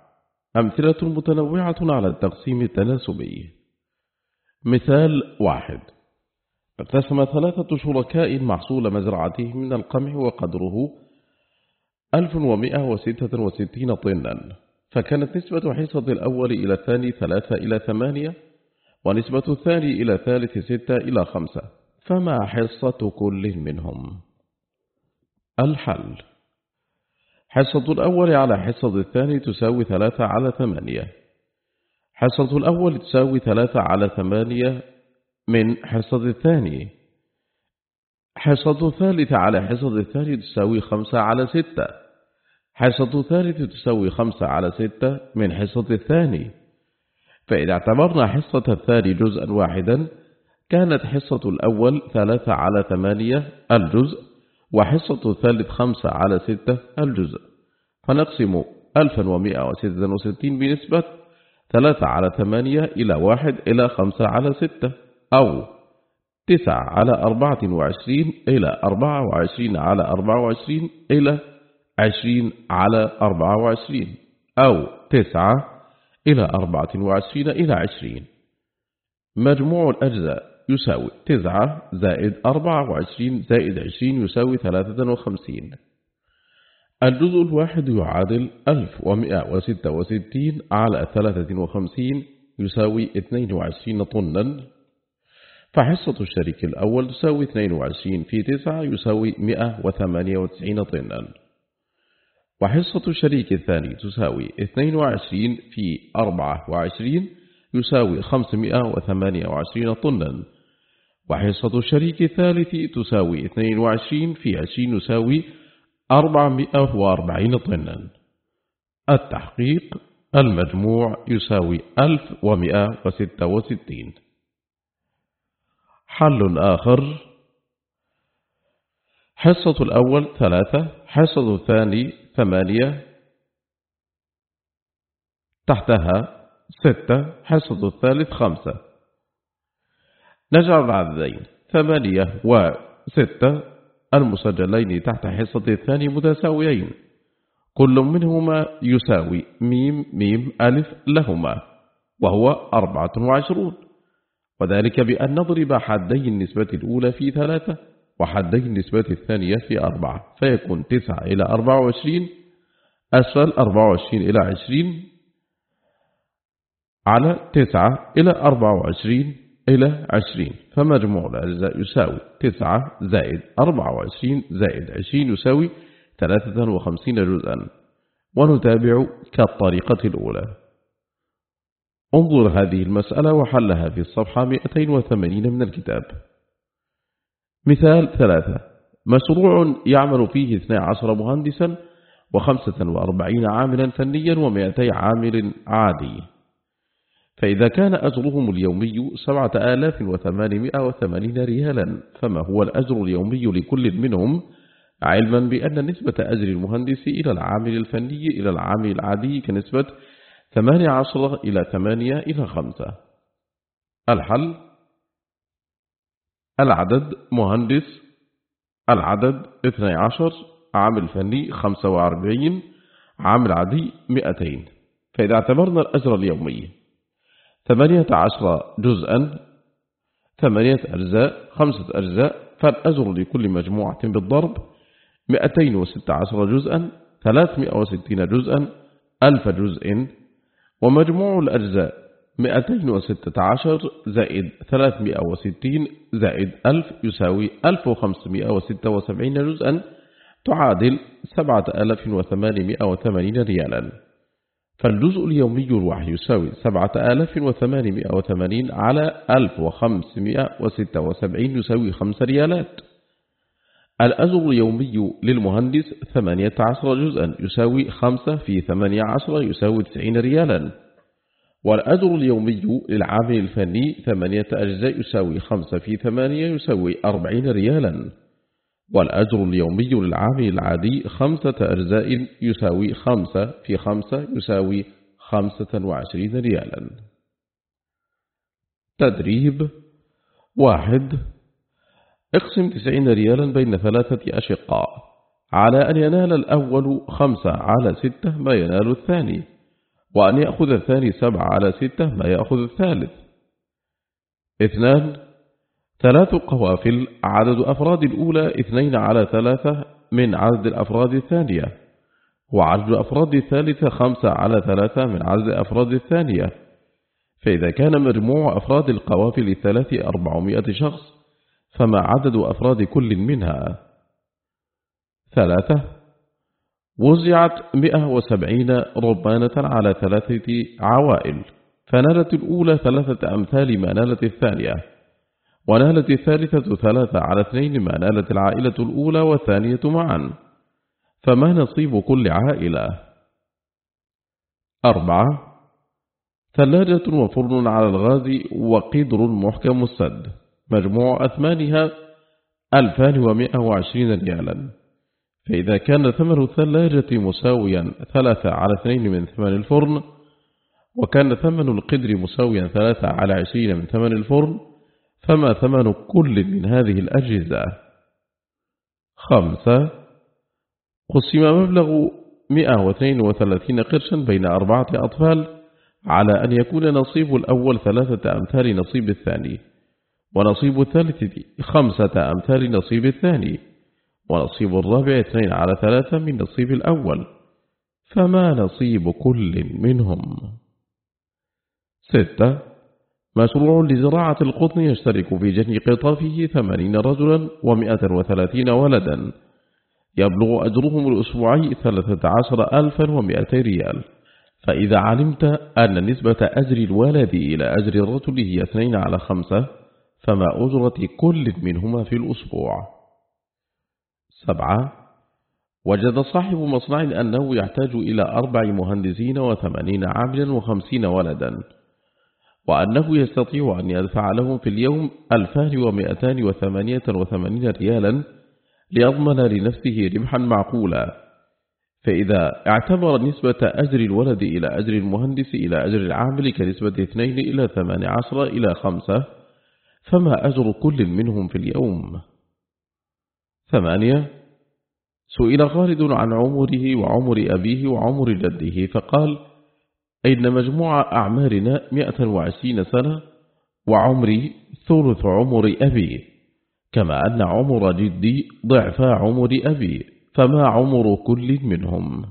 Speaker 1: أمثلة متنوعة على التقسيم التناسبي. مثال واحد. اقتسم ثلاثة شركاء محصول مزرعتهم من القمح وقدره 1166 طنا فكانت نسبة حصة الأول إلى الثاني ثلاثة إلى ثمانية ونسبة الثاني إلى الثالث ستة إلى خمسة فما حصة كل منهم؟ الحل حصة الأول على حصة الثاني تساوي ثلاثة على ثمانية. حصة الأول تساوي ثلاثة على ثمانية من حصة الثاني حصة الثالثة على حصة الثاني تساوي خمسة على ستة. حصة الثالث تساوي خمسة على ستة من حصة الثاني. فإذا اعتبرنا حصة الثاني جزءا واحدا كانت حصة الأول ثلاثة على ثمانية الجزء وحصة الثالث خمسة على ستة الجزء. فنقسم 1166 بنسبة ثلاثة على ثمانية إلى واحد إلى خمسة على ستة أو تسعة على أربعة وعشرين إلى أربعة وعشرين على أربعة وعشرين إلى عشرين على أربعة وعشرين أو تسعة إلى أربعة وعشرين إلى عشرين. مجموع الأجزاء يساوي تسعة زائد أربعة وعشرين زائد عشرين يساوي ثلاثة وخمسين. الجزء الواحد يعادل ألف ومئة وستة وستين على ثلاثة وخمسين يساوي اثنين وعشرين طنا. فحصة الشريك الأول تساوي 22 في 9 يساوي 198 طنا. وحصة الشريك الثاني تساوي 22 في 24 يساوي 528 طنا. وحصة الشريك الثالث تساوي 22 في 20 يساوي 440 طنا. التحقيق المجموع يساوي 1166 حل آخر. حصة الأول ثلاثة حصة الثاني ثمانية تحتها ستة حصة الثالث خمسة. نجعل العددين ثمانية وستة المسجلين تحت حصة الثاني متساويين. كل منهما يساوي ميم ميم ألف لهما وهو أربعة وعشرون. وذلك بأن نضرب حدي النسبة الأولى في ثلاثة وحدي النسبة الثانية في أربعة فيكون تسعة إلى أربعة وعشرين أسفل أربعة وعشرين إلى عشرين على تسعة إلى أربعة وعشرين إلى عشرين فمجموع الأجزاء يساوي تسعة زائد أربعة وعشرين زائد عشرين يساوي ثلاثة وخمسين جزءا ونتابع كالطريقة الأولى. انظر هذه المسألة وحلها في الصفحة 280 من الكتاب. مثال ثلاثة. مشروع يعمل فيه 12 مهندسا و45 عاملا فنيا و200 عامل عادي. فإذا كان أجرهم اليومي 7880 ريالا فما هو الأجر اليومي لكل منهم؟ علما بأن نسبة أجر المهندس إلى العامل الفني إلى العامل العادي كنسبة ثمانية عشر إلى ثمانية إلى خمسة. الحل العدد مهندس. العدد اثني عشر. عامل فني خمسة وأربعين. عامل عادي مئتين. فإذا اعتبرنا الأجر اليومي ثمانية عشر جزءا. ثمانية أجزاء خمسة أجزاء. فالأجر لكل مجموعة بالضرب مئتين وستة عشر جزءا. ثلاثمائة وستين جزءا. ألف جزء. ومجموع الأجزاء 216 زائد 360 زائد 1000 يساوي 1576 جزءا تعادل 7880 ريالا. فالجزء اليومي الواحد يساوي 7880 على 1576 يساوي 5 ريالات. الأجر اليومي للمهندس 18 جزءا يساوي 5 في 18 يساوي 90 ريالا. والأجر اليومي للعامل الفني 8 أجزاء يساوي 5 في 8 يساوي 40 ريالا. والأجر اليومي للعامل العادي 5 أجزاء يساوي 5 في 5 يساوي 25 ريالا. تدريب واحد اقسم تسعين ريالا بين ثلاثة أشقاء على أن ينال الأول خمسة على ستة ما ينال الثاني وأن يأخذ الثاني سبعة على ستة ما يأخذ الثالث. اثنان ثلاث قوافل عدد أفراد الأولى اثنين على ثلاثة من عدد الأفراد الثانية وعدد أفراد الثالثة خمسة على ثلاثة من عدد أفراد الثانية. فإذا كان مجموع أفراد القوافل الثلاث أربعمائة شخص فما عدد أفراد كل منها. ثلاثة وزعت مئة وسبعين ربانة على ثلاثة عوائل فنالت الأولى ثلاثة أمثال ما نالت الثانية ونالت الثالثة ثلاثة على اثنين ما نالت العائلة الأولى والثانية معا. فما نصيب كل عائلة؟ أربعة ثلاجة وفرن على الغاز وقدر محكم السد. مجموع أثمانها ألفان ومئة وعشرين ريالا. فإذا كان ثمن الثلاجة مساويا ثلاثة على اثنين من ثمن الفرن وكان ثمن القدر مساويا ثلاثة على عشرين من ثمن الفرن فما ثمن كل من هذه الأجهزة؟ خمسة. قسم مبلغ 132 قرشا بين أربعة أطفال على أن يكون نصيب الأول ثلاثة أمثال نصيب الثاني. ونصيب الثالث خمسة أمثال نصيب الثاني ونصيب الرابع اثنين على ثلاثة من نصيب الأول. فما نصيب كل منهم؟ ستة مشروع لزراعة القطن يشترك في جني قطافه ثمانين رجلا ومئة وثلاثين ولدا. يبلغ أجرهم الأسبوعي ثلاثة عشر ألفا ومئتي ريال. فإذا علمت أن نسبة أجر الولد إلى أجر الرجل هي اثنين على خمسة فما أجرة كل منهما في الأسبوع. سبعة. وجد صاحب مصنع أنه يحتاج إلى أربع مهندسين وثمانين عاملا وخمسين ولدا وأنه يستطيع أن يدفع لهم في اليوم ألفان ومئتان وثمانية وثمانين ريالا ليضمن لنفسه ربحا معقولا. فإذا اعتبر نسبة أجر الولد إلى أجر المهندس إلى أجر العامل كنسبة اثنين إلى ثمان عشر إلى خمسة فما أجر كل منهم في اليوم. ثمانية سئل خالد عن عمره وعمر أبيه وعمر جده فقال إن مجموع أعمارنا مئة وعشرين سنة وعمري ثلث عمر أبي كما أن عمر جدي ضعف عمر أبي فما عمر كل منهم؟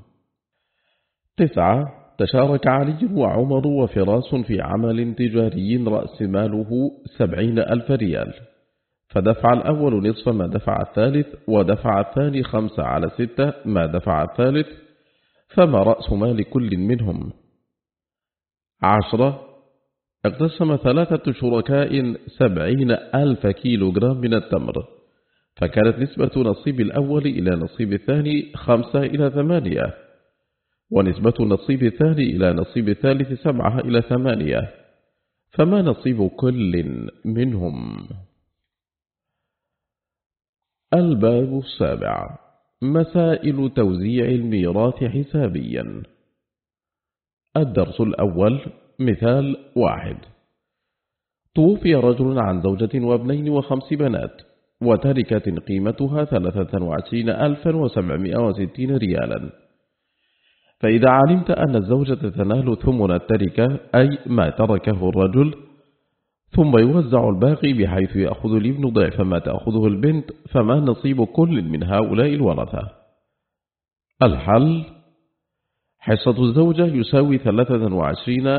Speaker 1: تسعة تشارك علي وعمر وفراس في عمل تجاري رأس ماله سبعين ألف ريال. فدفع الأول نصف ما دفع الثالث ودفع الثاني خمسة على ستة ما دفع الثالث. فما رأس مال كل منهم؟ عشرة. اقتسم ثلاثة شركاء سبعين ألف كيلو جرام من التمر. فكانت نسبة نصيب الأول إلى نصيب الثاني خمسة إلى ثمانية. ونسبة نصيب الثاني إلى نصيب الثالث سبعة إلى ثمانية. فما نصيب كل منهم؟ الباب السابع. مسائل توزيع الميراث حسابيا. الدرس الأول. مثال واحد. توفي رجل عن زوجة وابنين وخمس بنات وتركة قيمتها ثلاثة وعشرين ألفا وسبعمائة وستين ريالا. فإذا علمت أن الزوجة تنال ثمن التركة أي ما تركه الرجل ثم يوزع الباقي بحيث يأخذ الابن ضعف ما تأخذه البنت فما نصيب كل من هؤلاء الورثة؟ الحل حصة الزوجة يساوي ثلاثة وعشرين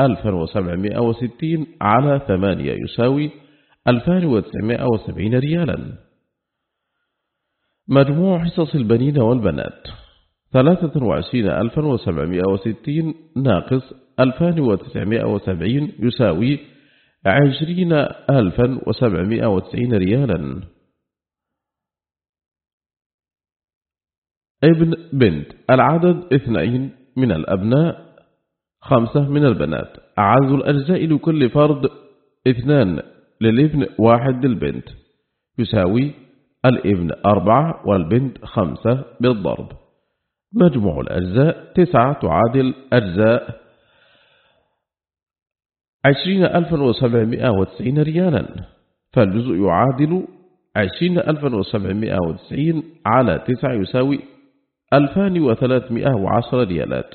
Speaker 1: ألفا وسبعمائة وستين على ثمانية يساوي ألفان وتسعمائة وسبعين ريالا. مجموع حصص البنين والبنات ثلاثة وعشرين ألفا وسبعمائة وستين ناقص ألفان وتسعمائة وسبعين يساوي عشرين ألفا وسبعمائة وتسعين ريالا. ابن بنت العدد اثنين من الأبناء خمسة من البنات. أعز الأجزاء لكل فرد اثنان للابن واحد للبنت يساوي الابن أربعة والبنت خمسة بالضرب. مجموع الأجزاء تسعة تعادل أجزاء عشرين ألفا وسبعمائة وتسعين ريالا. فالجزء يعادل عشرين ألفا وسبعمائة وتسعين على تسعة يساوي ألفان وثلاثمائة وعشر ريالات.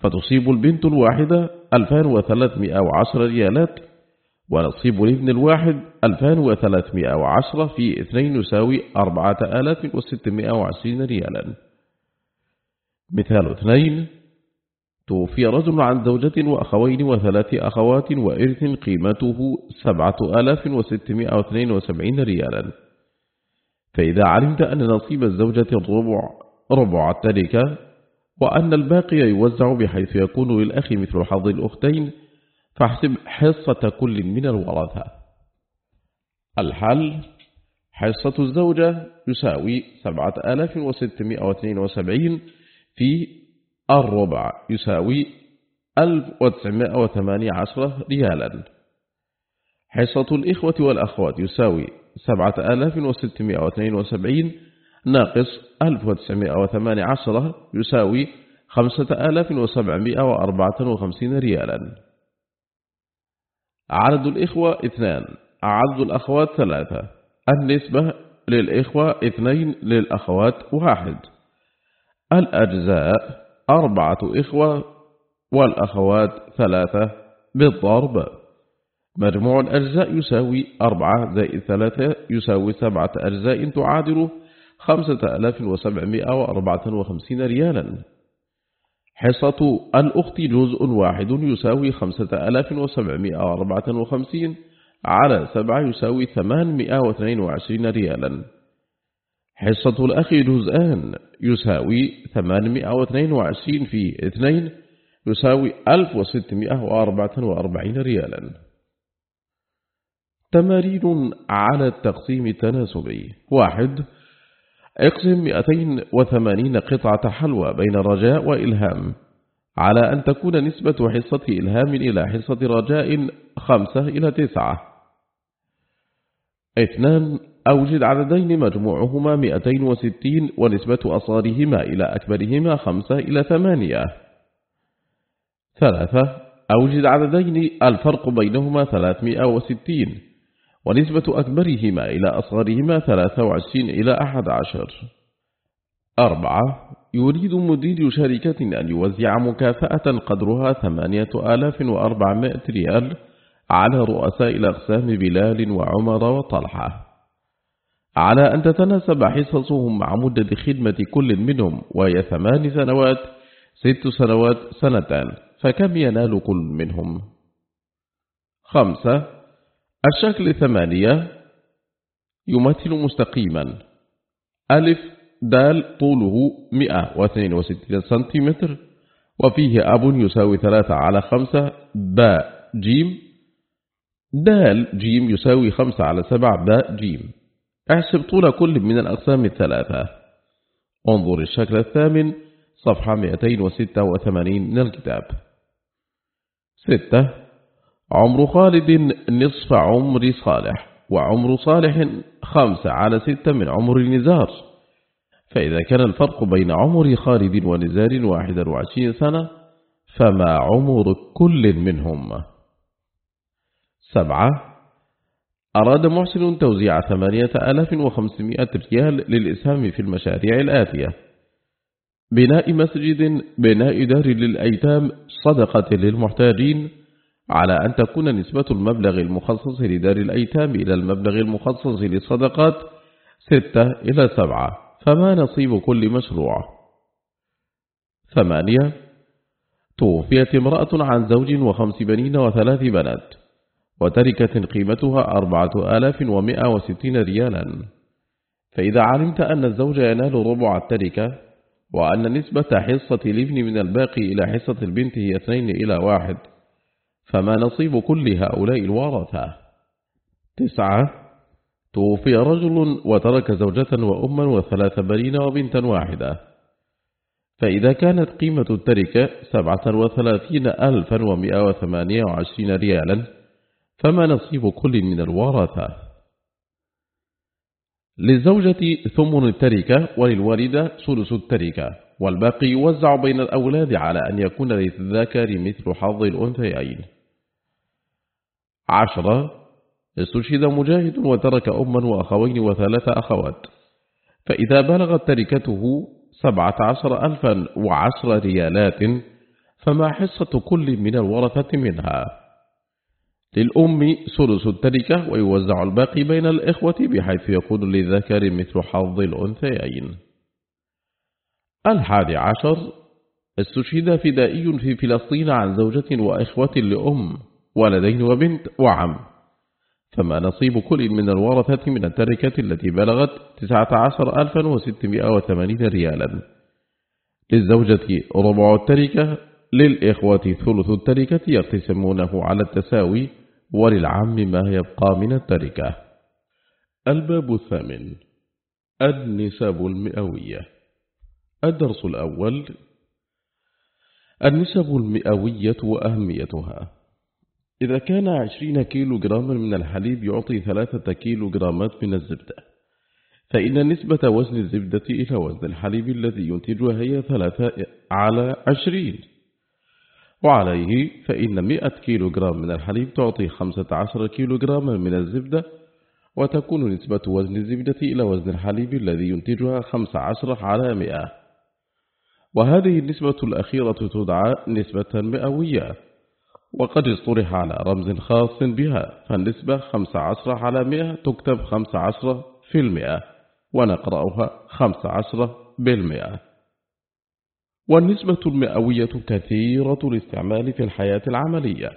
Speaker 1: فتصيب البنت الواحدة ألفان وثلاثمائة وعشر ريالات ونصيب الابن الواحد ألفان وثلاثمائة وعشرة في اثنين يساوي أربعة آلاف وستمائة وعشرين ريالا. مثال اثنين توفي رجل عن زوجة وأخوين وثلاث أخوات وإرث قيمته سبعة آلاف وستمائة واثنين وسبعين ريالا. فإذا علمت أن نصيب الزوجة الربع ربع التركة وأن الباقي يوزع بحيث يكون للأخ مثل حظ الأختين فاحسب حصة كل من الورثة. الحل حصة الزوجة يساوي 7672 في الربع يساوي ألف وتسعمائة وثمانية عشرة ريالا. حصة الإخوة والأخوات يساوي سبعة آلاف وستمائة واثنين وسبعين ناقص ألف وتسعمائة وثمانية عشرة يساوي خمسة آلاف وسبعمائة وأربعة وخمسين ريالا. عدد الإخوة اثنان عدد الأخوات ثلاثة النسبة للإخوة اثنين للأخوات واحد. الأجزاء أربعة إخوة والأخوات ثلاثة بالضرب. مجموع الأجزاء يساوي أربعة زائد ثلاثة يساوي سبعة أجزاء تعادل خمسة ألاف وسبعمائة وأربعة وخمسين ريالا. حصة الأخت جزء واحد يساوي خمسة ألاف وسبعمائة وأربعة وخمسين على سبعة يساوي ثمانمائة واثنين وعشرين ريالا. حصة الأخ جزءان يساوي ثمانمائة واثنين وعشرين في اثنين يساوي ألف وستمائة وأربعة وأربعين ريالا. تمارين على التقسيم التناسبي. واحد اقسم 280 قطعة حلوى بين رجاء وإلهام على أن تكون نسبة حصة إلهام إلى حصة رجاء خمسة إلى تسعة. اثنان أوجد عددين مجموعهما 260 ونسبة أصغرهما إلى أكبرهما خمسة إلى ثمانية. ثلاثة أوجد عددين الفرق بينهما 360 ونسبة أكبرهما إلى أصغرهما 23 إلى 11 أربعة يريد مدير شركة أن يوزع مكافأة قدرها 8400 ريال على رؤساء الأقسام بلال وعمر وطلحة. على أن تتناسب حصصهم مع مدة خدمة كل منهم وهي ثمان سنوات ست سنوات سنتان فكم ينال كل منهم؟ خمسة الشكل ثمانية يمثل مستقيما. ألف دال طوله 162 سنتيمتر وفيه أ ب يساوي ثلاثة على خمسة باء جيم دال جيم يساوي خمسة على سبع باء جيم. احسب طول كل من الأقسام الثلاثة. انظر الشكل الثامن صفحة 286 من الكتاب. ستة عمر خالد نصف عمر صالح وعمر صالح خمسة على ستة من عمر نزار فإذا كان الفرق بين عمر خالد ونزار واحدا وعشرين سنة فما عمر كل منهم؟ سبعة. أراد محسن توزيع ثمانية ألاف وخمسمائة ريال للإسهام في المشاريع الآتية. بناء مسجد بناء دار للأيتام صدقة للمحتاجين على أن تكون نسبة المبلغ المخصص لدار الأيتام إلى المبلغ المخصص للصدقات ستة إلى سبعة. فما نصيب كل مشروع؟ ثمانية. توفيت امرأة عن زوج وخمس بنين وثلاث بنات. وتركة قيمتها أربعة آلاف ومئة وستين ريالا. فإذا علمت أن الزوج ينال ربع التركة وأن نسبة حصة الابن من الباقي إلى حصة البنت هي اثنين إلى واحد فما نصيب كل هؤلاء الورثة. تسعة توفي رجل وترك زوجة وأما وثلاث بنين وبنتا واحدة. فإذا كانت قيمة التركة سبعة وثلاثين ألفا ومئة وثمانية وعشرين ريالا فما نصيب كل من الورثة للزوجة ثمن التركة وللوالدة ثلث التركة والباقي يوزع بين الأولاد على أن يكون للذكر مثل حظ الأنثيين. عشرة استشهد مجاهد وترك أما وأخوين وثلاث أخوات. فإذا بلغت تركته سبعة عشر ألفا وعشر ريالات فما حصة كل من الورثة منها؟ للأم ثلث التركة ويوزع الباقي بين الإخوة بحيث يكون للذكر مثل حظ الأنثيين. الحادي عشر استشهد فدائي في فلسطين عن زوجة وإخوة لأم ولدين وبنت وعم. فما نصيب كل من الورثة من التركة التي بلغت 19680 ريالا. للزوجة ربع التركة للإخوة ثلث التركة يقتسمونه على التساوي وللعم ما يبقى من التركة. الباب الثامن. النسب المئوية. الدرس الأول. النسب المئوية وأهميتها. إذا كان عشرين كيلو جراما من الحليب يعطي ثلاثة كيلو جرامات من الزبدة. فإن نسبة وزن الزبدة إلى وزن الحليب الذي ينتجها هي ثلاثة على عشرين. وعليه فإن مئة كيلو جرام من الحليب تعطي خمسة عشر كيلو جراما من الزبدة وتكون نسبة وزن الزبدة إلى وزن الحليب الذي ينتجها خمس عشر على مئة. وهذه النسبة الأخيرة تدعى نسبة مئوية وقد اصطرح على رمز خاص بها فالنسبة خمس عشر على مئة تكتب خمس عشر في المئة ونقرأها خمس عشر بالمئة. والنسبة المئوية كثيرة الاستعمال في الحياة العملية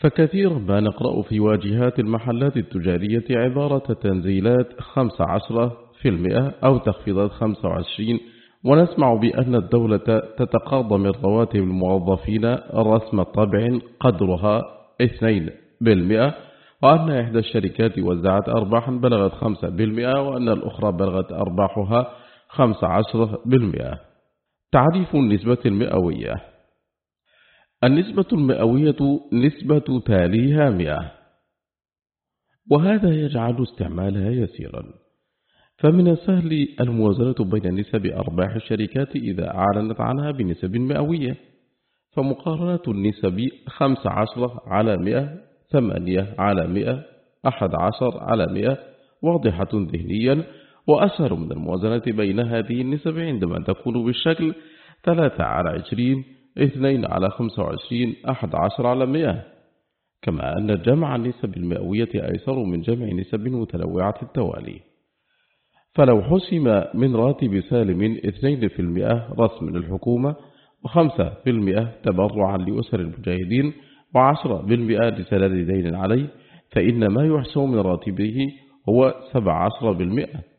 Speaker 1: فكثيرا ما نقرأ في واجهات المحلات التجارية عبارة تنزيلات خمس عشرة في المئة أو تخفيضات خمسة وعشرين ونسمع بأن الدولة تتقاضى من رواتب الموظفين رسم طبع قدرها 2% وأن إحدى الشركات وزعت أرباحا بلغت 5% وأن الأخرى بلغت أرباحها 15% تعريف النسبة المئوية. النسبة المئوية نسبة تاليها مئة. وهذا يجعل استعمالها يسيرا. فمن السهل الموازنة بين نسب أرباح الشركات إذا أعلنت عنها بنسب مئوية. فمقارنة النسب خمس عشرة على مئة ثمانية على مئة أحد عشر على مئة واضحة ذهنيا. وأسهل من الموازنة بين هذه النسب عندما تكون بالشكل ثلاثة على عشرين اثنين على خمسة وعشرين أحد عشر على مئة. كما أن جمع النسب المئوية أيسر من جمع نسب متنوعة التوالي. فلو حسم من راتب سالم 2% رسم للحكومة و5% تبرعا لأسر المجاهدين و10% لسداد دين عليه فإن ما يحسم من راتبه هو 17%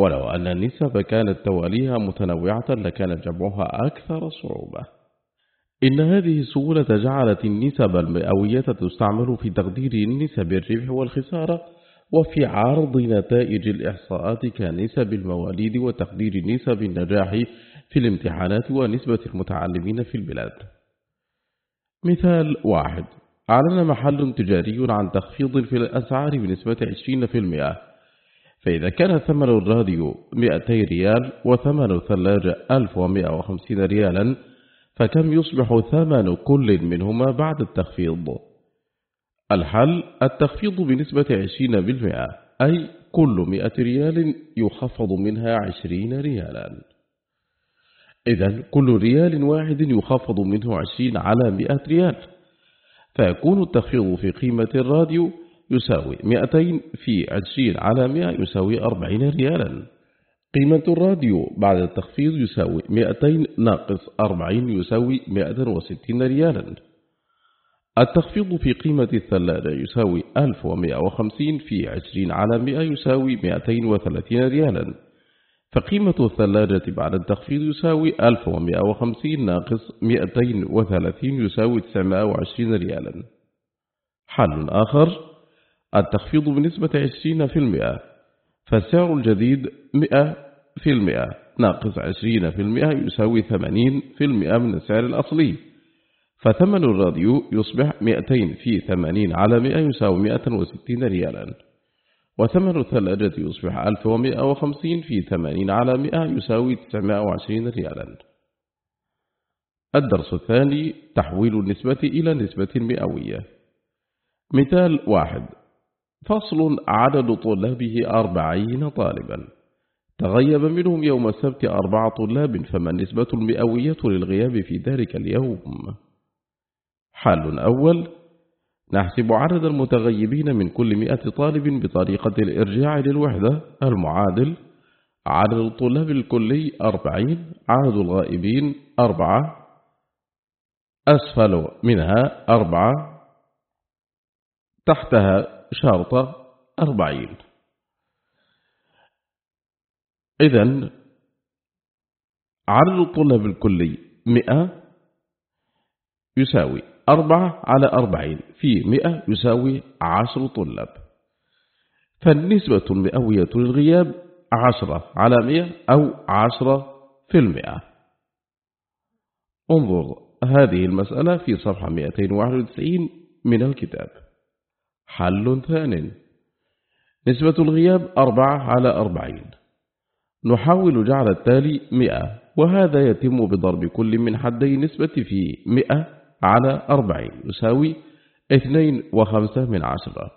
Speaker 1: ولو أن النسب كانت تواليها متنوعة لكان جمعها أكثر صعوبة. إن هذه السهولة جعلت النسب المئوية تستعمل في تقدير نسب الربح والخسارة وفي عرض نتائج الإحصاءات كنسب المواليد وتقدير نسب النجاح في الامتحانات ونسبة المتعلمين في البلاد. مثال واحد أعلن محل تجاري عن تخفيض في الأسعار بنسبة 20% فإذا كان ثمن الراديو 200 ريال وثمن الثلاجة 1150 ريالا فكم يصبح ثمن كل منهما بعد التخفيض؟ الحل التخفيض بنسبة 20% أي كل 100 ريال يخفض منها 20 ريالا إذا كل ريال واحد يخفض منه 20 على 100 ريال فيكون التخفيض في قيمة الراديو يساوي 200 في 20 على 100 يساوي 40 ريالا. قيمة الراديو بعد التخفيض يساوي 200 ناقص 40 يساوي 160 ريالا. التخفيض في قيمة الثلاجة يساوي 1150 في 20 على 100 يساوي 230 ريالا. فقيمة الثلاجة بعد التخفيض يساوي 1150 ناقص 230 يساوي 920 ريالا. حل آخر. التخفيض بنسبة 20% فالسعر الجديد 100% ناقص 20% يساوي 80% من السعر الأصلي فثمن الراديو يصبح 200 في 80 على 100 يساوي 160 ريالا وثمن الثلاجة يصبح 1150 في 80 على 100 يساوي 920 ريالا. الدرس الثاني تحويل النسبة إلى نسبة مئوية. مثال واحد. فصل عدد طلابه أربعين طالبا. تغيب منهم يوم السبت أربع طلاب فما النسبة المئوية للغياب في ذلك اليوم؟ حال أول نحسب عدد المتغيبين من كل مئة طالب بطريقة الإرجاع للوحدة المعادل. عدد الطلاب الكلي أربعين عدد الغائبين أربعة. أسفل منها أربعة. تحتها شرطة أربعين. إذن عدد الطلاب الكلي مئة يساوي أربعة على أربعين. في مئة يساوي عشر طلاب. فالنسبة المئوية للغياب عشرة على مئة أو عشرة في المئة. انظر هذه المسألة في صفحة 291 من الكتاب. حل ثان نسبة الغياب أربعة على أربعين. نحاول جعل التالي مئة وهذا يتم بضرب كل من حدي نسبة في مئة على أربعين يساوي اثنين وخمسة من عشرة.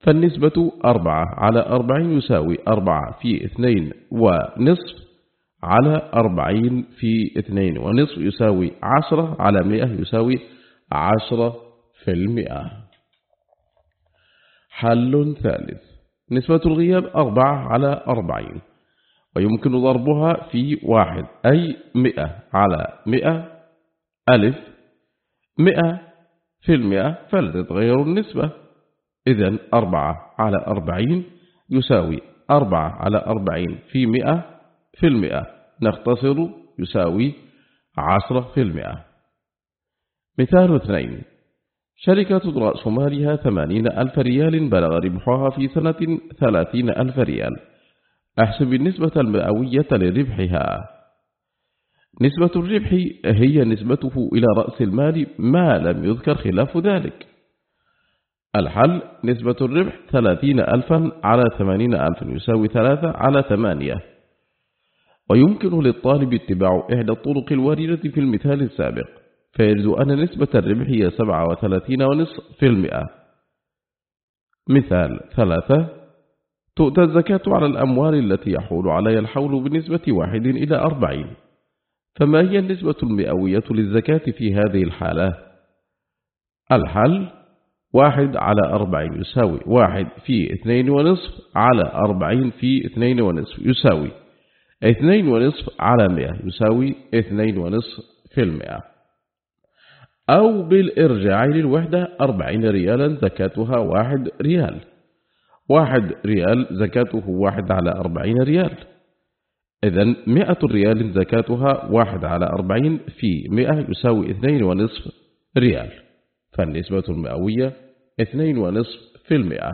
Speaker 1: فالنسبة أربعة على أربعين يساوي أربعة في اثنين ونصف على أربعين في اثنين ونصف يساوي عشرة على مئة يساوي عشرة في المئة. حل ثالث. نسبة الغياب أربعة على أربعين ويمكن ضربها في واحد أي مئة على مئة ألف. مئة في المئة فلا تتغير النسبة. إذن أربعة على أربعين يساوي أربعة على أربعين في مئة في المئة. نختصر يساوي عشرة في المئة. مثال اثنين. شركة رأس مالها ثمانين ألف ريال بلغ ربحها في سنة ثلاثين ألف ريال. أحسب النسبة المئوية لربحها. نسبة الربح هي نسبته إلى رأس المال ما لم يذكر خلاف ذلك. الحل نسبة الربح ثلاثين ألفا على ثمانين ألفا يساوي ثلاثة على ثمانية. ويمكن للطالب اتباع إحدى الطرق الواردة في المثال السابق. فيجد أن نسبة الربح هي سبعة وثلاثين ونصف في المئة. مثال ثلاثة تؤتى الزكاة على الأموال التي يحول عليها الحول بنسبة واحد إلى أربعين. فما هي النسبة المئوية للزكاة في هذه الحالة؟ الحل واحد على أربعين يساوي واحد في اثنين ونصف على أربعين في اثنين ونصف يساوي. اثنين ونصف على مئة يساوي اثنين ونصف في المئة. أو بالإرجاع للوحدة أربعين ريالا زكاتها واحد ريال. واحد ريال زكاته واحد على أربعين ريال. إذن مئة ريال زكاتها واحد على أربعين في مئة يساوي اثنين ونصف ريال. فالنسبة المئوية اثنين ونصف في المئة.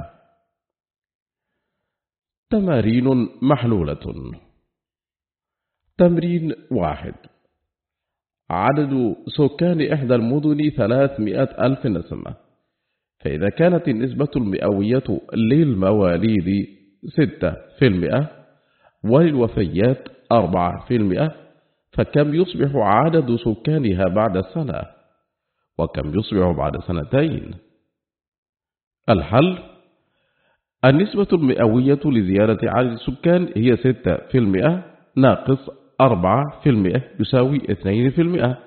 Speaker 1: تمارين محلولة. تمرين واحد. عدد سكان إحدى المدن ثلاثمائة ألف نسمة. فإذا كانت النسبة المئوية للمواليد ستة في المئة وللوفيات أربعة في المئة فكم يصبح عدد سكانها بعد سنة؟ وكم يصبح بعد سنتين؟ الحل النسبة المئوية لزيادة عدد السكان هي ستة في المئة ناقص أربعة في المئة يساوي اثنين في المئة.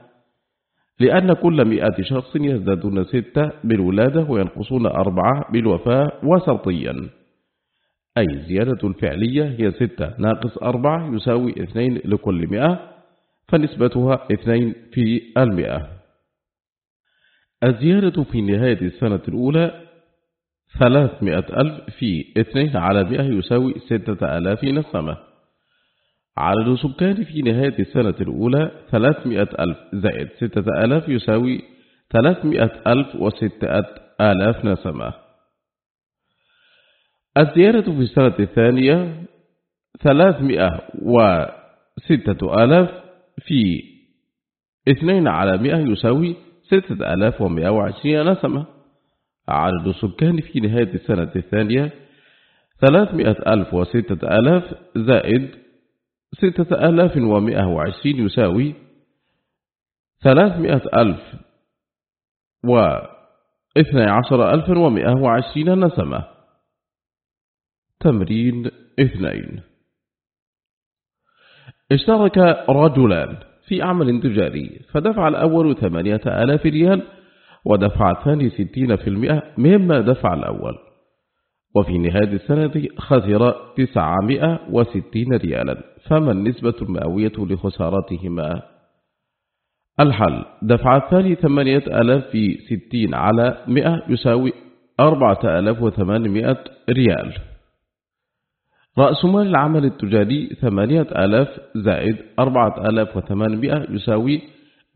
Speaker 1: لأن كل مئة شخص يزدادون ستة بالولادة وينقصون أربعة بالوفاة وسطيا أي زيادة الفعلية هي ستة ناقص أربعة يساوي اثنين لكل مئة فنسبتها اثنين في المئة. الزيادة في نهاية السنة الأولى ثلاثمائة ألف في اثنين على مئة يساوي ستة آلاف نسمة. عدد سكان في نهاية السنة الأولى ثلاثمائة ألف زائد ستة آلاف يساوي ثلاثمائة ألف وستة آلاف نسمة. الزيادة في السنة الثانية ثلاثمائة وستة آلاف في اثنين على مئة يساوي ستة آلاف ومئة وعشرين نسمة. عدد السكان في نهاية السنة الثانية ثلاثمائة ألف وستة آلاف زائد ستة آلاف ومئة وعشرين يساوي ثلاثمائة ألف واثنى عشر ألفا ومئة وعشرين نسمة. تمرين اثنين. اشترك رجلان في عمل تجاري فدفع الأول ثمانية آلاف ريال ودفع الثاني ستين في المئة مما دفع الأول. وفي نهاية السنة خسر 960 ريالا فما النسبة المئوية لخسارتهما الحل دفع الثاني 8000 في 60 على 100 يساوي 4800 ريال. رأس مال العمل التجاري 8000 زائد 4800 يساوي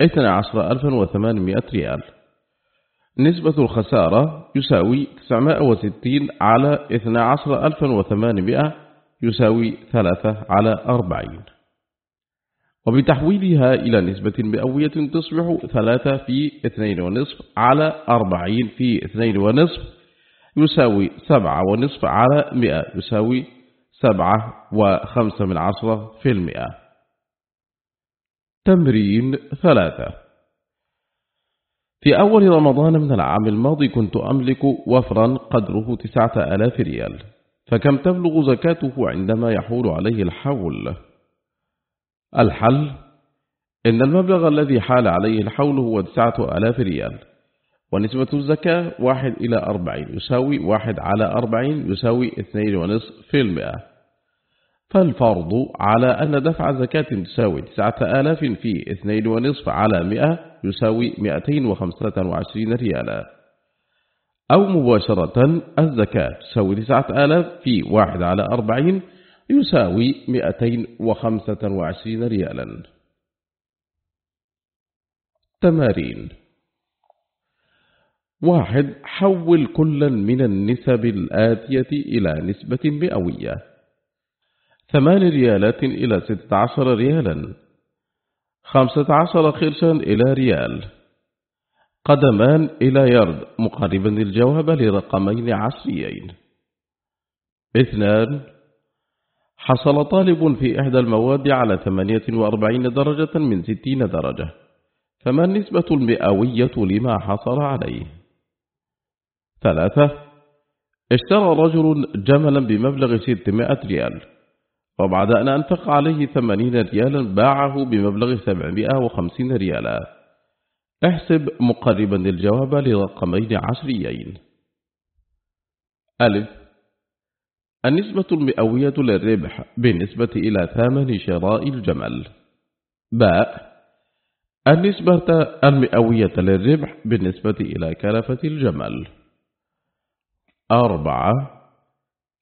Speaker 1: 12800 ريال. نسبة الخسارة يساوي 960 على 12800 يساوي 3 على 40 وبتحويلها إلى نسبة مئوية تصبح 3 في 2 ونصف على 40 في 2 ونصف يساوي 7 ونصف على 100 يساوي 7 وخمسة من عشرة في المئة. تمرين ثلاثة. في أول رمضان من العام الماضي كنت أملك وفرا قدره تسعة آلاف ريال فكم تبلغ زكاته عندما يحول عليه الحول؟ الحل إن المبلغ الذي حال عليه الحول هو تسعة آلاف ريال ونسبة الزكاة واحد إلى أربعين يساوي واحد على أربعين يساوي اثنين ونصف في المئة. فالفرض على أن دفع زكاة تساوي تسعة آلاف في اثنين ونصف على مئة يساوي مئتين وخمسة وعشرين ريالا. أو مباشرة الزكاة تساوي تسعة آلاف في واحد على أربعين يساوي مئتين وخمسة وعشرين ريالا. تمارين. واحد حول كلا من النسب الآتية إلى نسبة مئوية. ثمان ريالات إلى ستة عشر ريالا. خمسة عشر خرشا إلى ريال. قدمان إلى يرد مقاربا الجواب لرقمين عشريين. اثنان حصل طالب في إحدى المواد على ثمانية وأربعين درجة من ستين درجة. فما النسبة المئوية لما حصل عليه؟ ثلاثة اشترى رجل جملا بمبلغ ستمائة ريال. وبعد أن أنفق عليه ثمانين ريالا باعه بمبلغ سبعمائة وخمسين ريالا. احسب مقربا الجواب لرقمين عشريين. ألف. النسبة المئوية للربح بالنسبة إلى ثمن شراء الجمل. باء. النسبة المئوية للربح بالنسبة إلى كلفة الجمل. أربعة.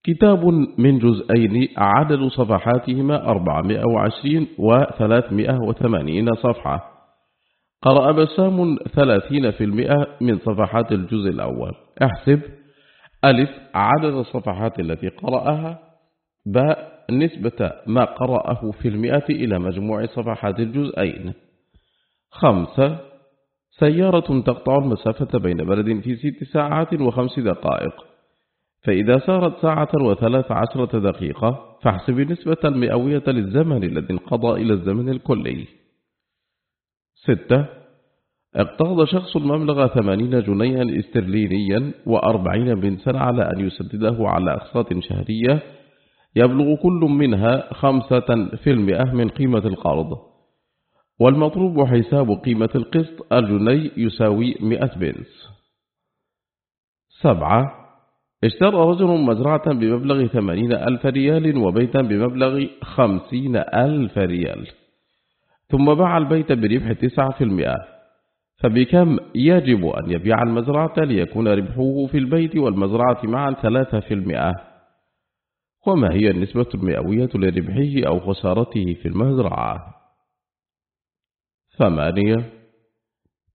Speaker 1: كتاب من جزئين عدد صفحاتهما 420 و 380 صفحة. قرأ بسام 30% من صفحات الجزء الأول. احسب. ألف. عدد الصفحات التي قرأها. باء. نسبة ما قرأه في المئة إلى مجموع صفحات الجزئين. خمسة. سيارة تقطع المسافة بين بلد في ست ساعات وخمس دقائق. فإذا سارت ساعة وثلاث عشرة دقيقة فاحسب النسبة المئوية للزمن الذي انقضى إلى الزمن الكلي. ستة. اقترض شخص مبلغ ثمانين جنيها استرلينيا وأربعين بنسا على أن يسدده على أقساط شهرية يبلغ كل منها خمسة في المئة من قيمة القرض. والمطلوب حساب قيمة القسط الجني يساوي مئة بنس. سبعة. اشترى رجل مزرعة بمبلغ ثمانين ألف ريال وبيتا بمبلغ خمسين ألف ريال. ثم باع البيت بربح تسعة في المئة. فبكم يجب أن يبيع المزرعة ليكون ربحه في البيت والمزرعة معا ثلاثة في المئة. وما هي النسبة المئوية لربحه أو خسارته في المزرعة؟ ثمانية.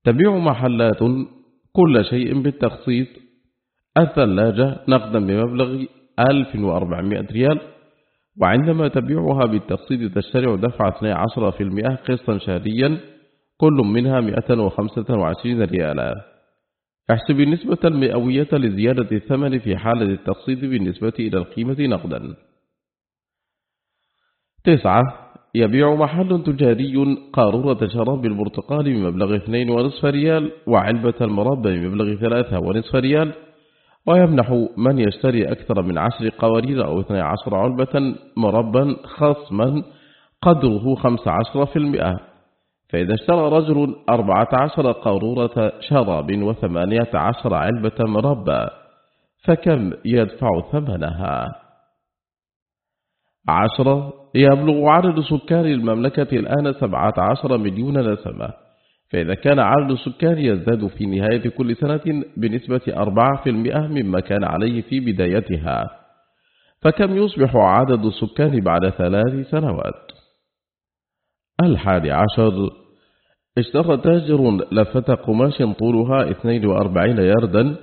Speaker 1: تبيع محلات كل شيء بالتخصيص الثلاجة نقدا بمبلغ 1400 ريال وعندما تبيعها بالتقسيط تشترع دفع 12% قسطا شهريا كل منها 125 ريالا. احسب النسبة المئوية لزيادة الثمن في حالة التقسيط بالنسبة إلى القيمة نقدا. تسعة يبيع محل تجاري قارورة شراب البرتقال بمبلغ 2.5 ريال وعلبة المربى بمبلغ 3.5 ريال ويمنح من يشتري أكثر من عشر قوارير أو 12 علبة مربا خصما قدره 15% فإذا اشترى رجل 14 قارورة شراب وثمانية عشر علبة مربى فكم يدفع ثمنها؟ عشرة يبلغ عدد سكان المملكة الآن سبعة عشر مليون نسمة. فإذا كان عدد السكان يزداد في نهاية كل سنة بنسبة أربعة في المئة مما كان عليه في بدايتها. فكم يصبح عدد السكان بعد ثلاث سنوات؟ الحادي عشر. اشترى تاجر لفة قماش طولها 42 يردا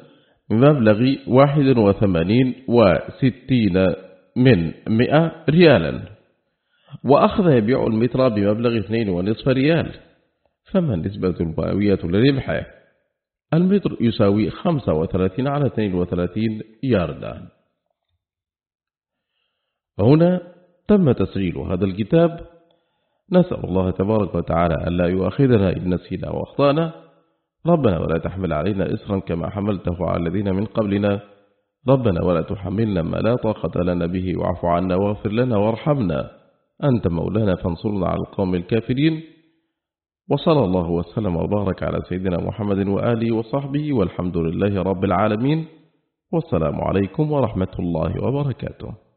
Speaker 1: بمبلغ 81 وستين من 100 ريالا. وأخذ يبيع المتر بمبلغ 2.5 ريال. فما النسبة المئوية لربحه المتر يساوي 35 على 32 ياردا. هنا تم تسجيل هذا الكتاب. نسأل الله تبارك وتعالى أن لا يؤاخذنا إن نسينا وأخطأنا. ربنا ولا تحمل علينا إسرا كما حملته على الذين من قبلنا. ربنا ولا تحملنا ما لا طاقة لنا به واعف عنا واغفر لنا وارحمنا. أنت مولانا فانصرنا على القوم الكافرين. وصلى الله وسلم وبارك على سيدنا محمد وآله وصحبه والحمد لله رب العالمين والسلام عليكم ورحمة الله وبركاته.